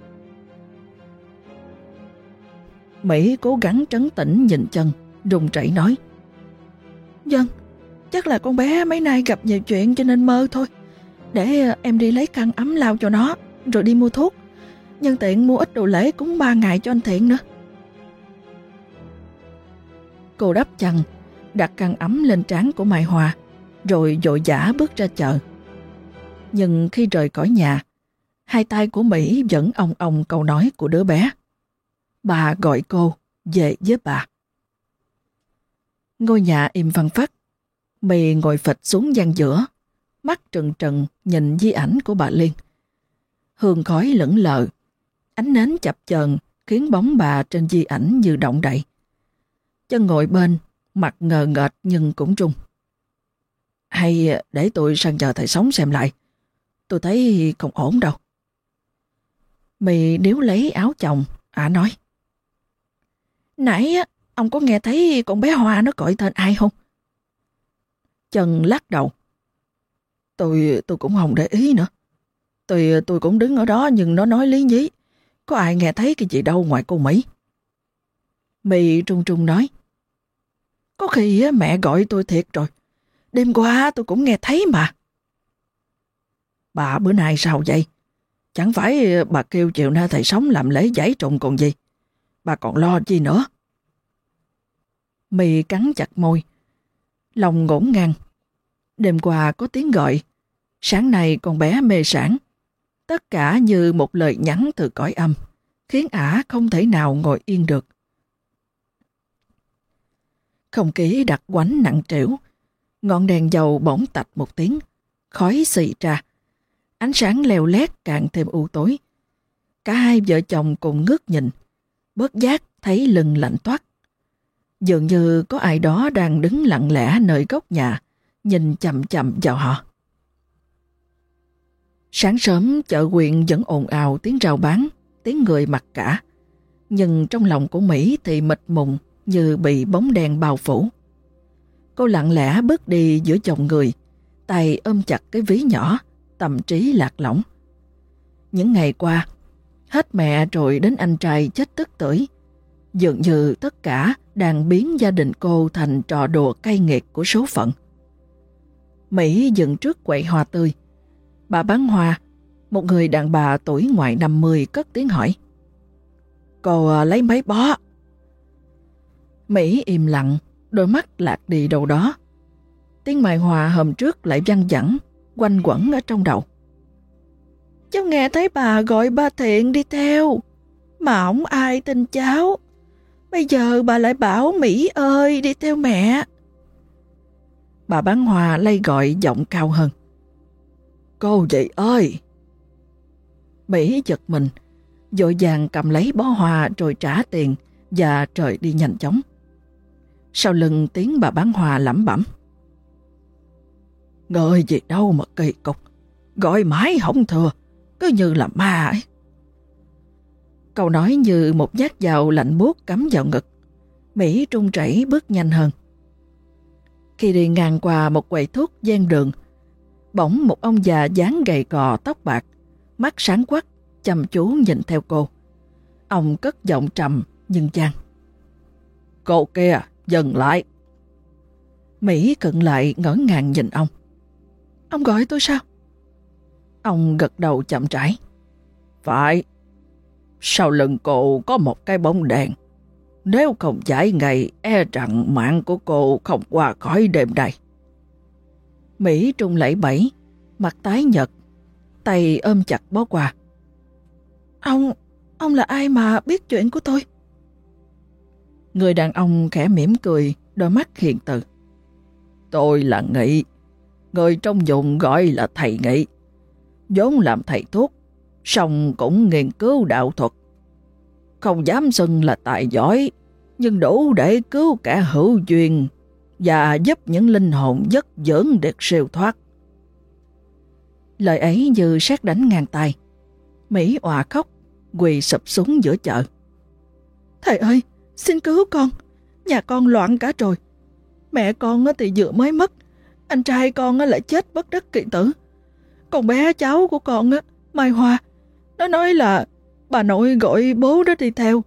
Mỹ cố gắng trấn tĩnh nhìn chân, rùng rẩy nói. Dân, chắc là con bé mấy nay gặp nhiều chuyện cho nên mơ thôi. Để à, em đi lấy khăn ấm lao cho nó, rồi đi mua thuốc. Nhân tiện mua ít đồ lễ cúng ba ngày cho anh Thiện nữa. Cô đắp chăn, đặt khăn ấm lên trán của Mai Hòa, rồi dội dã bước ra chợ. Nhưng khi rời khỏi nhà, hai tay của Mỹ vẫn ong ong câu nói của đứa bé. Bà gọi cô về với bà. Ngôi nhà im văn phát. Mì ngồi phịch xuống gian giữa, mắt trừng trừng nhìn di ảnh của bà Liên. Hương khói lẫn lờ, ánh nến chập chờn khiến bóng bà trên di ảnh như động đậy. Chân ngồi bên, mặt ngờ ngợt nhưng cũng trung. Hay à, để tôi sang chờ thầy sống xem lại. Tôi thấy không ổn đâu. Mì nếu lấy áo chồng, ả nói. Nãy ông có nghe thấy con bé Hoa nó gọi tên ai không? Trần lắc đầu. Tôi tôi cũng không để ý nữa. Tôi tôi cũng đứng ở đó nhưng nó nói lý nhí. Có ai nghe thấy cái gì đâu ngoài cô Mỹ. Mì trung trung nói. Có khi mẹ gọi tôi thiệt rồi. Đêm qua tôi cũng nghe thấy mà. Bà, bữa nay sao vậy? Chẳng phải ờ, bà kêu chiều nay thầy sống làm lễ giải trùng còn gì. Bà còn lo chi nữa. Mì cắn chặt môi. Lòng ngổn ngang. Đêm qua có tiếng gọi. Sáng nay con bé mê sản. Tất cả như một lời nhắn từ cõi âm. Khiến ả không thể nào ngồi yên được. Không khí đặt quánh nặng trĩu. Ngọn đèn dầu bỗng tạch một tiếng. Khói xì ra. Ánh sáng leo lét càng thêm u tối. Cả hai vợ chồng cùng ngước nhìn. Bớt giác thấy lưng lạnh toát. Dường như có ai đó đang đứng lặng lẽ nơi góc nhà, nhìn chậm chậm vào họ. Sáng sớm chợ huyện vẫn ồn ào tiếng rào bán, tiếng người mặc cả. Nhưng trong lòng của Mỹ thì mịt mùng như bị bóng đèn bao phủ. Cô lặng lẽ bước đi giữa chồng người, tay ôm chặt cái ví nhỏ, tâm trí lạc lõng. Những ngày qua, hết mẹ rồi đến anh trai chết tức tưởi, dường như tất cả đang biến gia đình cô thành trò đùa cay nghiệt của số phận. Mỹ dừng trước quầy hoa tươi. Bà bán hoa, một người đàn bà tuổi ngoài 50 cất tiếng hỏi. Cô à, lấy mấy bó? Mỹ im lặng, đôi mắt lạc đi đâu đó. Tiếng mài hòa hôm trước lại văng vẳng, quanh quẩn ở trong đầu. Cháu nghe thấy bà gọi ba thiện đi theo, mà không ai tin cháu. Bây giờ bà lại bảo Mỹ ơi đi theo mẹ. Bà bán hòa lay gọi giọng cao hơn. Cô chị ơi! Mỹ giật mình, dội vàng cầm lấy bó hoa rồi trả tiền và trời đi nhanh chóng. Sau lưng tiếng bà bán hoa lẩm bẩm. Người gì đâu mà kỳ cục, gọi mãi không thừa, cứ như là ma ấy. Câu nói như một nhát dao lạnh buốt cắm vào ngực. Mỹ trung chảy bước nhanh hơn. Khi đi ngang qua một quầy thuốc gian đường, bỗng một ông già dáng gầy gò tóc bạc, mắt sáng quắc, chăm chú nhìn theo cô. Ông cất giọng trầm nhưng chang. cậu kia, dừng lại. Mỹ cận lại ngỡ ngàng nhìn ông. Ông gọi tôi sao? Ông gật đầu chậm rãi. Phải. Sau lưng cô có một cái bóng đèn. Nếu không giải ngày, e rằng mạng của cô không qua khỏi đêm này. Mỹ trung lẫy bẫy, mặt tái nhật, tay ôm chặt bó quà. Ông, ông là ai mà biết chuyện của tôi? Người đàn ông khẽ mỉm cười, đôi mắt hiền từ. Tôi là Nghị, người trong vùng gọi là thầy Nghị. vốn làm thầy thuốc, song cũng nghiên cứu đạo thuật. Không dám xưng là tài giỏi, nhưng đủ để cứu cả hữu duyên và giúp những linh hồn giấc dưỡng được siêu thoát. Lời ấy như sát đánh ngang tay. Mỹ òa khóc, quỳ sụp xuống giữa chợ. Thầy ơi, xin cứu con, nhà con loạn cả rồi. Mẹ con thì vừa mới mất, anh trai con lại chết bất đắc kỳ tử. Còn bé cháu của con, Mai Hoa, nó nói là bà nội gọi bố đó đi theo,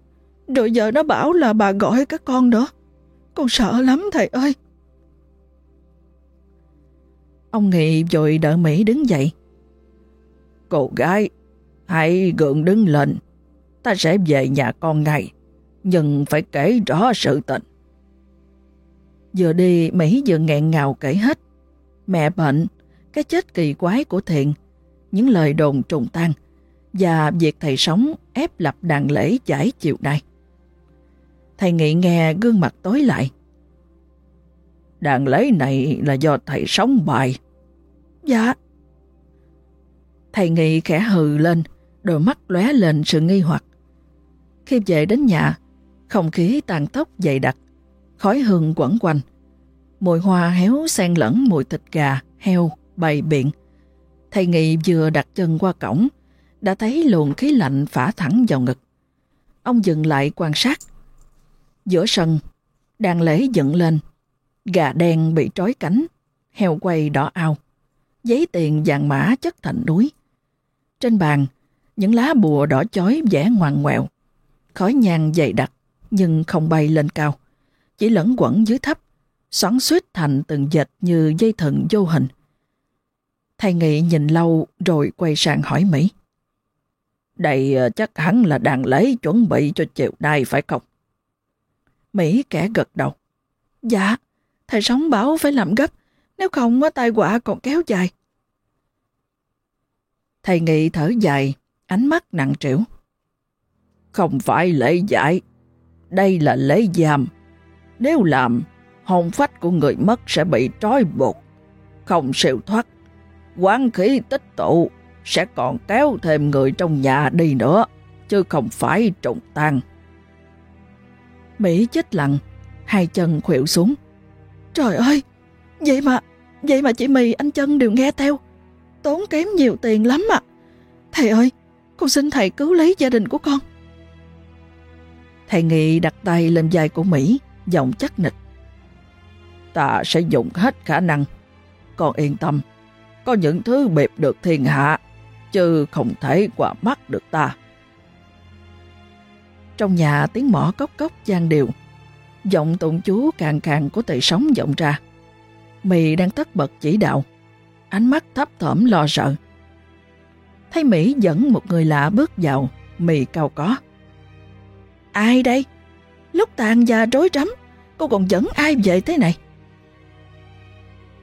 rồi giờ nó bảo là bà gọi các con đó Con sợ lắm thầy ơi. Ông Nghị vội đỡ Mỹ đứng dậy. Cô gái, hãy gượng đứng lên. Ta sẽ về nhà con ngay, nhưng phải kể rõ sự tình. Vừa đi, Mỹ vừa nghẹn ngào kể hết. Mẹ bệnh, cái chết kỳ quái của Thiện, những lời đồn trùng tan, và việc thầy sống ép lập đàn lễ giải chiều nay. Thầy Nghị nghe gương mặt tối lại. Đàn lễ này là do thầy sống bài. Dạ. Thầy Nghị khẽ hừ lên, đôi mắt lóe lên sự nghi hoặc. Khi về đến nhà, không khí tàn tốc dày đặc, khói hương quẩn quanh. Mùi hoa héo xen lẫn mùi thịt gà, heo, bày biện. Thầy Nghị vừa đặt chân qua cổng, đã thấy luồng khí lạnh phả thẳng vào ngực. Ông dừng lại quan sát. Giữa sân, đàn lễ dựng lên, gà đen bị trói cánh, heo quay đỏ ao, giấy tiền vàng mã chất thành núi. Trên bàn, những lá bùa đỏ chói vẽ ngoằn ngoèo, khói nhang dày đặc nhưng không bay lên cao, chỉ lẫn quẩn dưới thấp, xoắn suýt thành từng dệt như dây thừng vô hình. Thầy Nghị nhìn lâu rồi quay sang hỏi Mỹ. Đây ờ, chắc hẳn là đàn lễ chuẩn bị cho chiều nay phải không? Mỹ kẻ gật đầu. Dạ, thầy sống bảo phải làm gấp, nếu không tai họa còn kéo dài. Thầy Nghị thở dài, ánh mắt nặng trĩu. Không phải lễ giải, đây là lễ giam. Nếu làm, hồn phách của người mất sẽ bị trói buộc, không siêu thoát. Quán khí tích tụ sẽ còn kéo thêm người trong nhà đi nữa, chứ không phải trùng tan. Mỹ chết lặng, hai chân khuỵu xuống. Trời ơi, vậy mà, vậy mà chị Mì anh chân đều nghe theo. Tốn kém nhiều tiền lắm ạ. Thầy ơi, con xin thầy cứu lấy gia đình của con. Thầy Nghị đặt tay lên vai của Mỹ, giọng chắc nịch. Ta sẽ dùng hết khả năng. Con yên tâm, có những thứ bịp được thiên hạ, chứ không thể qua mắt được ta. Trong nhà tiếng mỏ cốc cốc gian đều, giọng tụng chú càng càng của tệ sống vọng ra. Mì đang tất bật chỉ đạo, ánh mắt thấp thỏm lo sợ. Thấy Mỹ dẫn một người lạ bước vào, Mì cao có. Ai đây? Lúc tàn già rối rắm, cô còn dẫn ai về thế này?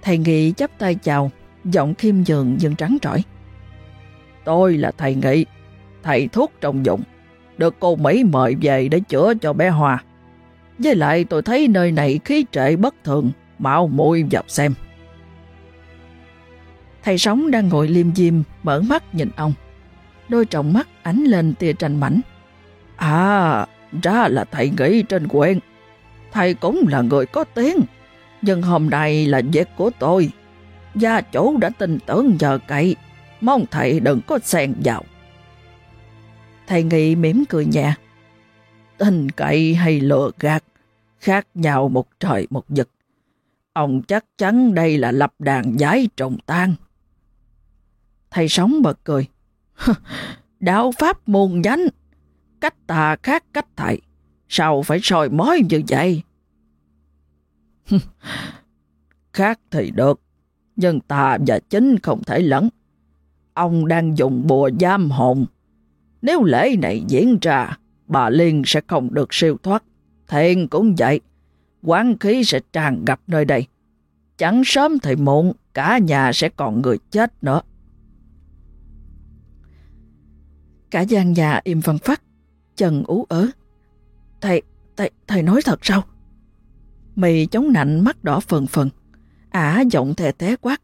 Thầy Nghị chắp tay chào, giọng khiêm nhường nhưng trắng trỏi. Tôi là thầy Nghị, thầy thuốc trồng dụng, được cô Mỹ mời về để chữa cho bé Hoa. Với lại tôi thấy nơi này khí trệ bất thường, mạo muội vào xem. Thầy sống đang ngồi liêm diêm, mở mắt nhìn ông. Đôi trọng mắt ánh lên tia tranh mảnh. À, ra là thầy nghĩ trên quen. Thầy cũng là người có tiếng. Nhưng hôm nay là việc của tôi. Gia chủ đã tin tưởng nhờ cậy. Mong thầy đừng có xen vào. Thầy Nghị mỉm cười nhẹ. tình cậy hay lừa gạt, khác nhau một trời một vực. Ông chắc chắn đây là lập đàn giái trồng tan. Thầy sống bật cười. Đạo Pháp muôn nhánh, cách ta khác cách thầy, sao phải soi mói như vậy? khác thì được, nhưng ta và chính không thể lẫn. Ông đang dùng bùa giam hồn. Nếu lễ này diễn ra, bà Liên sẽ không được siêu thoát. Thiện cũng vậy, quán khí sẽ tràn ngập nơi đây. Chẳng sớm thì muộn, cả nhà sẽ còn người chết nữa. Cả gian nhà im văn phát, chân ú ớ. Thầy, thầy, thầy nói thật sao? Mì chống nạnh mắt đỏ phần phần. Ả giọng thè té quát.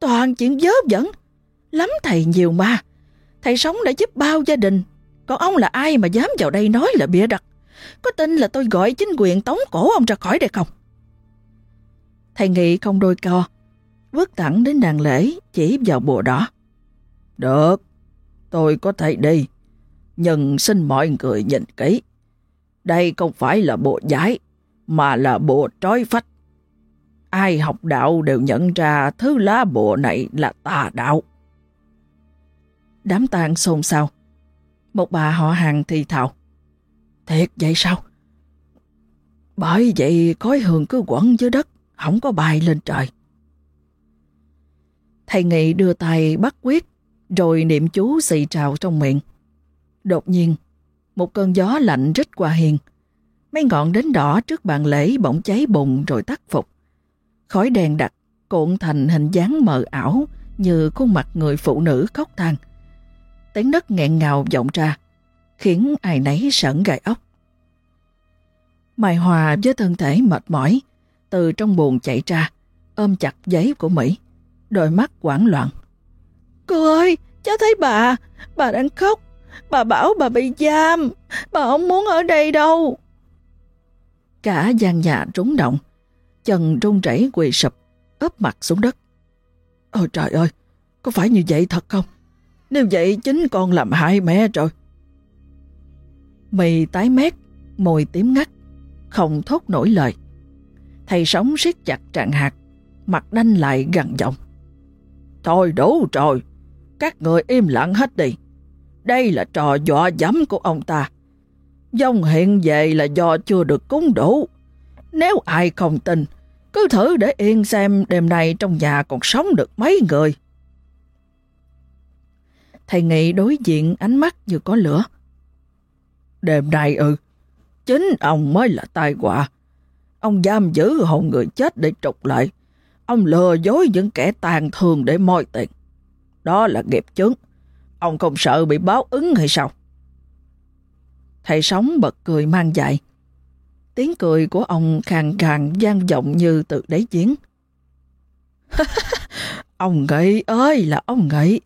Toàn chuyện dớ dẫn. Lắm thầy nhiều mà. Thầy sống đã giúp bao gia đình. Còn ông là ai mà dám vào đây nói là bịa đặt. Có tin là tôi gọi chính quyền tống cổ ông ra khỏi đây không? Thầy Nghị không đôi co. Bước thẳng đến đàn lễ chỉ vào bùa đỏ. Được, tôi có thể đi. Nhưng xin mọi người nhìn kỹ. Đây không phải là bộ giải, mà là bộ trói phách. Ai học đạo đều nhận ra thứ lá bộ này là tà đạo. Đám tang xôn xao. Một bà họ hàng thì thào. Thiệt vậy sao? Bởi vậy khói hương cứ quẩn dưới đất, không có bài lên trời. Thầy Nghị đưa tay bắt quyết, rồi niệm chú xì trào trong miệng. Đột nhiên, một cơn gió lạnh rít qua hiền. Mấy ngọn đến đỏ trước bàn lễ bỗng cháy bùng rồi tắt phục. Khói đèn đặc cuộn thành hình dáng mờ ảo như khuôn mặt người phụ nữ khóc than. Tiếng đất nghẹn ngào vọng ra, khiến ai nấy sởn gai ốc. Mai Hòa với thân thể mệt mỏi, từ trong buồn chạy ra, ôm chặt giấy của Mỹ, đôi mắt hoảng loạn. Cô ơi, cháu thấy bà, bà đang khóc, bà bảo bà bị giam, bà không muốn ở đây đâu. Cả gian nhà rúng động, chân run rẩy quỳ sụp, ấp mặt xuống đất. Ôi trời ơi, có phải như vậy thật không? Nếu vậy chính con làm hại mẹ rồi. Mì tái mét, môi tím ngắt, không thốt nổi lời. Thầy sống siết chặt trạng hạt, mặt đanh lại gần giọng. Thôi đủ rồi, các người im lặng hết đi. Đây là trò dọa dẫm của ông ta. Dông hiện về là do chưa được cúng đủ. Nếu ai không tin, cứ thử để yên xem đêm nay trong nhà còn sống được mấy người. Thầy Nghị đối diện ánh mắt như có lửa. Đêm nay ư, chính ông mới là tai họa. Ông giam giữ hồn người chết để trục lại. Ông lừa dối những kẻ tàn thường để moi tiền. Đó là nghiệp chứng. Ông không sợ bị báo ứng hay sao? Thầy sống bật cười mang dại. Tiếng cười của ông khàn khàn gian vọng như từ đáy giếng. ông Nghị ơi là ông Nghị,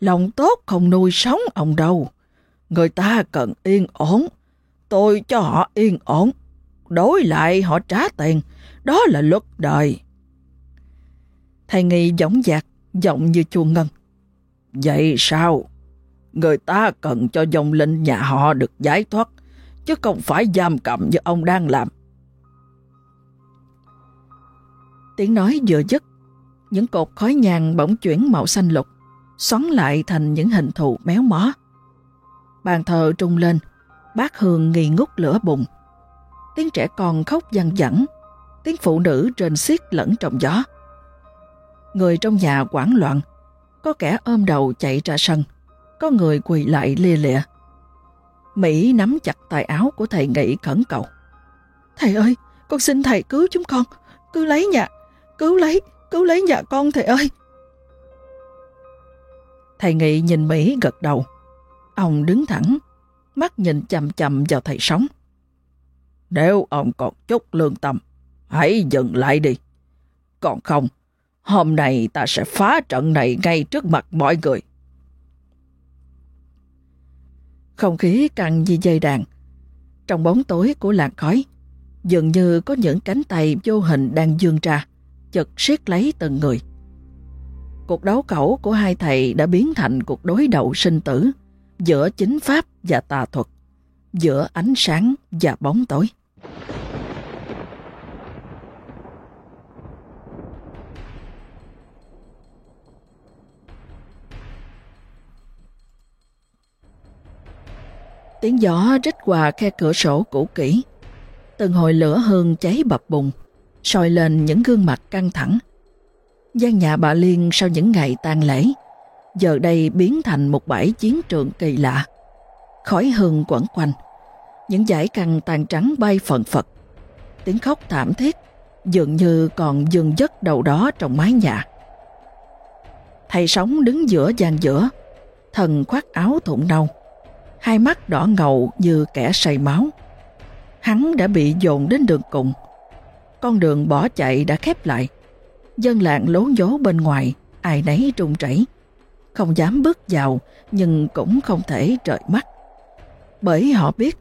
lòng tốt không nuôi sống ông đâu. Người ta cần yên ổn, tôi cho họ yên ổn. Đối lại họ trả tiền, đó là luật đời. Thầy Nghị giọng dạc, giọng như chuông ngân. Vậy sao? Người ta cần cho dòng linh nhà họ được giải thoát, chứ không phải giam cầm như ông đang làm. Tiếng nói vừa dứt, những cột khói nhàn bỗng chuyển màu xanh lục, xoắn lại thành những hình thù méo mó. Bàn thờ trung lên, bát hương nghi ngút lửa bùng. Tiếng trẻ con khóc dằn dẳng, tiếng phụ nữ trên xiết lẫn trong gió. Người trong nhà quảng loạn, có kẻ ôm đầu chạy ra sân, có người quỳ lại lia lịa. Mỹ nắm chặt tay áo của thầy Nghị khẩn cầu. Thầy ơi, con xin thầy cứu chúng con, cứu lấy nhà, cứu lấy, cứu lấy nhà con thầy ơi. Thầy Nghị nhìn Mỹ gật đầu. Ông đứng thẳng, mắt nhìn chầm chầm vào thầy sống. Nếu ông còn chút lương tâm, hãy dừng lại đi. Còn không, hôm nay ta sẽ phá trận này ngay trước mặt mọi người. Không khí căng như dây đàn. Trong bóng tối của làn khói, dường như có những cánh tay vô hình đang dương ra, chật siết lấy từng người. Cuộc đấu cẩu của hai thầy đã biến thành cuộc đối đầu sinh tử giữa chính pháp và tà thuật, giữa ánh sáng và bóng tối. Tiếng gió rít qua khe cửa sổ cũ kỹ. Từng hồi lửa hương cháy bập bùng, soi lên những gương mặt căng thẳng. gian nhà bà Liên sau những ngày tang lễ, giờ đây biến thành một bãi chiến trường kỳ lạ. Khói hương quẩn quanh, những dải căng tàn trắng bay phần phật. Tiếng khóc thảm thiết, dường như còn dừng dứt đầu đó trong mái nhà. Thầy sống đứng giữa gian giữa, thần khoác áo thụng nâu, hai mắt đỏ ngầu như kẻ say máu. Hắn đã bị dồn đến đường cùng. Con đường bỏ chạy đã khép lại. Dân làng lố dố bên ngoài, ai nấy trung chảy. Không dám bước vào, nhưng cũng không thể trợn mắt. Bởi họ biết,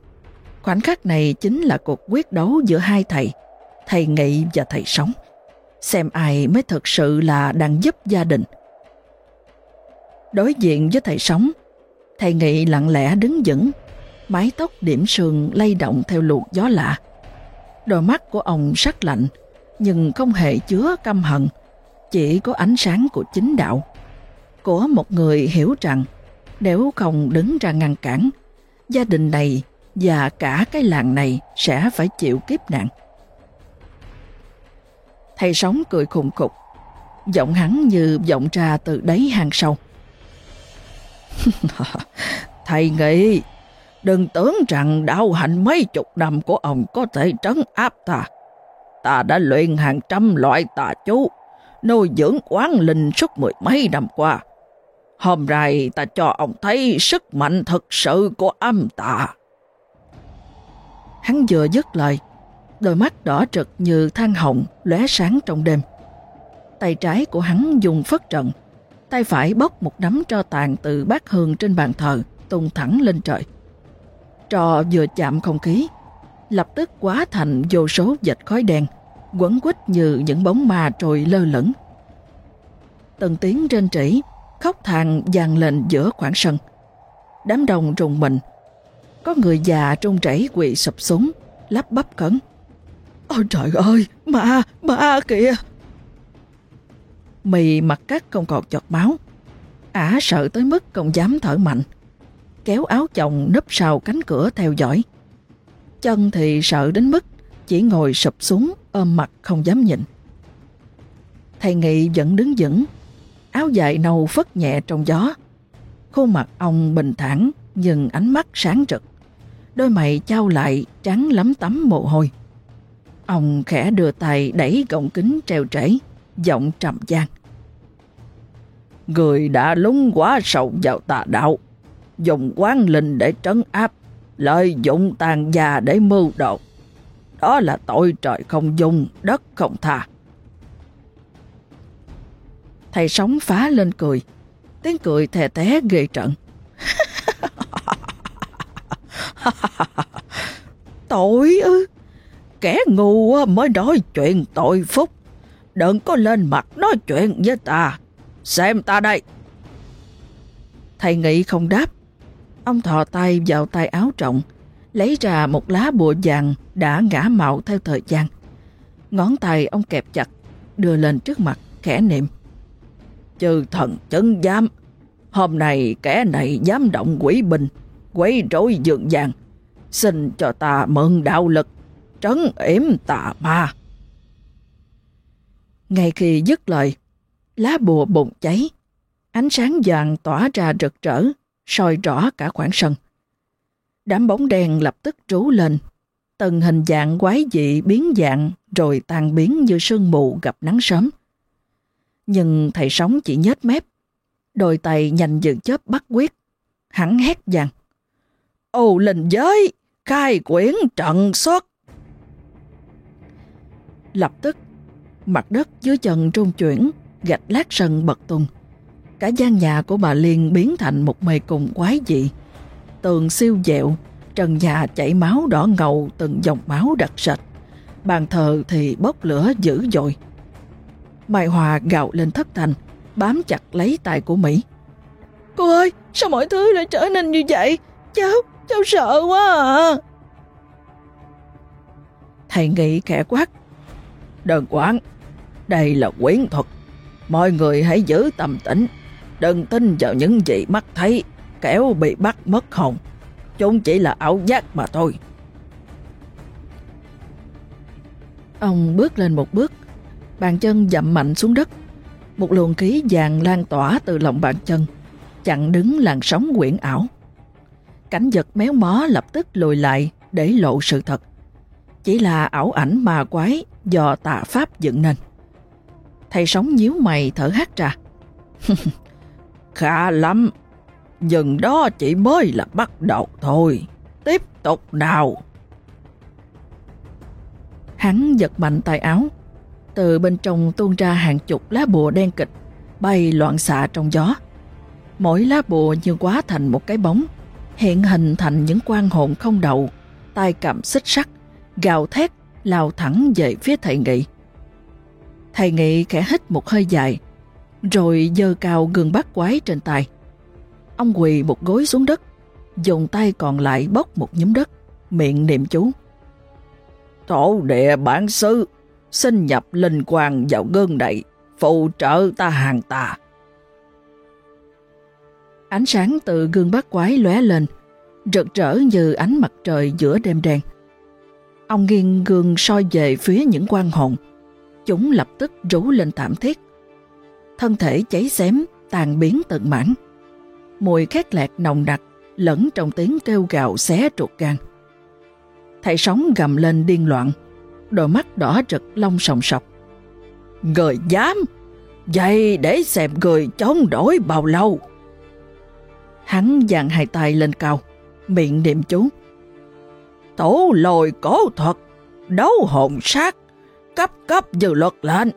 khoảnh khắc này chính là cuộc quyết đấu giữa hai thầy, thầy Nghị và thầy Sống. Xem ai mới thực sự là đang giúp gia đình. Đối diện với thầy Sống, Thầy Nghị lặng lẽ đứng vững, mái tóc điểm sườn lay động theo luộc gió lạ. Đôi mắt của ông sắc lạnh, nhưng không hề chứa căm hận, chỉ có ánh sáng của chính đạo. Của một người hiểu rằng, nếu không đứng ra ngăn cản, gia đình này và cả cái làng này sẽ phải chịu kiếp nạn. Thầy sống cười khùng khục, giọng hắn như vọng ra từ đáy hang sâu. Thầy nghĩ, đừng tưởng rằng đạo hạnh mấy chục năm của ông có thể trấn áp ta. Ta đã luyện hàng trăm loại tà chú, nuôi dưỡng quán linh suốt mười mấy năm qua. Hôm nay ta cho ông thấy sức mạnh thực sự của âm tà. Hắn vừa dứt lời, đôi mắt đỏ trực như than hồng lóe sáng trong đêm. Tay trái của hắn dùng phất trận, tay phải bốc một nắm tro tàn từ bát hương trên bàn thờ, tung thẳng lên trời. Trò vừa chạm không khí, lập tức quá thành vô số vệt khói đen, quấn quýt như những bóng ma trồi lơ lửng. Từng tiếng trên rỉ, khóc thàn vang lên giữa khoảng sân. Đám đông rùng mình, có người già trung chảy quỳ sụp xuống, lắp bắp cẩn. Ôi trời ơi, ma, ma kìa! Mì mặt cắt không còn chọt máu. Ả sợ tới mức không dám thở mạnh. Kéo áo chồng nấp sau cánh cửa theo dõi. Chân thì sợ đến mức chỉ ngồi sụp xuống ôm mặt không dám nhìn. Thầy Nghị vẫn đứng vững, áo dài nâu phất nhẹ trong gió. Khuôn mặt ông bình thản nhưng ánh mắt sáng trực. Đôi mày trao lại trắng lắm tắm mồ hôi. Ông khẽ đưa tay đẩy gọng kính treo trễ giọng trầm gian. Người đã lúng quá sâu vào tà đạo, dùng quán linh để trấn áp, lợi dụng tàn già để mưu đồ. Đó là tội trời không dung, đất không tha. Thầy sống phá lên cười, tiếng cười thè té ghê trận. tội ư, kẻ ngu mới nói chuyện tội phúc đừng có lên mặt nói chuyện với ta. Xem ta đây. Thầy Nghị không đáp. Ông thò tay vào tay áo trọng, lấy ra một lá bùa vàng đã ngã mạo theo thời gian. Ngón tay ông kẹp chặt, đưa lên trước mặt, khẽ niệm. Chư thần chân giam, hôm nay kẻ này dám động quỷ bình, quấy rối dường vàng, xin cho ta mượn đạo lực, trấn yểm tà ma. Ngay khi dứt lời, lá bùa bùng cháy, ánh sáng vàng tỏa ra rực rỡ, soi rõ cả khoảng sân. Đám bóng đèn lập tức trú lên, từng hình dạng quái dị biến dạng rồi tan biến như sương mù gặp nắng sớm. Nhưng thầy sống chỉ nhếch mép, đôi tay nhanh dừng chớp bắt quyết, hắn hét vàng. Ô linh giới, khai quyển trận xuất. Lập tức, mặt đất dưới chân trung chuyển, gạch lát sân bật tung. Cả gian nhà của bà Liên biến thành một mê cùng quái dị. Tường siêu dẹo, trần nhà chảy máu đỏ ngầu từng dòng máu đặc sệt, Bàn thờ thì bốc lửa dữ dội. Mai Hòa gào lên thất thành, bám chặt lấy tay của Mỹ. Cô ơi, sao mọi thứ lại trở nên như vậy? Cháu, cháu sợ quá à. Thầy nghĩ kẻ quát. Đừng quán, đây là quyến thuật. Mọi người hãy giữ tâm tĩnh, đừng tin vào những gì mắt thấy, kẻo bị bắt mất hồn. Chúng chỉ là ảo giác mà thôi. Ông bước lên một bước, bàn chân dậm mạnh xuống đất. Một luồng khí vàng lan tỏa từ lòng bàn chân, chặn đứng làn sóng quyển ảo. Cảnh vật méo mó lập tức lùi lại để lộ sự thật. Chỉ là ảo ảnh ma quái do tà pháp dựng nên. Thầy sống nhíu mày thở hát ra. Khá lắm, nhưng đó chỉ mới là bắt đầu thôi. Tiếp tục nào. Hắn giật mạnh tay áo. Từ bên trong tuôn ra hàng chục lá bùa đen kịch, bay loạn xạ trong gió. Mỗi lá bùa như quá thành một cái bóng, hiện hình thành những quan hồn không đầu, tay cầm xích sắt, gào thét, lao thẳng về phía thầy nghị. Thầy nghị khẽ hít một hơi dài, rồi dơ cao gương bát quái trên tay. Ông quỳ một gối xuống đất, dùng tay còn lại bốc một nhúm đất, miệng niệm chú. Tổ địa bản sư, xin nhập linh quang vào gương đậy, phụ trợ ta hàng tà. Ánh sáng từ gương bát quái lóe lên, rực rỡ như ánh mặt trời giữa đêm đen. Ông nghiêng gương soi về phía những quan hồn. Chúng lập tức rú lên thảm thiết. Thân thể cháy xém, tàn biến tận mảng. Mùi khét lẹt nồng đặc, lẫn trong tiếng kêu gạo xé ruột gan. Thầy sống gầm lên điên loạn, đôi mắt đỏ rực lông sòng sọc. Người dám! Vậy để xem người chống đổi bao lâu? Hắn dàn hai tay lên cao, miệng niệm chú. Tổ lồi cổ thuật, đấu hồn sát, cấp cấp dự luật lên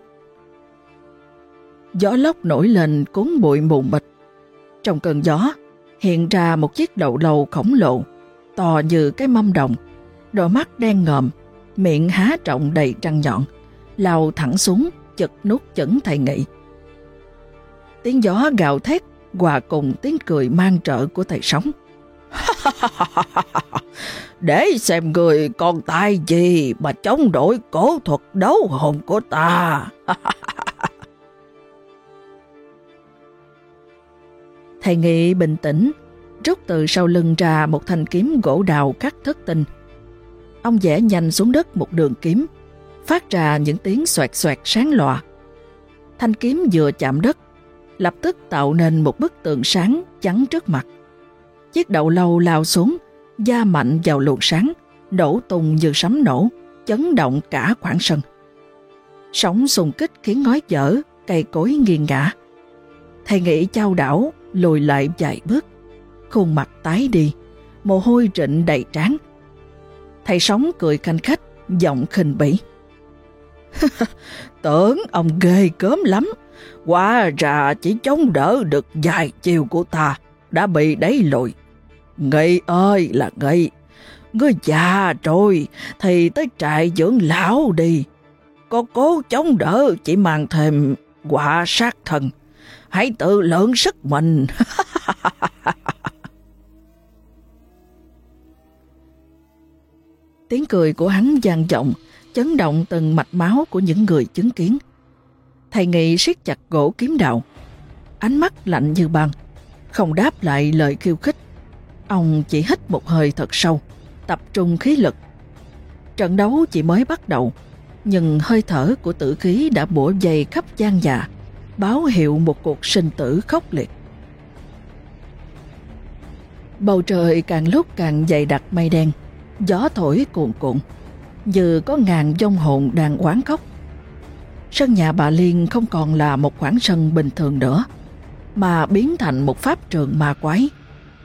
Gió lốc nổi lên cuốn bụi mù mịt. Trong cơn gió, hiện ra một chiếc đầu lâu khổng lồ, to như cái mâm đồng, đôi mắt đen ngòm, miệng há trọng đầy trăng nhọn, lao thẳng xuống, chật nút chẩn thầy nghị. Tiếng gió gào thét hòa cùng tiếng cười mang trợ của thầy sống. Để xem người còn tài gì mà chống đổi cổ thuật đấu hồn của ta. Thầy Nghị bình tĩnh, rút từ sau lưng ra một thanh kiếm gỗ đào cắt thất tình. Ông vẽ nhanh xuống đất một đường kiếm, phát ra những tiếng xoẹt xoẹt sáng lòa. Thanh kiếm vừa chạm đất, lập tức tạo nên một bức tượng sáng chắn trước mặt. Chiếc đầu lâu lao xuống, da mạnh vào luồng sáng, đổ tung như sấm nổ, chấn động cả khoảng sân. Sóng xung kích khiến ngói dở, cây cối nghiêng ngã. Thầy nghĩ trao đảo, lùi lại vài bước, khuôn mặt tái đi, mồ hôi rịn đầy trán. Thầy sóng cười khanh khách, giọng khinh bỉ. Tưởng ông ghê cớm lắm, Quá ra chỉ chống đỡ được vài chiều của ta, đã bị đẩy lùi. Nghị ơi là nghị, ngươi già rồi thì tới trại dưỡng lão đi. Có cố chống đỡ chỉ mang thêm quả sát thần. Hãy tự lượng sức mình. Tiếng cười của hắn vang vọng, chấn động từng mạch máu của những người chứng kiến. Thầy Nghị siết chặt gỗ kiếm đạo, ánh mắt lạnh như băng, không đáp lại lời khiêu khích. Ông chỉ hít một hơi thật sâu, tập trung khí lực. Trận đấu chỉ mới bắt đầu, nhưng hơi thở của tử khí đã bổ dày khắp gian dạ, báo hiệu một cuộc sinh tử khốc liệt. Bầu trời càng lúc càng dày đặc mây đen, gió thổi cuồn cuộn, như có ngàn dông hồn đang quán khóc. Sân nhà bà Liên không còn là một khoảng sân bình thường nữa, mà biến thành một pháp trường ma quái.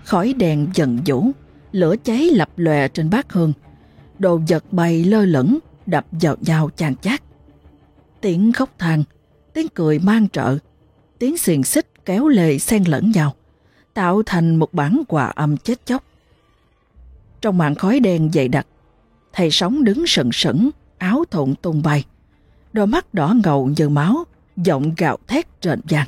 Khói đèn dần vũ, lửa cháy lập lòe trên bát hương, đồ vật bay lơ lửng, đập vào nhau chàng chát. Tiếng khóc than, tiếng cười mang trợ, tiếng xiềng xích kéo lề xen lẫn nhau, tạo thành một bản quà âm chết chóc. Trong màn khói đen dày đặc, thầy sống đứng sừng sững, áo thụng tung bay, đôi mắt đỏ ngầu như máu, giọng gạo thét trền vang.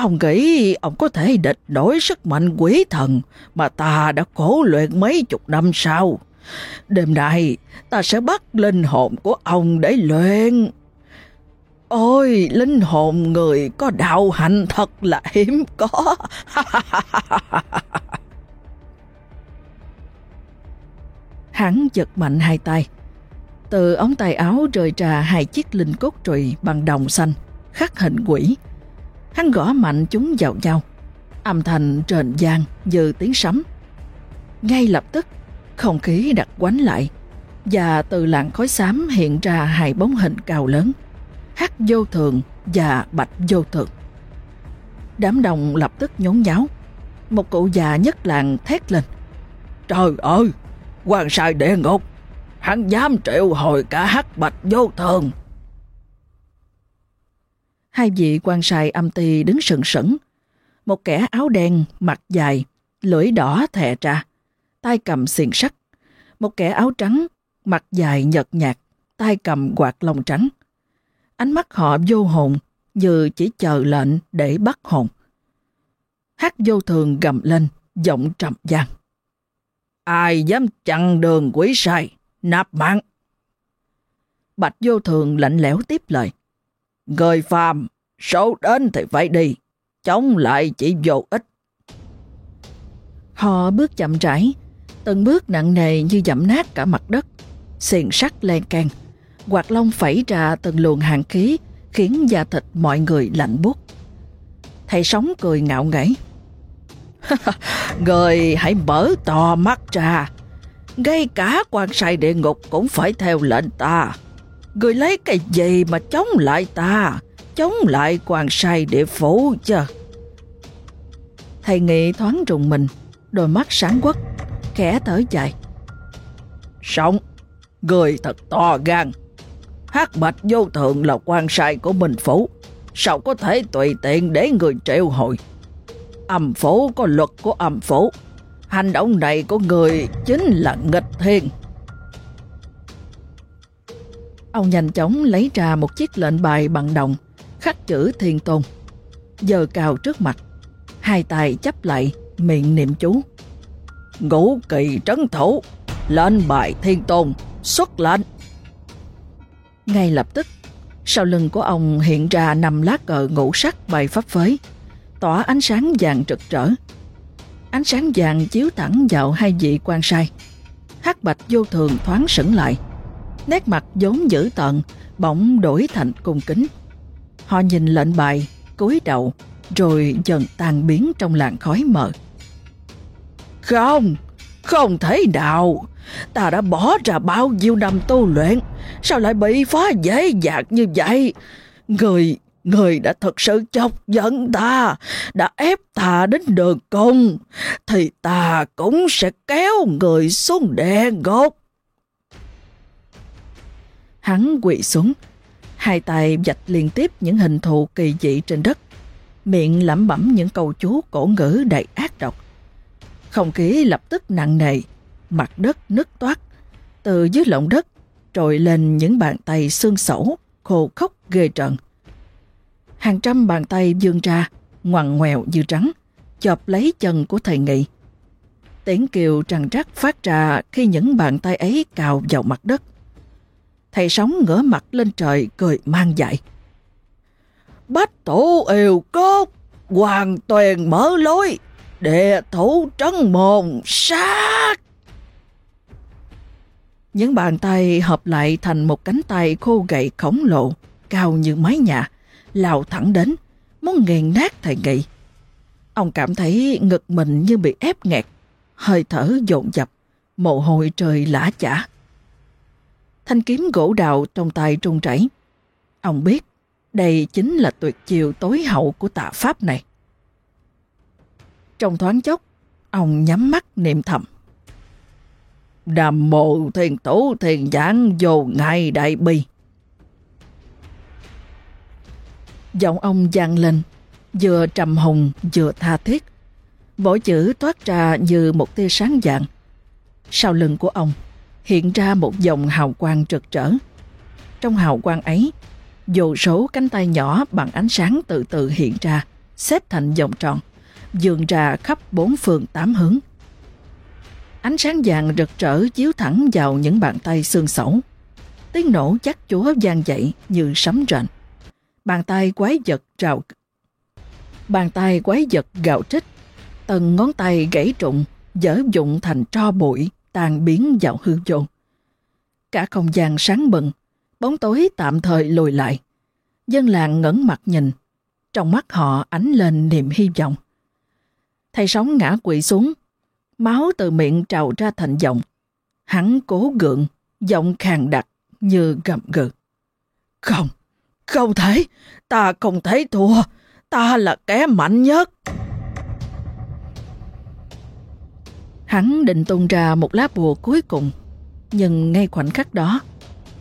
Ông nghĩ ông có thể địch nổi sức mạnh quỷ thần mà ta đã cố luyện mấy chục năm sau. Đêm nay ta sẽ bắt linh hồn của ông để luyện. Ôi, linh hồn người có đạo hạnh thật là hiếm có. Hắn giật mạnh hai tay. Từ ống tay áo rời ra hai chiếc linh cốt trụy bằng đồng xanh, khắc hình quỷ. Hắn gõ mạnh chúng vào nhau. Âm thanh trền gian như tiếng sấm. Ngay lập tức, không khí đặt quánh lại và từ làn khói xám hiện ra hai bóng hình cao lớn, hắc vô thường và bạch vô thường. Đám đông lập tức nhốn nháo. Một cụ già nhất làng thét lên. Trời ơi, quan sai địa ngục, hắn dám triệu hồi cả hắc bạch vô thường. Hai vị quan sai âm ty đứng sừng sững. Một kẻ áo đen, mặt dài, lưỡi đỏ thè ra, tay cầm xiềng sắt. Một kẻ áo trắng, mặt dài nhợt nhạt, tay cầm quạt lông trắng. Ánh mắt họ vô hồn, như chỉ chờ lệnh để bắt hồn. Hát vô thường gầm lên, giọng trầm gian. Ai dám chặn đường quỷ sai, nạp mạng. Bạch vô thường lạnh lẽo tiếp lời. Người phàm, số đến thì phải đi, chống lại chỉ vô ích. Họ bước chậm rãi, từng bước nặng nề như dẫm nát cả mặt đất, xiềng sắt len can, quạt lông phẩy ra từng luồng hàng khí khiến da thịt mọi người lạnh buốt. Thầy sống cười ngạo nghễ. Người hãy mở to mắt ra, ngay cả quan sai địa ngục cũng phải theo lệnh ta. Người lấy cái gì mà chống lại ta, chống lại quan sai địa phủ chứ? Thầy nghị thoáng rùng mình, đôi mắt sáng quắc, khẽ thở dài. Sống, người thật to gan. Hát bạch vô thượng là quan sai của mình phủ, sao có thể tùy tiện để người triệu hồi. Âm phủ có luật của âm phủ, hành động này của người chính là nghịch thiên. Ông nhanh chóng lấy ra một chiếc lệnh bài bằng đồng, khắc chữ thiên tôn. Giờ cao trước mặt, hai tay chấp lại, miệng niệm chú. Ngũ kỳ trấn thủ, lên bài thiên tôn, xuất lệnh. Ngay lập tức, sau lưng của ông hiện ra năm lá cờ ngũ sắc bay pháp phới, tỏa ánh sáng vàng rực rỡ. Ánh sáng vàng chiếu thẳng vào hai vị quan sai. hắc bạch vô thường thoáng sững lại. Nét mặt vốn dữ tợn, bỗng đổi thành cung kính. Họ nhìn lệnh bài, cúi đầu, rồi dần tan biến trong làn khói mờ. Không, không thể nào. Ta đã bỏ ra bao nhiêu năm tu luyện, sao lại bị phá dễ dàng như vậy? Người, người đã thật sự chọc giận ta, đã ép ta đến đường cùng, thì ta cũng sẽ kéo người xuống địa ngục. Hắn quỵ xuống, hai tay dạch liên tiếp những hình thù kỳ dị trên đất, miệng lẩm bẩm những câu chú cổ ngữ đầy ác độc. Không khí lập tức nặng nề, mặt đất nứt toát, từ dưới lộng đất trồi lên những bàn tay xương sẩu, khô khốc ghê trận Hàng trăm bàn tay dương ra, ngoằn ngoèo như trắng, chộp lấy chân của thầy Nghị. Tiếng kêu trằn trắc phát ra khi những bàn tay ấy cào vào mặt đất. Thầy sóng ngửa mặt lên trời cười mang dại. Bách thủ yêu cốt, hoàn toàn mở lối, đệ thủ trấn mồn sát. Những bàn tay hợp lại thành một cánh tay khô gậy khổng lồ, cao như mái nhà, lao thẳng đến, muốn nghiền nát thầy nghị. Ông cảm thấy ngực mình như bị ép nghẹt, hơi thở dồn dập, mồ hôi trời lã chả. Thanh kiếm gỗ đào trong tay trung chảy. Ông biết đây chính là tuyệt chiều tối hậu của tạ pháp này. Trong thoáng chốc, ông nhắm mắt niệm thầm. Đàm mộ thiền tổ thiền giảng vô ngài đại bi. Giọng ông vang lên, vừa trầm hùng vừa tha thiết. Mỗi chữ toát ra như một tia sáng dạng. Sau lưng của ông hiện ra một dòng hào quang rực rỡ. Trong hào quang ấy, vô số cánh tay nhỏ bằng ánh sáng từ từ hiện ra, xếp thành vòng tròn, dường ra khắp bốn phương tám hướng. Ánh sáng vàng rực rỡ chiếu thẳng vào những bàn tay xương sẩu. Tiếng nổ chắc chúa gian dậy như sấm rền. Bàn tay quái vật trào Bàn tay quái vật gạo trích, từng ngón tay gãy trụng, dở dụng thành tro bụi, tan biến vào hư vô. Cả không gian sáng bừng, bóng tối tạm thời lùi lại. Dân làng ngẩng mặt nhìn, trong mắt họ ánh lên niềm hy vọng. Thầy sống ngã quỵ xuống, máu từ miệng trào ra thành giọng. Hắn cố gượng, giọng khàn đặc như gầm gừ. Không, không thể, ta không thể thua, ta là kẻ mạnh nhất. Hắn định tung ra một lá bùa cuối cùng, nhưng ngay khoảnh khắc đó,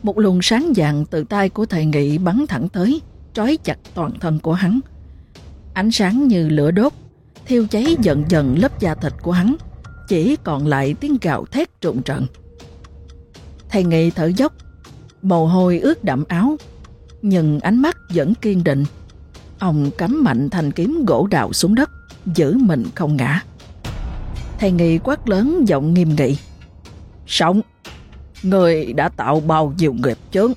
một luồng sáng dạng từ tay của thầy nghị bắn thẳng tới, trói chặt toàn thân của hắn. Ánh sáng như lửa đốt, thiêu cháy dần dần lớp da thịt của hắn, chỉ còn lại tiếng gạo thét trụng trận. Thầy nghị thở dốc, mồ hôi ướt đậm áo, nhưng ánh mắt vẫn kiên định. Ông cắm mạnh thành kiếm gỗ đào xuống đất, giữ mình không ngã. Thầy nghị quát lớn giọng nghiêm nghị. Sống! Người đã tạo bao nhiêu nghiệp chướng.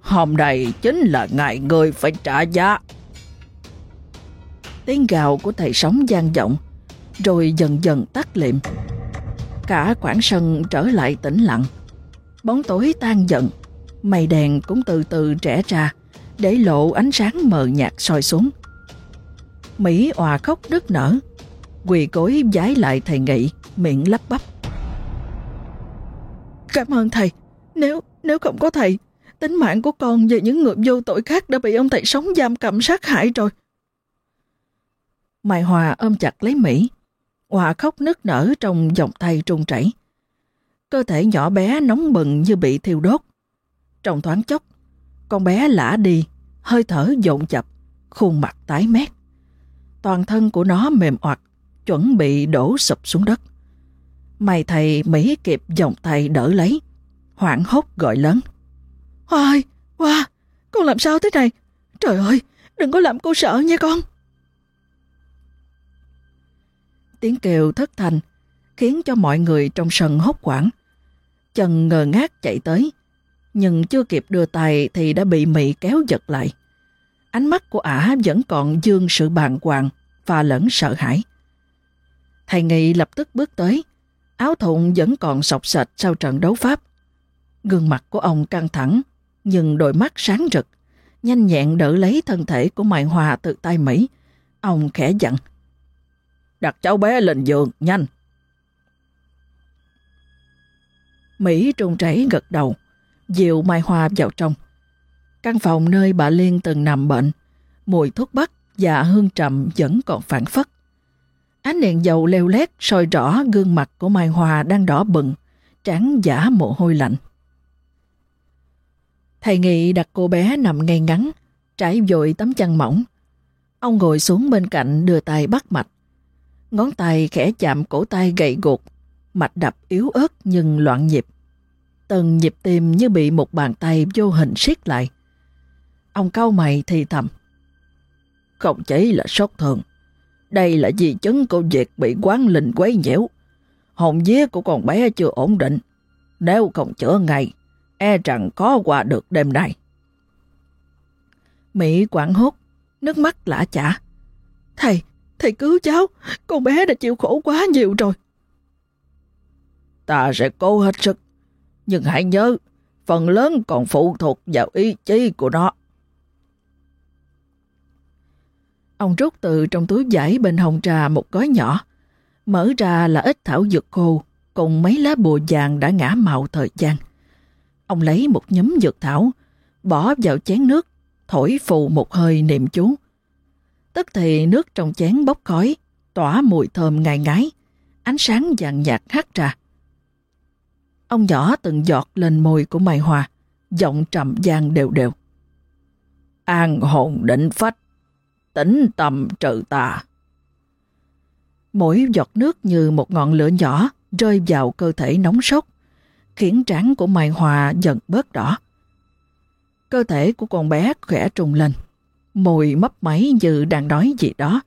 Hôm nay chính là ngày người phải trả giá. Tiếng gào của thầy sống gian vọng, rồi dần dần tắt liệm. Cả quảng sân trở lại tĩnh lặng. Bóng tối tan dần, mây đèn cũng từ từ trẻ ra, để lộ ánh sáng mờ nhạt soi xuống. Mỹ òa khóc đứt nở, quỳ cối giái lại thầy nghị, miệng lắp bắp. Cảm ơn thầy, nếu nếu không có thầy, tính mạng của con và những người vô tội khác đã bị ông thầy sống giam cầm sát hại rồi. Mai Hòa ôm chặt lấy Mỹ, Hòa khóc nức nở trong vòng tay trung chảy. Cơ thể nhỏ bé nóng bừng như bị thiêu đốt. Trong thoáng chốc, con bé lả đi, hơi thở dồn chập, khuôn mặt tái mét. Toàn thân của nó mềm oặt, chuẩn bị đổ sụp xuống đất. Mày thầy Mỹ kịp dòng tay đỡ lấy, hoảng hốt gọi lớn. Hoa ơi, Hoa, con làm sao thế này? Trời ơi, đừng có làm cô sợ nha con. Tiếng kêu thất thành khiến cho mọi người trong sân hốt quảng. Trần ngờ ngác chạy tới, nhưng chưa kịp đưa tay thì đã bị Mỹ kéo giật lại. Ánh mắt của ả vẫn còn dương sự bàng hoàng và lẫn sợ hãi. Thầy Nghị lập tức bước tới, áo thụng vẫn còn sọc sệt sau trận đấu pháp. Gương mặt của ông căng thẳng, nhưng đôi mắt sáng rực, nhanh nhẹn đỡ lấy thân thể của Mai Hòa từ tay Mỹ. Ông khẽ dặn. Đặt cháu bé lên giường, nhanh. Mỹ trùng chảy gật đầu, dịu Mai Hoa vào trong. Căn phòng nơi bà Liên từng nằm bệnh, mùi thuốc bắc và hương trầm vẫn còn phản phất. Ánh đèn dầu leo lét soi rõ gương mặt của Mai Hòa đang đỏ bừng, trắng giả mồ hôi lạnh. Thầy Nghị đặt cô bé nằm ngay ngắn, trải dội tấm chăn mỏng. Ông ngồi xuống bên cạnh đưa tay bắt mạch. Ngón tay khẽ chạm cổ tay gậy gột, mạch đập yếu ớt nhưng loạn nhịp. Từng nhịp tim như bị một bàn tay vô hình siết lại. Ông cau mày thì thầm. Không chỉ là sốt thường. Đây là di chứng của việc bị quán linh quấy nhiễu. hồn vía của con bé chưa ổn định. Nếu không chữa ngay, e rằng có qua được đêm nay. Mỹ quảng hốt, nước mắt lã chả. Thầy, thầy cứu cháu, con bé đã chịu khổ quá nhiều rồi. Ta sẽ cố hết sức, nhưng hãy nhớ, phần lớn còn phụ thuộc vào ý chí của nó. Ông rút từ trong túi giải bên hồng trà một gói nhỏ, mở ra là ít thảo dược khô cùng mấy lá bùa vàng đã ngã màu thời gian. Ông lấy một nhúm dược thảo, bỏ vào chén nước, thổi phù một hơi niệm chú. Tức thì nước trong chén bốc khói, tỏa mùi thơm ngài ngái, ánh sáng vàng nhạt hắt ra. Ông nhỏ từng giọt lên môi của Mai Hòa, giọng trầm gian đều đều. An hồn định phách, tĩnh tâm trừ tà. Mỗi giọt nước như một ngọn lửa nhỏ rơi vào cơ thể nóng sốc, khiến trán của Mai Hòa dần bớt đỏ. Cơ thể của con bé khẽ trùng lên, môi mấp máy như đang đói gì đó,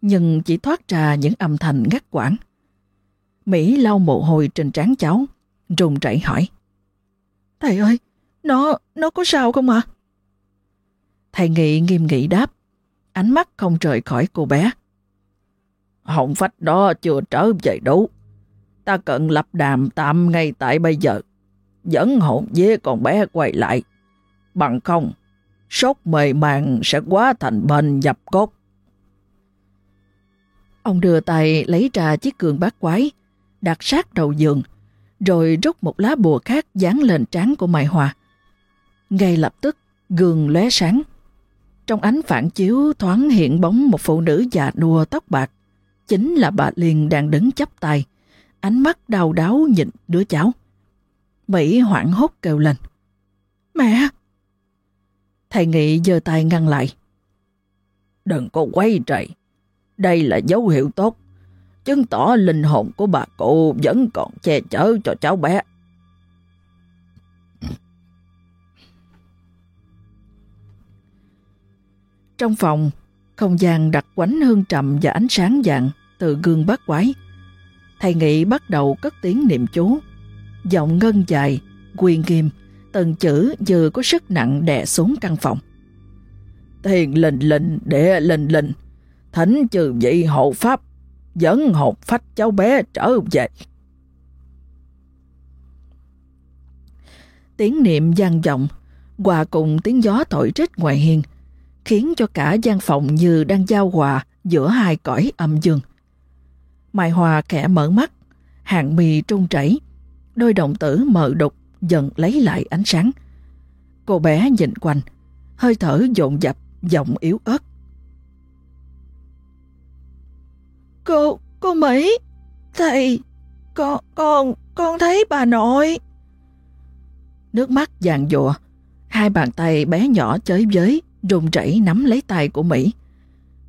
nhưng chỉ thoát ra những âm thanh ngắt quãng. Mỹ lau mồ hôi trên trán cháu, rùng rẩy hỏi. Thầy ơi, nó, nó có sao không ạ? Thầy Nghị nghiêm nghị đáp, ánh mắt không rời khỏi cô bé. Hồng phách đó chưa trở về đủ. Ta cần lập đàm tạm ngay tại bây giờ. Dẫn hồn với con bé quay lại. Bằng không, sốt mề màng sẽ quá thành bệnh dập cốt. Ông đưa tay lấy ra chiếc cường bát quái, đặt sát đầu giường, rồi rút một lá bùa khác dán lên trán của Mai Hòa. Ngay lập tức, gương lóe sáng. Trong ánh phản chiếu thoáng hiện bóng một phụ nữ già nua tóc bạc. Chính là bà Liên đang đứng chắp tay, ánh mắt đau đáu nhìn đứa cháu. Mỹ hoảng hốt kêu lên. Mẹ! Thầy Nghị giơ tay ngăn lại. Đừng có quay trời. Đây là dấu hiệu tốt. Chứng tỏ linh hồn của bà cụ vẫn còn che chở cho cháu bé. Trong phòng, không gian đặt quánh hương trầm và ánh sáng vàng từ gương bát quái. Thầy Nghị bắt đầu cất tiếng niệm chú. Giọng ngân dài, quyền nghiêm, từng chữ vừa có sức nặng đè xuống căn phòng. Thiền linh linh để linh linh, thánh trừ vị hộ pháp, dẫn hồn phách cháu bé trở về. Tiếng niệm gian vọng, hòa cùng tiếng gió thổi rít ngoài hiên, khiến cho cả gian phòng như đang giao hòa giữa hai cõi âm dương. Mai Hòa khẽ mở mắt, hàng mì trung chảy, đôi động tử mờ đục dần lấy lại ánh sáng. Cô bé nhìn quanh, hơi thở dồn dập, giọng yếu ớt. Cô, cô Mỹ, thầy, con, con, con thấy bà nội. Nước mắt vàng dụa, hai bàn tay bé nhỏ chới với, run rẩy nắm lấy tay của Mỹ.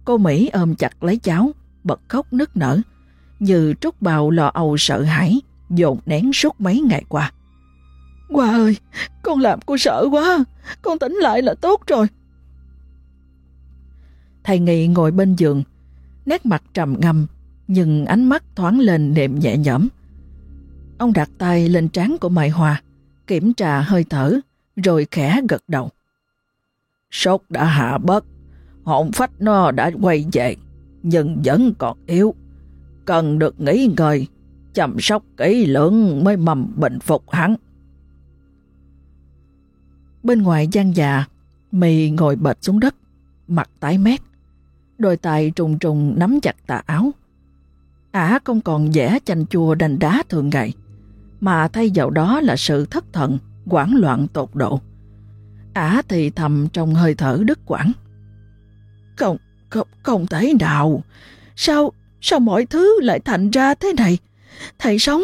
Cô Mỹ ôm chặt lấy cháu, bật khóc nức nở, như trút bào lo âu sợ hãi, dồn nén suốt mấy ngày qua. Hoa ơi, con làm cô sợ quá, con tỉnh lại là tốt rồi. Thầy Nghị ngồi bên giường, nét mặt trầm ngâm, nhưng ánh mắt thoáng lên niệm nhẹ nhõm. Ông đặt tay lên trán của Mai Hoa, kiểm tra hơi thở, rồi khẽ gật đầu. Sốt đã hạ bớt, hồn phách nó đã quay về, nhưng vẫn còn yếu. Cần được nghỉ ngơi, chăm sóc kỹ lưỡng mới mầm bệnh phục hắn. Bên ngoài gian già, mì ngồi bệt xuống đất, mặt tái mét. Đôi tay trùng trùng nắm chặt tà áo. Ả không còn vẻ chanh chua đành đá thường ngày, mà thay vào đó là sự thất thần, quảng loạn tột độ. Ả thì thầm trong hơi thở đứt quãng. Không, không, không thể nào. Sao, sao mọi thứ lại thành ra thế này? Thầy sống,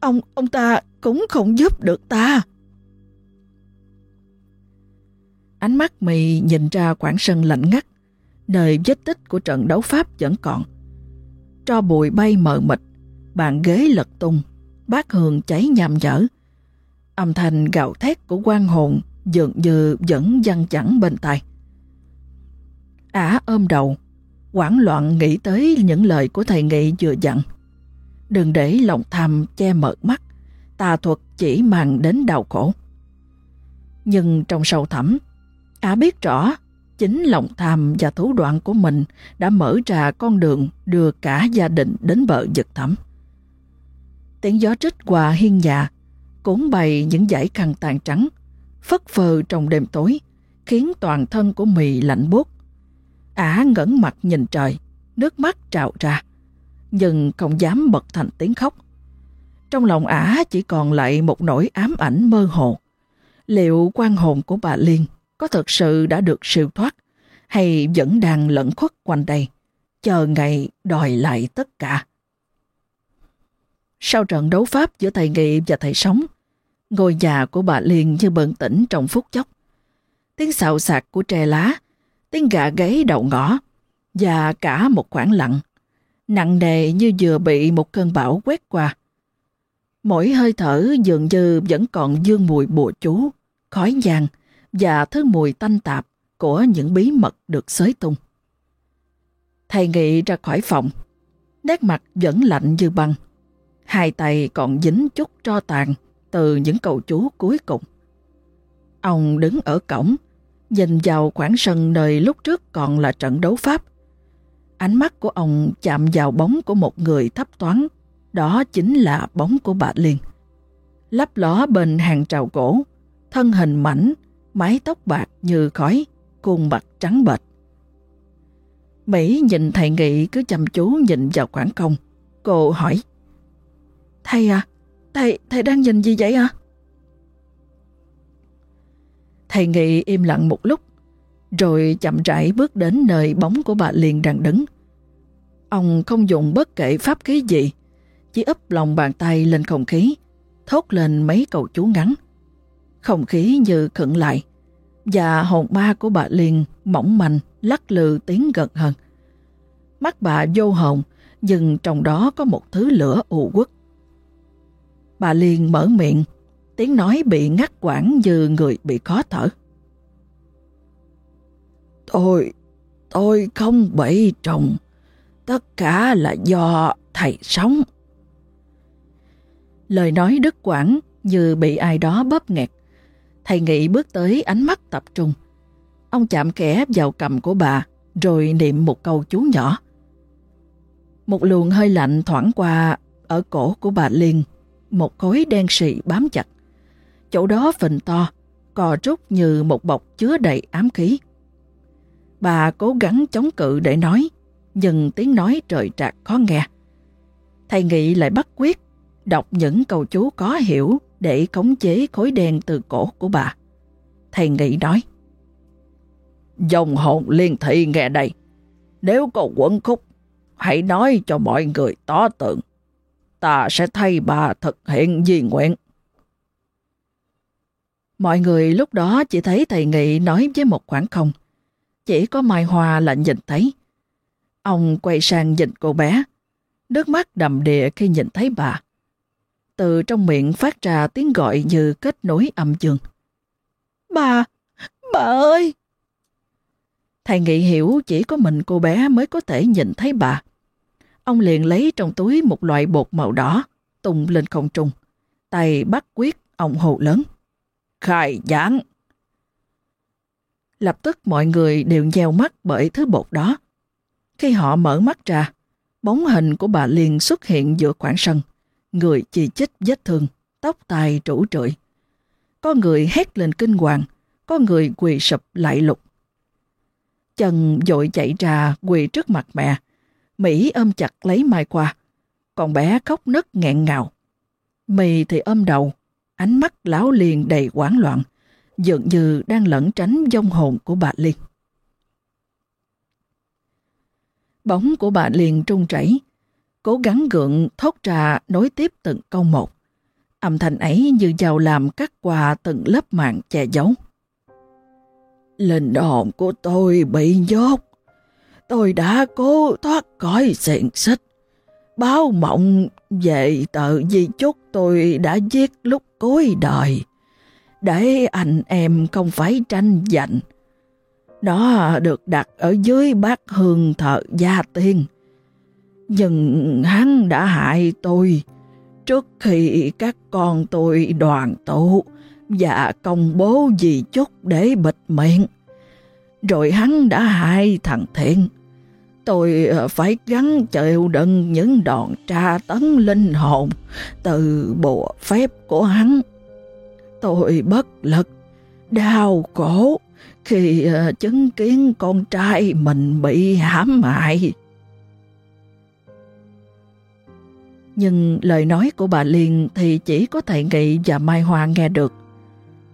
ông, ông ta cũng không giúp được ta. Ánh mắt mì nhìn ra quảng sân lạnh ngắt, nơi vết tích của trận đấu Pháp vẫn còn. Tro bụi bay mờ mịt, bàn ghế lật tung, bát hương cháy nhàm nhở. Âm thanh gào thét của quan hồn dường như vẫn văng chẳng bên tai. Ả ôm đầu, hoảng loạn nghĩ tới những lời của thầy Nghị vừa dặn. Đừng để lòng tham che mờ mắt, tà thuật chỉ mang đến đau khổ. Nhưng trong sâu thẳm, Ả biết rõ chính lòng tham và thủ đoạn của mình đã mở ra con đường đưa cả gia đình đến bờ vực thẳm. Tiếng gió trích qua hiên nhà, cuốn bày những dải khăn tàn trắng, phất phơ trong đêm tối, khiến toàn thân của mì lạnh buốt. Ả ngẩng mặt nhìn trời, nước mắt trào ra, nhưng không dám bật thành tiếng khóc. Trong lòng ả chỉ còn lại một nỗi ám ảnh mơ hồ. Liệu quan hồn của bà Liên có thực sự đã được siêu thoát hay vẫn đang lẫn khuất quanh đây, chờ ngày đòi lại tất cả. Sau trận đấu pháp giữa thầy Nghị và thầy Sống, ngôi nhà của bà liền như bừng tỉnh trong phút chốc. Tiếng xào xạc của tre lá, tiếng gà gáy đầu ngõ và cả một khoảng lặng, nặng nề như vừa bị một cơn bão quét qua. Mỗi hơi thở dường như vẫn còn dương mùi bùa chú, khói nhang và thứ mùi tanh tạp của những bí mật được xới tung. Thầy Nghị ra khỏi phòng, nét mặt vẫn lạnh như băng. Hai tay còn dính chút tro tàn từ những cầu chú cuối cùng. Ông đứng ở cổng, nhìn vào khoảng sân nơi lúc trước còn là trận đấu Pháp. Ánh mắt của ông chạm vào bóng của một người thấp thoáng, đó chính là bóng của bà Liên. Lấp ló bên hàng trào cổ, thân hình mảnh, mái tóc bạc như khói, khuôn mặt trắng bệch. Mỹ nhìn thầy Nghị cứ chăm chú nhìn vào khoảng không. Cô hỏi, Thầy à, thầy, thầy đang nhìn gì vậy à? Thầy Nghị im lặng một lúc, rồi chậm rãi bước đến nơi bóng của bà liền đang đứng. Ông không dùng bất kể pháp khí gì, chỉ ấp lòng bàn tay lên không khí, thốt lên mấy câu chú ngắn. Không khí như khựng lại, và hồn ba của bà liền mỏng manh lắc lư tiếng gần hơn. Mắt bà vô hồn, nhưng trong đó có một thứ lửa ù quất. Bà liền mở miệng, tiếng nói bị ngắt quãng như người bị khó thở. Tôi, tôi không bị trồng, tất cả là do thầy sống. Lời nói đứt quãng như bị ai đó bóp nghẹt. Thầy Nghị bước tới ánh mắt tập trung. Ông chạm kẽ vào cầm của bà, rồi niệm một câu chú nhỏ. Một luồng hơi lạnh thoảng qua ở cổ của bà Liên, một khối đen sì bám chặt. Chỗ đó phình to, cò rút như một bọc chứa đầy ám khí. Bà cố gắng chống cự để nói, nhưng tiếng nói trời trạc khó nghe. Thầy Nghị lại bắt quyết, đọc những câu chú có hiểu để khống chế khối đen từ cổ của bà. Thầy Nghị nói, Dòng hồn liên thị nghe đây, nếu có quẩn khúc, hãy nói cho mọi người to tượng. Ta sẽ thay bà thực hiện di nguyện. Mọi người lúc đó chỉ thấy thầy Nghị nói với một khoảng không. Chỉ có Mai Hoa là nhìn thấy. Ông quay sang nhìn cô bé. Nước mắt đầm đìa khi nhìn thấy bà. Từ trong miệng phát ra tiếng gọi như kết nối âm dương. Bà! Bà ơi! Thầy Nghị hiểu chỉ có mình cô bé mới có thể nhìn thấy bà. Ông liền lấy trong túi một loại bột màu đỏ, tung lên không trung. Tay bắt quyết, ông hồ lớn. Khai giảng! Lập tức mọi người đều nheo mắt bởi thứ bột đó. Khi họ mở mắt ra, bóng hình của bà liền xuất hiện giữa khoảng sân. Người chỉ chích vết thương, tóc tai trũ trượi. Có người hét lên kinh hoàng, có người quỳ sụp lại lục. Trần dội chạy ra quỳ trước mặt mẹ. Mỹ ôm chặt lấy Mai qua. Còn bé khóc nấc nghẹn ngào. Mì thì ôm đầu, ánh mắt láo liền đầy hoảng loạn dường như đang lẩn tránh dông hồn của bà Liên. Bóng của bà Liên trung chảy, cố gắng gượng thốt ra nối tiếp từng câu một. Âm thanh ấy như giàu làm cắt qua từng lớp mạng che giấu. Linh hồn của tôi bị nhốt. Tôi đã cố thoát khỏi xiềng xích. Báo mộng về tờ di chúc tôi đã viết lúc cuối đời để anh em không phải tranh giành. Nó được đặt ở dưới bát hương thợ gia tiên. Nhưng hắn đã hại tôi trước khi các con tôi đoàn tụ và công bố gì chút để bịt miệng. Rồi hắn đã hại thằng Thiện. Tôi ờ, phải gắn chịu đựng những đòn tra tấn linh hồn từ bùa phép của hắn. Tôi bất lực, đau khổ khi ờ, chứng kiến con trai mình bị hãm hại. Nhưng lời nói của bà Liên thì chỉ có thầy Nghị và Mai Hoa nghe được.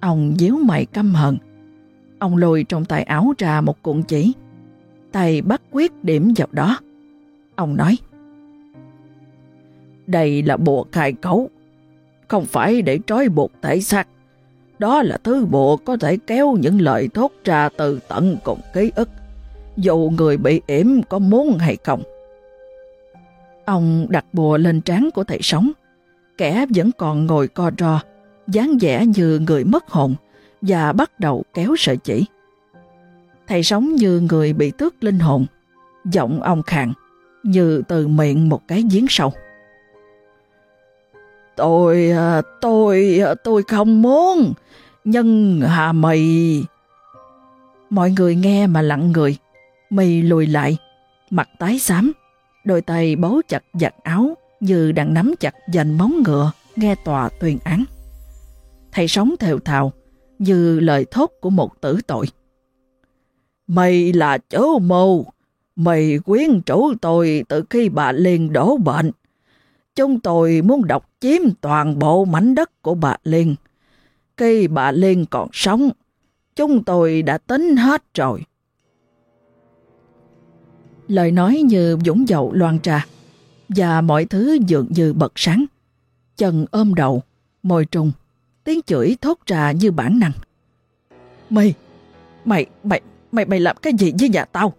Ông díu mày căm hận. Ông lùi trong tay áo ra một cuộn chỉ. Tay bắt quyết điểm vào đó. Ông nói, Đây là bùa khai cấu, không phải để trói buộc thể xác. Đó là thứ bùa có thể kéo những lời thốt ra từ tận cùng ký ức, dù người bị yểm có muốn hay không. Ông đặt bùa lên trán của thầy sống, kẻ vẫn còn ngồi co ro, dáng vẻ như người mất hồn và bắt đầu kéo sợi chỉ. Thầy sống như người bị tước linh hồn, giọng ông khàn như từ miệng một cái giếng sâu. Tôi, à, tôi, à, tôi không muốn, nhân hà mày. Mọi người nghe mà lặng người, mày lùi lại, mặt tái xám, đôi tay bấu chặt giặt áo như đang nắm chặt dành móng ngựa nghe tòa tuyên án. Thầy sống thều thào như lời thốt của một tử tội. Mày là chớ mâu, mày quyến chủ tôi từ khi bà Liên đổ bệnh. Chúng tôi muốn độc chiếm toàn bộ mảnh đất của bà Liên. Khi bà Liên còn sống, chúng tôi đã tính hết rồi. Lời nói như dũng dậu loan trà, và mọi thứ dường như bật sáng. Chân ôm đầu, môi trùng, tiếng chửi thốt ra như bản năng. Mày, mày, mày, mày, mày làm cái gì với nhà tao?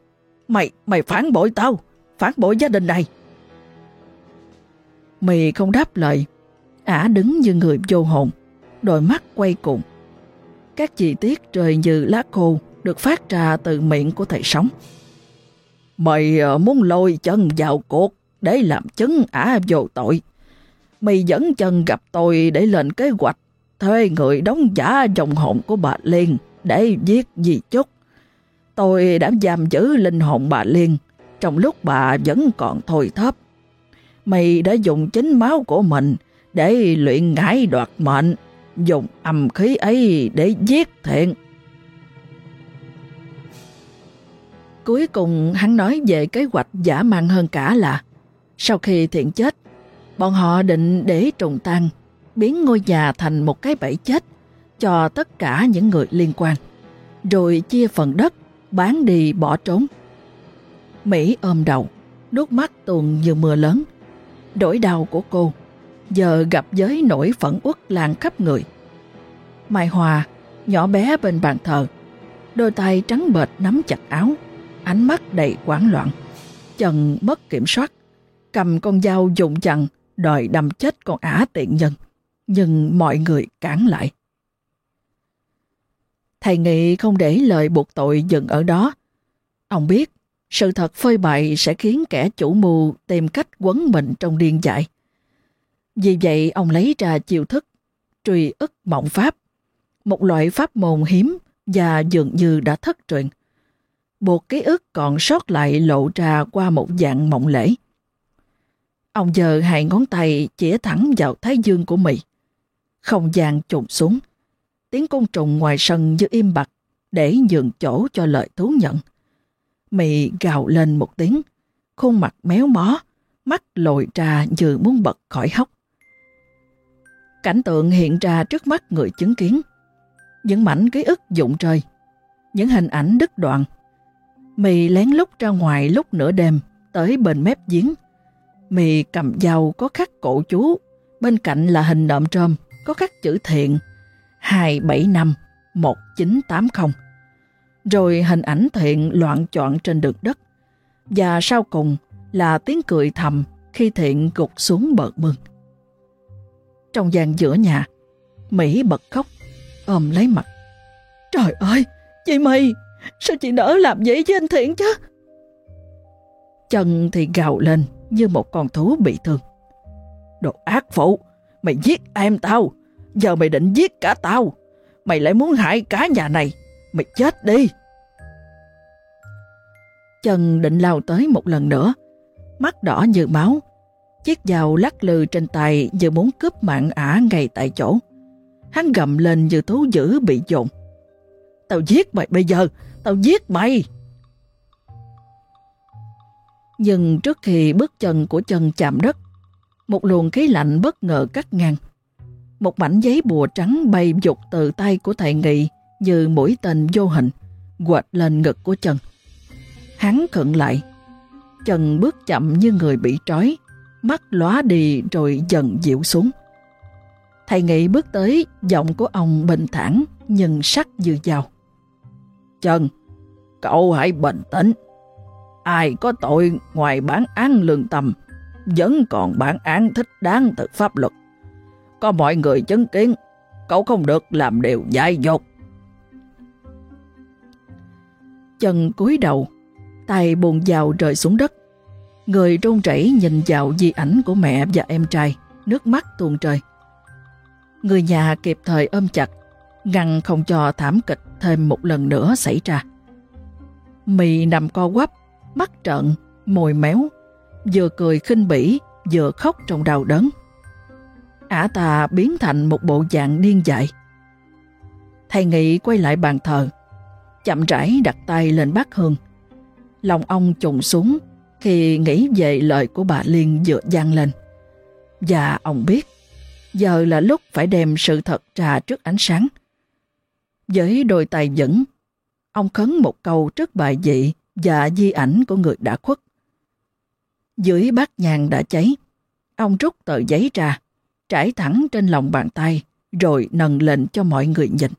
Mày, mày phản bội tao, phản bội gia đình này. mì không đáp lời, ả đứng như người vô hồn, đôi mắt quay cuồng. Các chi tiết trời như lá khô được phát ra từ miệng của thầy sống. Mày ờ, muốn lôi chân vào cột để làm chứng ả vô tội. Mày dẫn chân gặp tôi để lên kế hoạch thuê người đóng giả dòng hồn của bà Liên để giết gì chốt. Tôi đã giam giữ linh hồn bà Liên trong lúc bà vẫn còn thôi thấp. Mày đã dùng chính máu của mình để luyện ngải đoạt mệnh, dùng âm khí ấy để giết thiện. Cuối cùng hắn nói về kế hoạch giả mang hơn cả là sau khi thiện chết, bọn họ định để trùng tang biến ngôi nhà thành một cái bẫy chết cho tất cả những người liên quan, rồi chia phần đất, bán đi bỏ trốn. Mỹ ôm đầu, nước mắt tuồn như mưa lớn. Đổi đau của cô, giờ gặp với nỗi phẫn uất lan khắp người. Mai Hòa, nhỏ bé bên bàn thờ, đôi tay trắng bệch nắm chặt áo, ánh mắt đầy hoảng loạn. Chân mất kiểm soát, cầm con dao dụng chặn, đòi đâm chết con ả tiện nhân. Nhưng mọi người cản lại. Thầy Nghị không để lời buộc tội dừng ở đó. Ông biết, sự thật phơi bày sẽ khiến kẻ chủ mưu tìm cách quấn mình trong điên dại. Vì vậy, ông lấy ra chiêu thức, truy ức mộng pháp, một loại pháp môn hiếm và dường như đã thất truyền buộc ký ức còn sót lại lộ ra qua một dạng mộng lễ. Ông giờ hai ngón tay chĩa thẳng vào thái dương của mị. Không gian trùng xuống. Tiếng côn trùng ngoài sân như im bặt để nhường chỗ cho lời thú nhận. Mị gào lên một tiếng, khuôn mặt méo mó, mắt lồi ra như muốn bật khỏi hốc. Cảnh tượng hiện ra trước mắt người chứng kiến. Những mảnh ký ức dụng trời, những hình ảnh đứt đoạn Mì lén lút ra ngoài lúc nửa đêm, tới bên mép giếng. Mì cầm dao có khắc cổ chú, bên cạnh là hình nộm trơm, có khắc chữ thiện 275 1980. Rồi hình ảnh thiện loạn chọn trên đường đất. Và sau cùng là tiếng cười thầm khi thiện gục xuống bờ mương. Trong gian giữa nhà, Mỹ bật khóc, ôm lấy mặt. Trời ơi, chị mày, Sao chị nỡ làm vậy với anh Thiện chứ? Chân thì gào lên, như một con thú bị thương. Đồ ác phụ, mày giết em tao, giờ mày định giết cả tao. Mày lại muốn hại cả nhà này, mày chết đi. Trần định lao tới một lần nữa, mắt đỏ như máu. Chiếc dao lắc lư trên tay như muốn cướp mạng ả ngay tại chỗ. Hắn gầm lên như thú dữ bị dồn. Tao giết mày bây giờ, tao giết mày. Nhưng trước khi bước chân của chân chạm đất, một luồng khí lạnh bất ngờ cắt ngang. Một mảnh giấy bùa trắng bay dục từ tay của thầy nghị như mũi tên vô hình, quệt lên ngực của trần Hắn khựng lại. trần bước chậm như người bị trói, mắt lóa đi rồi dần dịu xuống. Thầy nghị bước tới, giọng của ông bình thản nhưng sắc như dao. trần cậu hãy bình tĩnh. Ai có tội ngoài bản án lương tâm, vẫn còn bản án thích đáng từ pháp luật. Có mọi người chứng kiến, cậu không được làm điều dại dột. Chân cúi đầu, tay buồn vào rơi xuống đất. Người run rẩy nhìn vào di ảnh của mẹ và em trai, nước mắt tuôn trời. Người nhà kịp thời ôm chặt, ngăn không cho thảm kịch thêm một lần nữa xảy ra. Mì nằm co quắp, mắt trợn, mồi méo, vừa cười khinh bỉ, vừa khóc trong đau đớn. Ả ta biến thành một bộ dạng điên dại. Thầy Nghị quay lại bàn thờ, chậm rãi đặt tay lên bát hương. Lòng ông trùng xuống khi nghĩ về lời của bà Liên dựa gian lên. Và ông biết, giờ là lúc phải đem sự thật ra trước ánh sáng. Với đôi tay dẫn, ông khấn một câu trước bài dị và di ảnh của người đã khuất. Dưới bát nhang đã cháy, ông rút tờ giấy ra, trải thẳng trên lòng bàn tay, rồi nâng lên cho mọi người nhìn.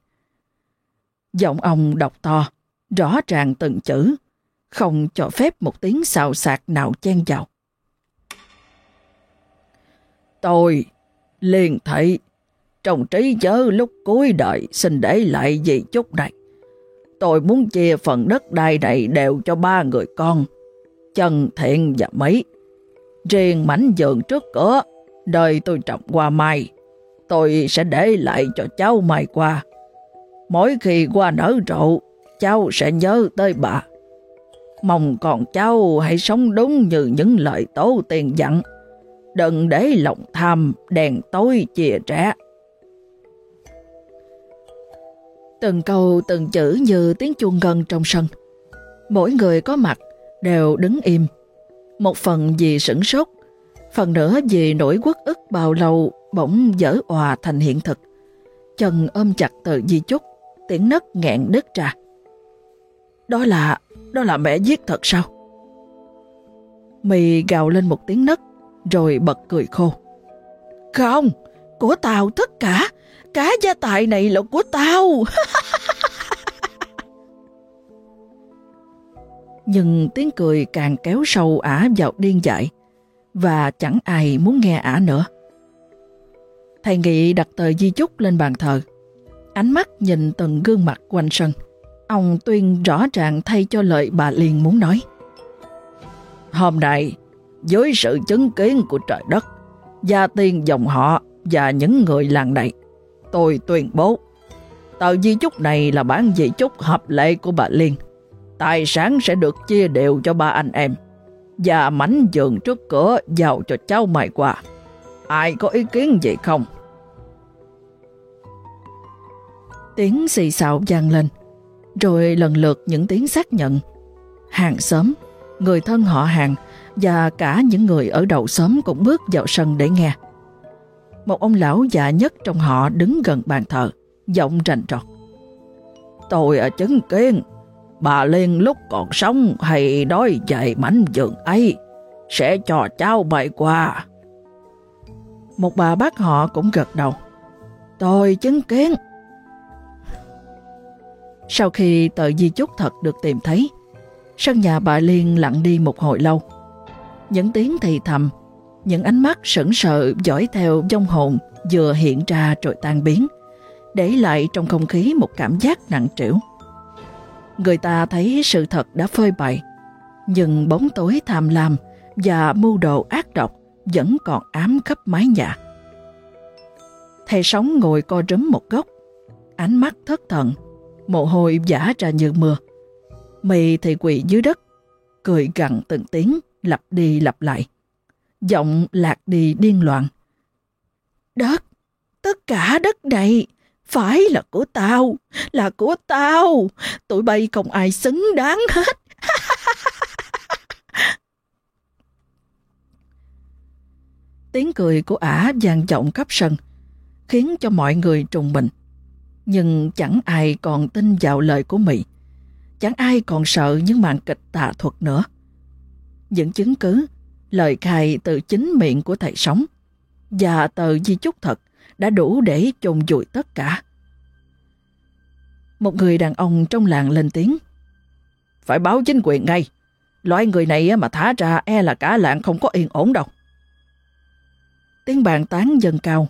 Giọng ông đọc to, rõ ràng từng chữ, không cho phép một tiếng xào xạc nào chen vào. Tôi, liền thị, trong trí nhớ lúc cuối đời xin để lại gì chút này. Tôi muốn chia phần đất đai này đều cho ba người con, trần Thiện và Mỹ. Riêng mảnh giường trước cửa, đời tôi trồng hoa mai, tôi sẽ để lại cho cháu mai qua. Mỗi khi qua nở rộ, cháu sẽ nhớ tới bà. Mong còn cháu hãy sống đúng như những lời tố tiền dặn. Đừng để lòng tham đèn tối chia rẽ. Từng câu từng chữ như tiếng chuông ngân trong sân. Mỗi người có mặt đều đứng im. Một phần vì sửng sốt, phần nữa vì nỗi quất ức bao lâu bỗng dở òa thành hiện thực. Chân ôm chặt tờ di chúc, tiếng nấc nghẹn đứt ra. Đó là, đó là mẹ giết thật sao? Mì gào lên một tiếng nấc, rồi bật cười khô. Không, của tao tất cả, Cá gia tài này là của tao. Nhưng tiếng cười càng kéo sâu ả vào điên dại và chẳng ai muốn nghe ả nữa. Thầy Nghị đặt tờ di chúc lên bàn thờ. Ánh mắt nhìn từng gương mặt quanh sân. Ông tuyên rõ ràng thay cho lời bà liền muốn nói. Hôm nay, với sự chứng kiến của trời đất, gia tiên dòng họ và những người làng này, Tôi tuyên bố, tờ di chúc này là bản di chúc hợp lệ của bà Liên. Tài sản sẽ được chia đều cho ba anh em. Và mảnh giường trước cửa vào cho cháu mày qua. Ai có ý kiến gì không? Tiếng xì xào vang lên, rồi lần lượt những tiếng xác nhận. Hàng xóm, người thân họ hàng và cả những người ở đầu xóm cũng bước vào sân để nghe một ông lão già nhất trong họ đứng gần bàn thờ, giọng rành trọt. Tôi ở chứng kiến, bà Liên lúc còn sống hay đói dậy mảnh giường ấy, sẽ cho cháu bay qua. Một bà bác họ cũng gật đầu. Tôi chứng kiến. Sau khi tờ di chúc thật được tìm thấy, sân nhà bà Liên lặng đi một hồi lâu. Những tiếng thì thầm những ánh mắt sững sờ dõi theo dông hồn vừa hiện ra rồi tan biến, để lại trong không khí một cảm giác nặng trĩu. Người ta thấy sự thật đã phơi bày, nhưng bóng tối tham lam và mưu đồ ác độc vẫn còn ám khắp mái nhà. Thầy sống ngồi co rúm một góc, ánh mắt thất thần, mồ hôi giả ra như mưa. Mì thì quỳ dưới đất, cười gằn từng tiếng, lặp đi lặp lại. Giọng lạc đi điên loạn. Đất, tất cả đất này phải là của tao, là của tao. Tụi bay không ai xứng đáng hết. Tiếng cười của ả vang vọng khắp sân, khiến cho mọi người trùng mình. Nhưng chẳng ai còn tin vào lời của Mỹ. Chẳng ai còn sợ những màn kịch tà thuật nữa. Những chứng cứ, lời khai từ chính miệng của thầy sống và tờ di chúc thật đã đủ để chôn vùi tất cả. Một người đàn ông trong làng lên tiếng. Phải báo chính quyền ngay. Loại người này mà thả ra e là cả làng không có yên ổn đâu. Tiếng bàn tán dần cao.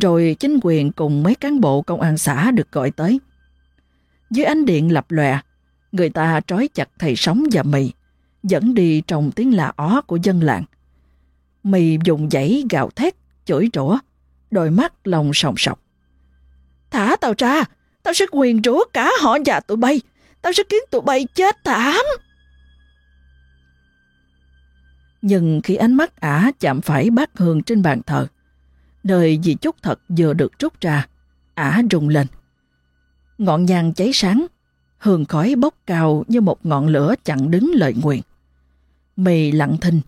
Rồi chính quyền cùng mấy cán bộ công an xã được gọi tới. Dưới ánh điện lập lòe, người ta trói chặt thầy sống và mì, dẫn đi trong tiếng là ó của dân làng. Mì dùng dãy gạo thét, chửi rủa, đôi mắt lòng sòng sọc. Thả tao ra, tao sẽ quyền rủa cả họ và tụi bay, tao sẽ khiến tụi bay chết thảm. Nhưng khi ánh mắt ả chạm phải bát hương trên bàn thờ, nơi di chúc thật vừa được rút ra, ả rung lên. Ngọn nhang cháy sáng, hương khói bốc cao như một ngọn lửa chặn đứng lời nguyện. Mì lặng thinh,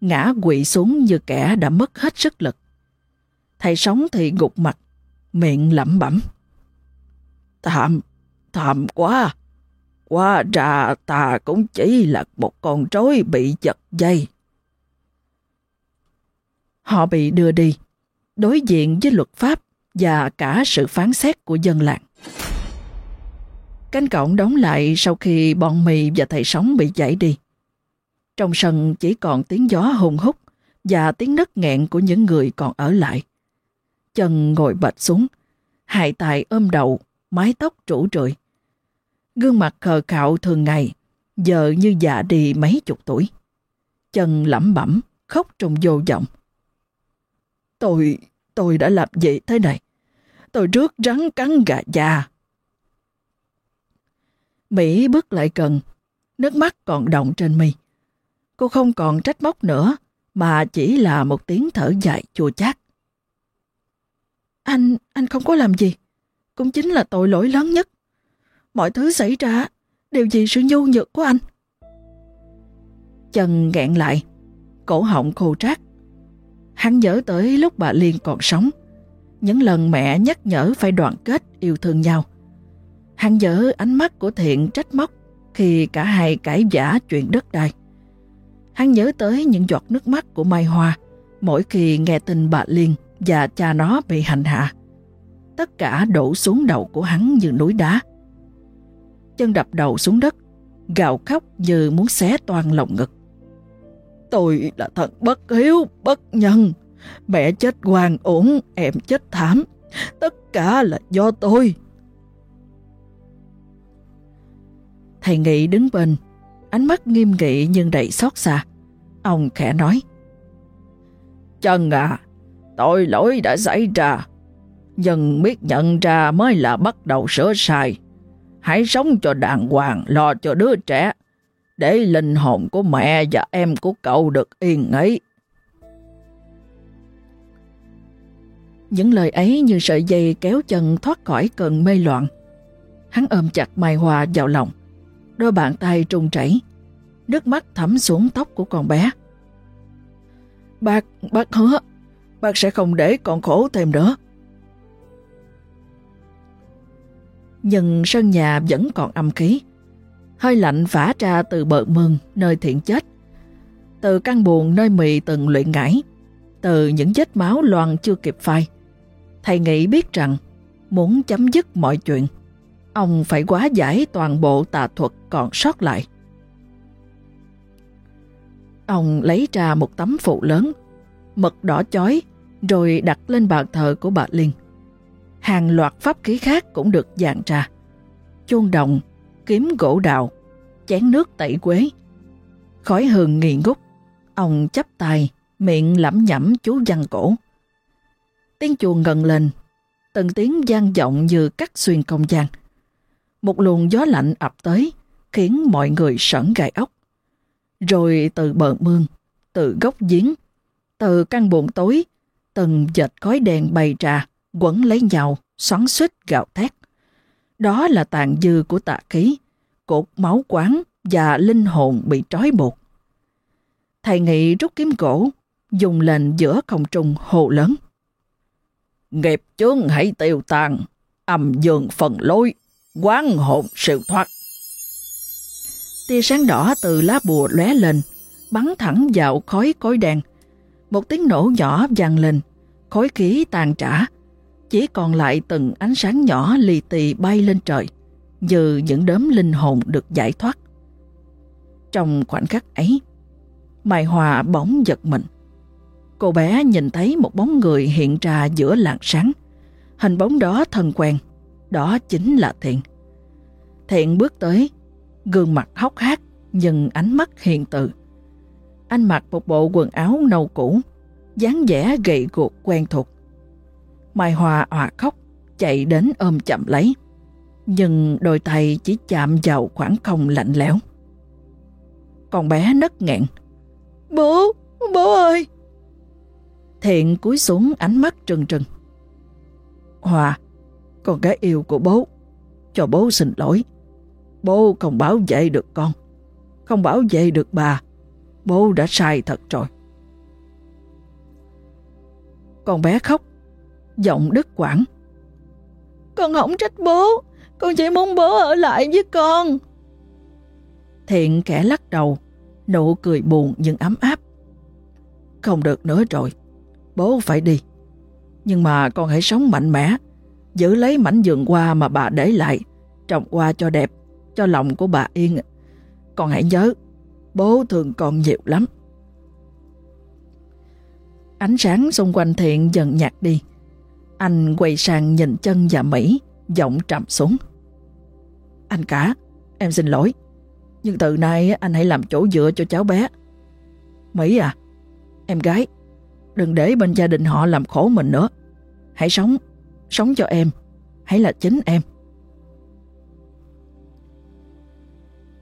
ngã quỵ xuống như kẻ đã mất hết sức lực. Thầy sống thì gục mặt, miệng lẩm bẩm. Thảm, thảm quá. Quá ra ta cũng chỉ là một con rối bị giật dây. Họ bị đưa đi, đối diện với luật pháp và cả sự phán xét của dân làng. Cánh cổng đóng lại sau khi bọn mì và thầy sống bị giải đi. Trong sân chỉ còn tiếng gió hùng hút và tiếng nấc nghẹn của những người còn ở lại. Chân ngồi bệt xuống, hai tài ôm đầu, mái tóc rủ rượi. Gương mặt khờ khạo thường ngày, giờ như già đi mấy chục tuổi. Chân lẩm bẩm, khóc trong vô vọng. Tôi, tôi đã làm gì thế này? Tôi rước rắn cắn gà già. Mỹ bước lại gần, nước mắt còn động trên mi. Cô không còn trách móc nữa, mà chỉ là một tiếng thở dài chua chát. Anh, anh không có làm gì. Cũng chính là tội lỗi lớn nhất. Mọi thứ xảy ra đều vì sự nhu nhược của anh. Chân nghẹn lại, cổ họng khô trát. Hắn nhớ tới lúc bà Liên còn sống, những lần mẹ nhắc nhở phải đoàn kết yêu thương nhau. Hắn nhớ ánh mắt của Thiện trách móc khi cả hai cãi giả chuyện đất đai. Hắn nhớ tới những giọt nước mắt của Mai Hoa mỗi khi nghe tin bà Liên và cha nó bị hành hạ. Tất cả đổ xuống đầu của hắn như núi đá. Chân đập đầu xuống đất, gào khóc như muốn xé toan lòng ngực. Tôi là thật bất hiếu, bất nhân. Mẹ chết hoàng ổn, em chết thảm. Tất cả là do tôi. Thầy Nghị đứng bên, ánh mắt nghiêm nghị nhưng đầy xót xa. Ông khẽ nói. Chân à, tội lỗi đã xảy ra. Dân biết nhận ra mới là bắt đầu sửa sai. Hãy sống cho đàng hoàng, lo cho đứa trẻ để linh hồn của mẹ và em của cậu được yên ấy Những lời ấy như sợi dây kéo chân thoát khỏi cơn mê loạn. Hắn ôm chặt Mai Hoa vào lòng, đôi bàn tay trung chảy, nước mắt thấm xuống tóc của con bé. Bác, bác hứa, bác sẽ không để con khổ thêm nữa. Nhưng sân nhà vẫn còn âm khí hơi lạnh phả ra từ bờ mương nơi thiện chết, từ căn buồn nơi mì từng luyện ngải, từ những vết máu loàn chưa kịp phai. Thầy nghĩ biết rằng muốn chấm dứt mọi chuyện, ông phải quá giải toàn bộ tà thuật còn sót lại. Ông lấy ra một tấm phụ lớn, mực đỏ chói, rồi đặt lên bàn thờ của bà Liên. Hàng loạt pháp khí khác cũng được dàn ra. Chuông đồng, kiếm gỗ đào, chén nước tẩy quế. Khói hương nghi ngút, Ông chắp tay, miệng lẩm nhẩm chú văn cổ. Tiếng chuông ngần lên, từng tiếng gian vọng như cắt xuyên không gian. Một luồng gió lạnh ập tới, khiến mọi người sởn gai ốc. Rồi từ bờ mương, từ góc giếng, từ căn buồng tối, từng dệt khói đèn bày trà quẩn lấy nhau, xoắn xuýt gạo thét. Đó là tàn dư của tà khí, cột máu quán và linh hồn bị trói buộc. Thầy Nghị rút kiếm gỗ, dùng lên giữa không trung hồ lớn. Nghiệp chướng hãy tiêu tàn, âm dương phần lối, quán hồn siêu thoát. Tia sáng đỏ từ lá bùa lóe lên, bắn thẳng vào khói cối đèn Một tiếng nổ nhỏ vang lên, khói khí tàn trả, chỉ còn lại từng ánh sáng nhỏ lì tì bay lên trời, như những đốm linh hồn được giải thoát. Trong khoảnh khắc ấy, Mai Hòa bỗng giật mình. Cô bé nhìn thấy một bóng người hiện ra giữa làn sáng. Hình bóng đó thân quen, đó chính là Thiện. Thiện bước tới, gương mặt hốc hác nhưng ánh mắt hiền từ. Anh mặc một bộ quần áo nâu cũ, dáng vẻ gầy guộc quen thuộc. Mai Hòa òa khóc, chạy đến ôm chậm lấy. Nhưng đôi tay chỉ chạm vào khoảng không lạnh lẽo. Con bé nấc nghẹn. Bố, bố ơi! Thiện cúi xuống ánh mắt trừng trừng. Hòa, con gái yêu của bố, cho bố xin lỗi. Bố không bảo vệ được con, không bảo vệ được bà. Bố đã sai thật rồi. Con bé khóc, giọng đứt quãng. Con không trách bố, con chỉ muốn bố ở lại với con. Thiện kẻ lắc đầu, nụ cười buồn nhưng ấm áp. Không được nữa rồi, bố phải đi. Nhưng mà con hãy sống mạnh mẽ, giữ lấy mảnh vườn hoa mà bà để lại, trồng hoa cho đẹp, cho lòng của bà yên. Con hãy nhớ, bố thường còn nhiều lắm. Ánh sáng xung quanh thiện dần nhạt đi. Anh quay sang nhìn chân và Mỹ, giọng trầm xuống. Anh cả, em xin lỗi. Nhưng từ nay anh hãy làm chỗ dựa cho cháu bé. Mỹ à, em gái, đừng để bên gia đình họ làm khổ mình nữa. Hãy sống, sống cho em, hãy là chính em.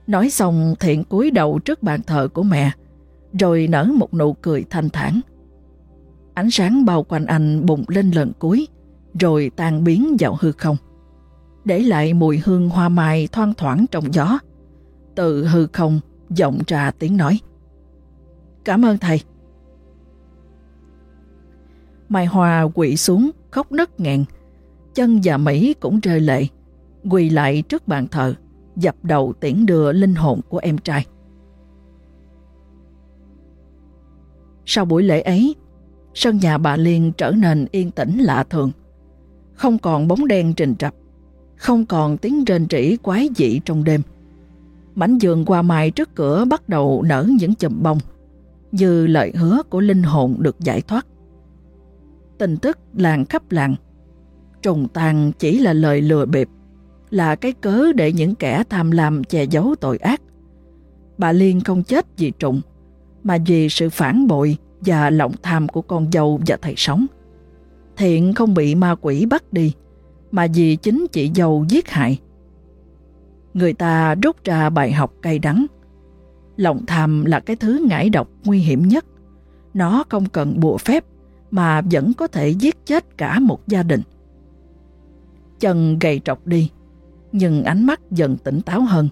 Nói xong thiện cúi đầu trước bàn thờ của mẹ, rồi nở một nụ cười thanh thản. Ánh sáng bao quanh anh bùng lên lần cuối, rồi tan biến vào hư không. Để lại mùi hương hoa mai thoang thoảng trong gió. Từ hư không, vọng ra tiếng nói. Cảm ơn thầy. Mai Hoa quỵ xuống, khóc nấc nghẹn. Chân và Mỹ cũng rơi lệ, quỳ lại trước bàn thờ, dập đầu tiễn đưa linh hồn của em trai. Sau buổi lễ ấy, sân nhà bà Liên trở nên yên tĩnh lạ thường. Không còn bóng đen trình trập, không còn tiếng rên rỉ quái dị trong đêm. Mảnh giường qua mai trước cửa bắt đầu nở những chùm bông, như lời hứa của linh hồn được giải thoát. Tin tức làng khắp làng, trùng tàn chỉ là lời lừa bịp, là cái cớ để những kẻ tham lam che giấu tội ác. Bà Liên không chết vì trùng, mà vì sự phản bội và lòng tham của con dâu và thầy sống. Thiện không bị ma quỷ bắt đi, mà vì chính chị dâu giết hại. Người ta rút ra bài học cay đắng. Lòng tham là cái thứ ngải độc nguy hiểm nhất. Nó không cần bùa phép mà vẫn có thể giết chết cả một gia đình. Chân gầy trọc đi, nhưng ánh mắt dần tỉnh táo hơn.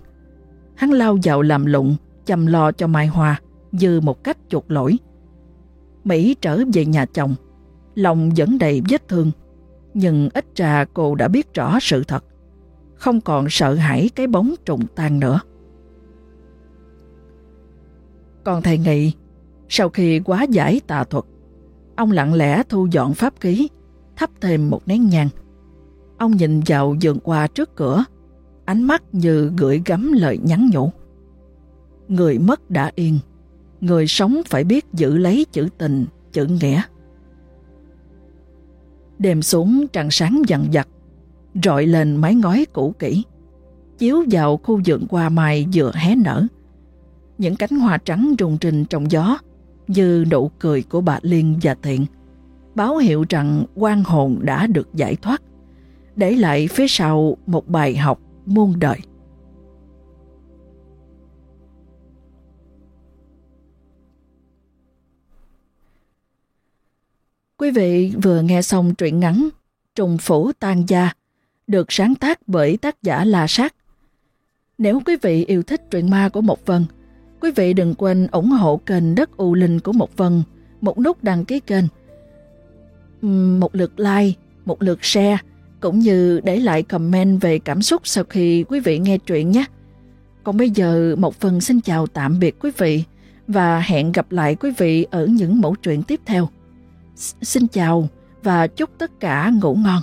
Hắn lao vào làm lụng, chăm lo cho Mai Hoa, dư một cách chuột lỗi. Mỹ trở về nhà chồng, lòng vẫn đầy vết thương, nhưng ít ra cô đã biết rõ sự thật, không còn sợ hãi cái bóng trùng tan nữa. Còn thầy Nghị, sau khi quá giải tà thuật, ông lặng lẽ thu dọn pháp ký, thắp thêm một nén nhang. Ông nhìn vào giường qua trước cửa, ánh mắt như gửi gắm lời nhắn nhủ. Người mất đã yên, người sống phải biết giữ lấy chữ tình, chữ nghĩa. Đêm xuống trăng sáng dần dặt, rọi lên mái ngói cũ kỹ, chiếu vào khu vườn hoa mai vừa hé nở. Những cánh hoa trắng rung trình trong gió, như nụ cười của bà Liên và Thiện, báo hiệu rằng quan hồn đã được giải thoát, để lại phía sau một bài học muôn đời. Quý vị vừa nghe xong truyện ngắn Trùng Phủ Tan Gia được sáng tác bởi tác giả La Sát. Nếu quý vị yêu thích truyện ma của Mộc Vân, quý vị đừng quên ủng hộ kênh Đất U Linh của Mộc Vân, một nút đăng ký kênh, một lượt like, một lượt share, cũng như để lại comment về cảm xúc sau khi quý vị nghe truyện nhé. Còn bây giờ Mộc Vân xin chào tạm biệt quý vị và hẹn gặp lại quý vị ở những mẫu truyện tiếp theo. Xin chào và chúc tất cả ngủ ngon.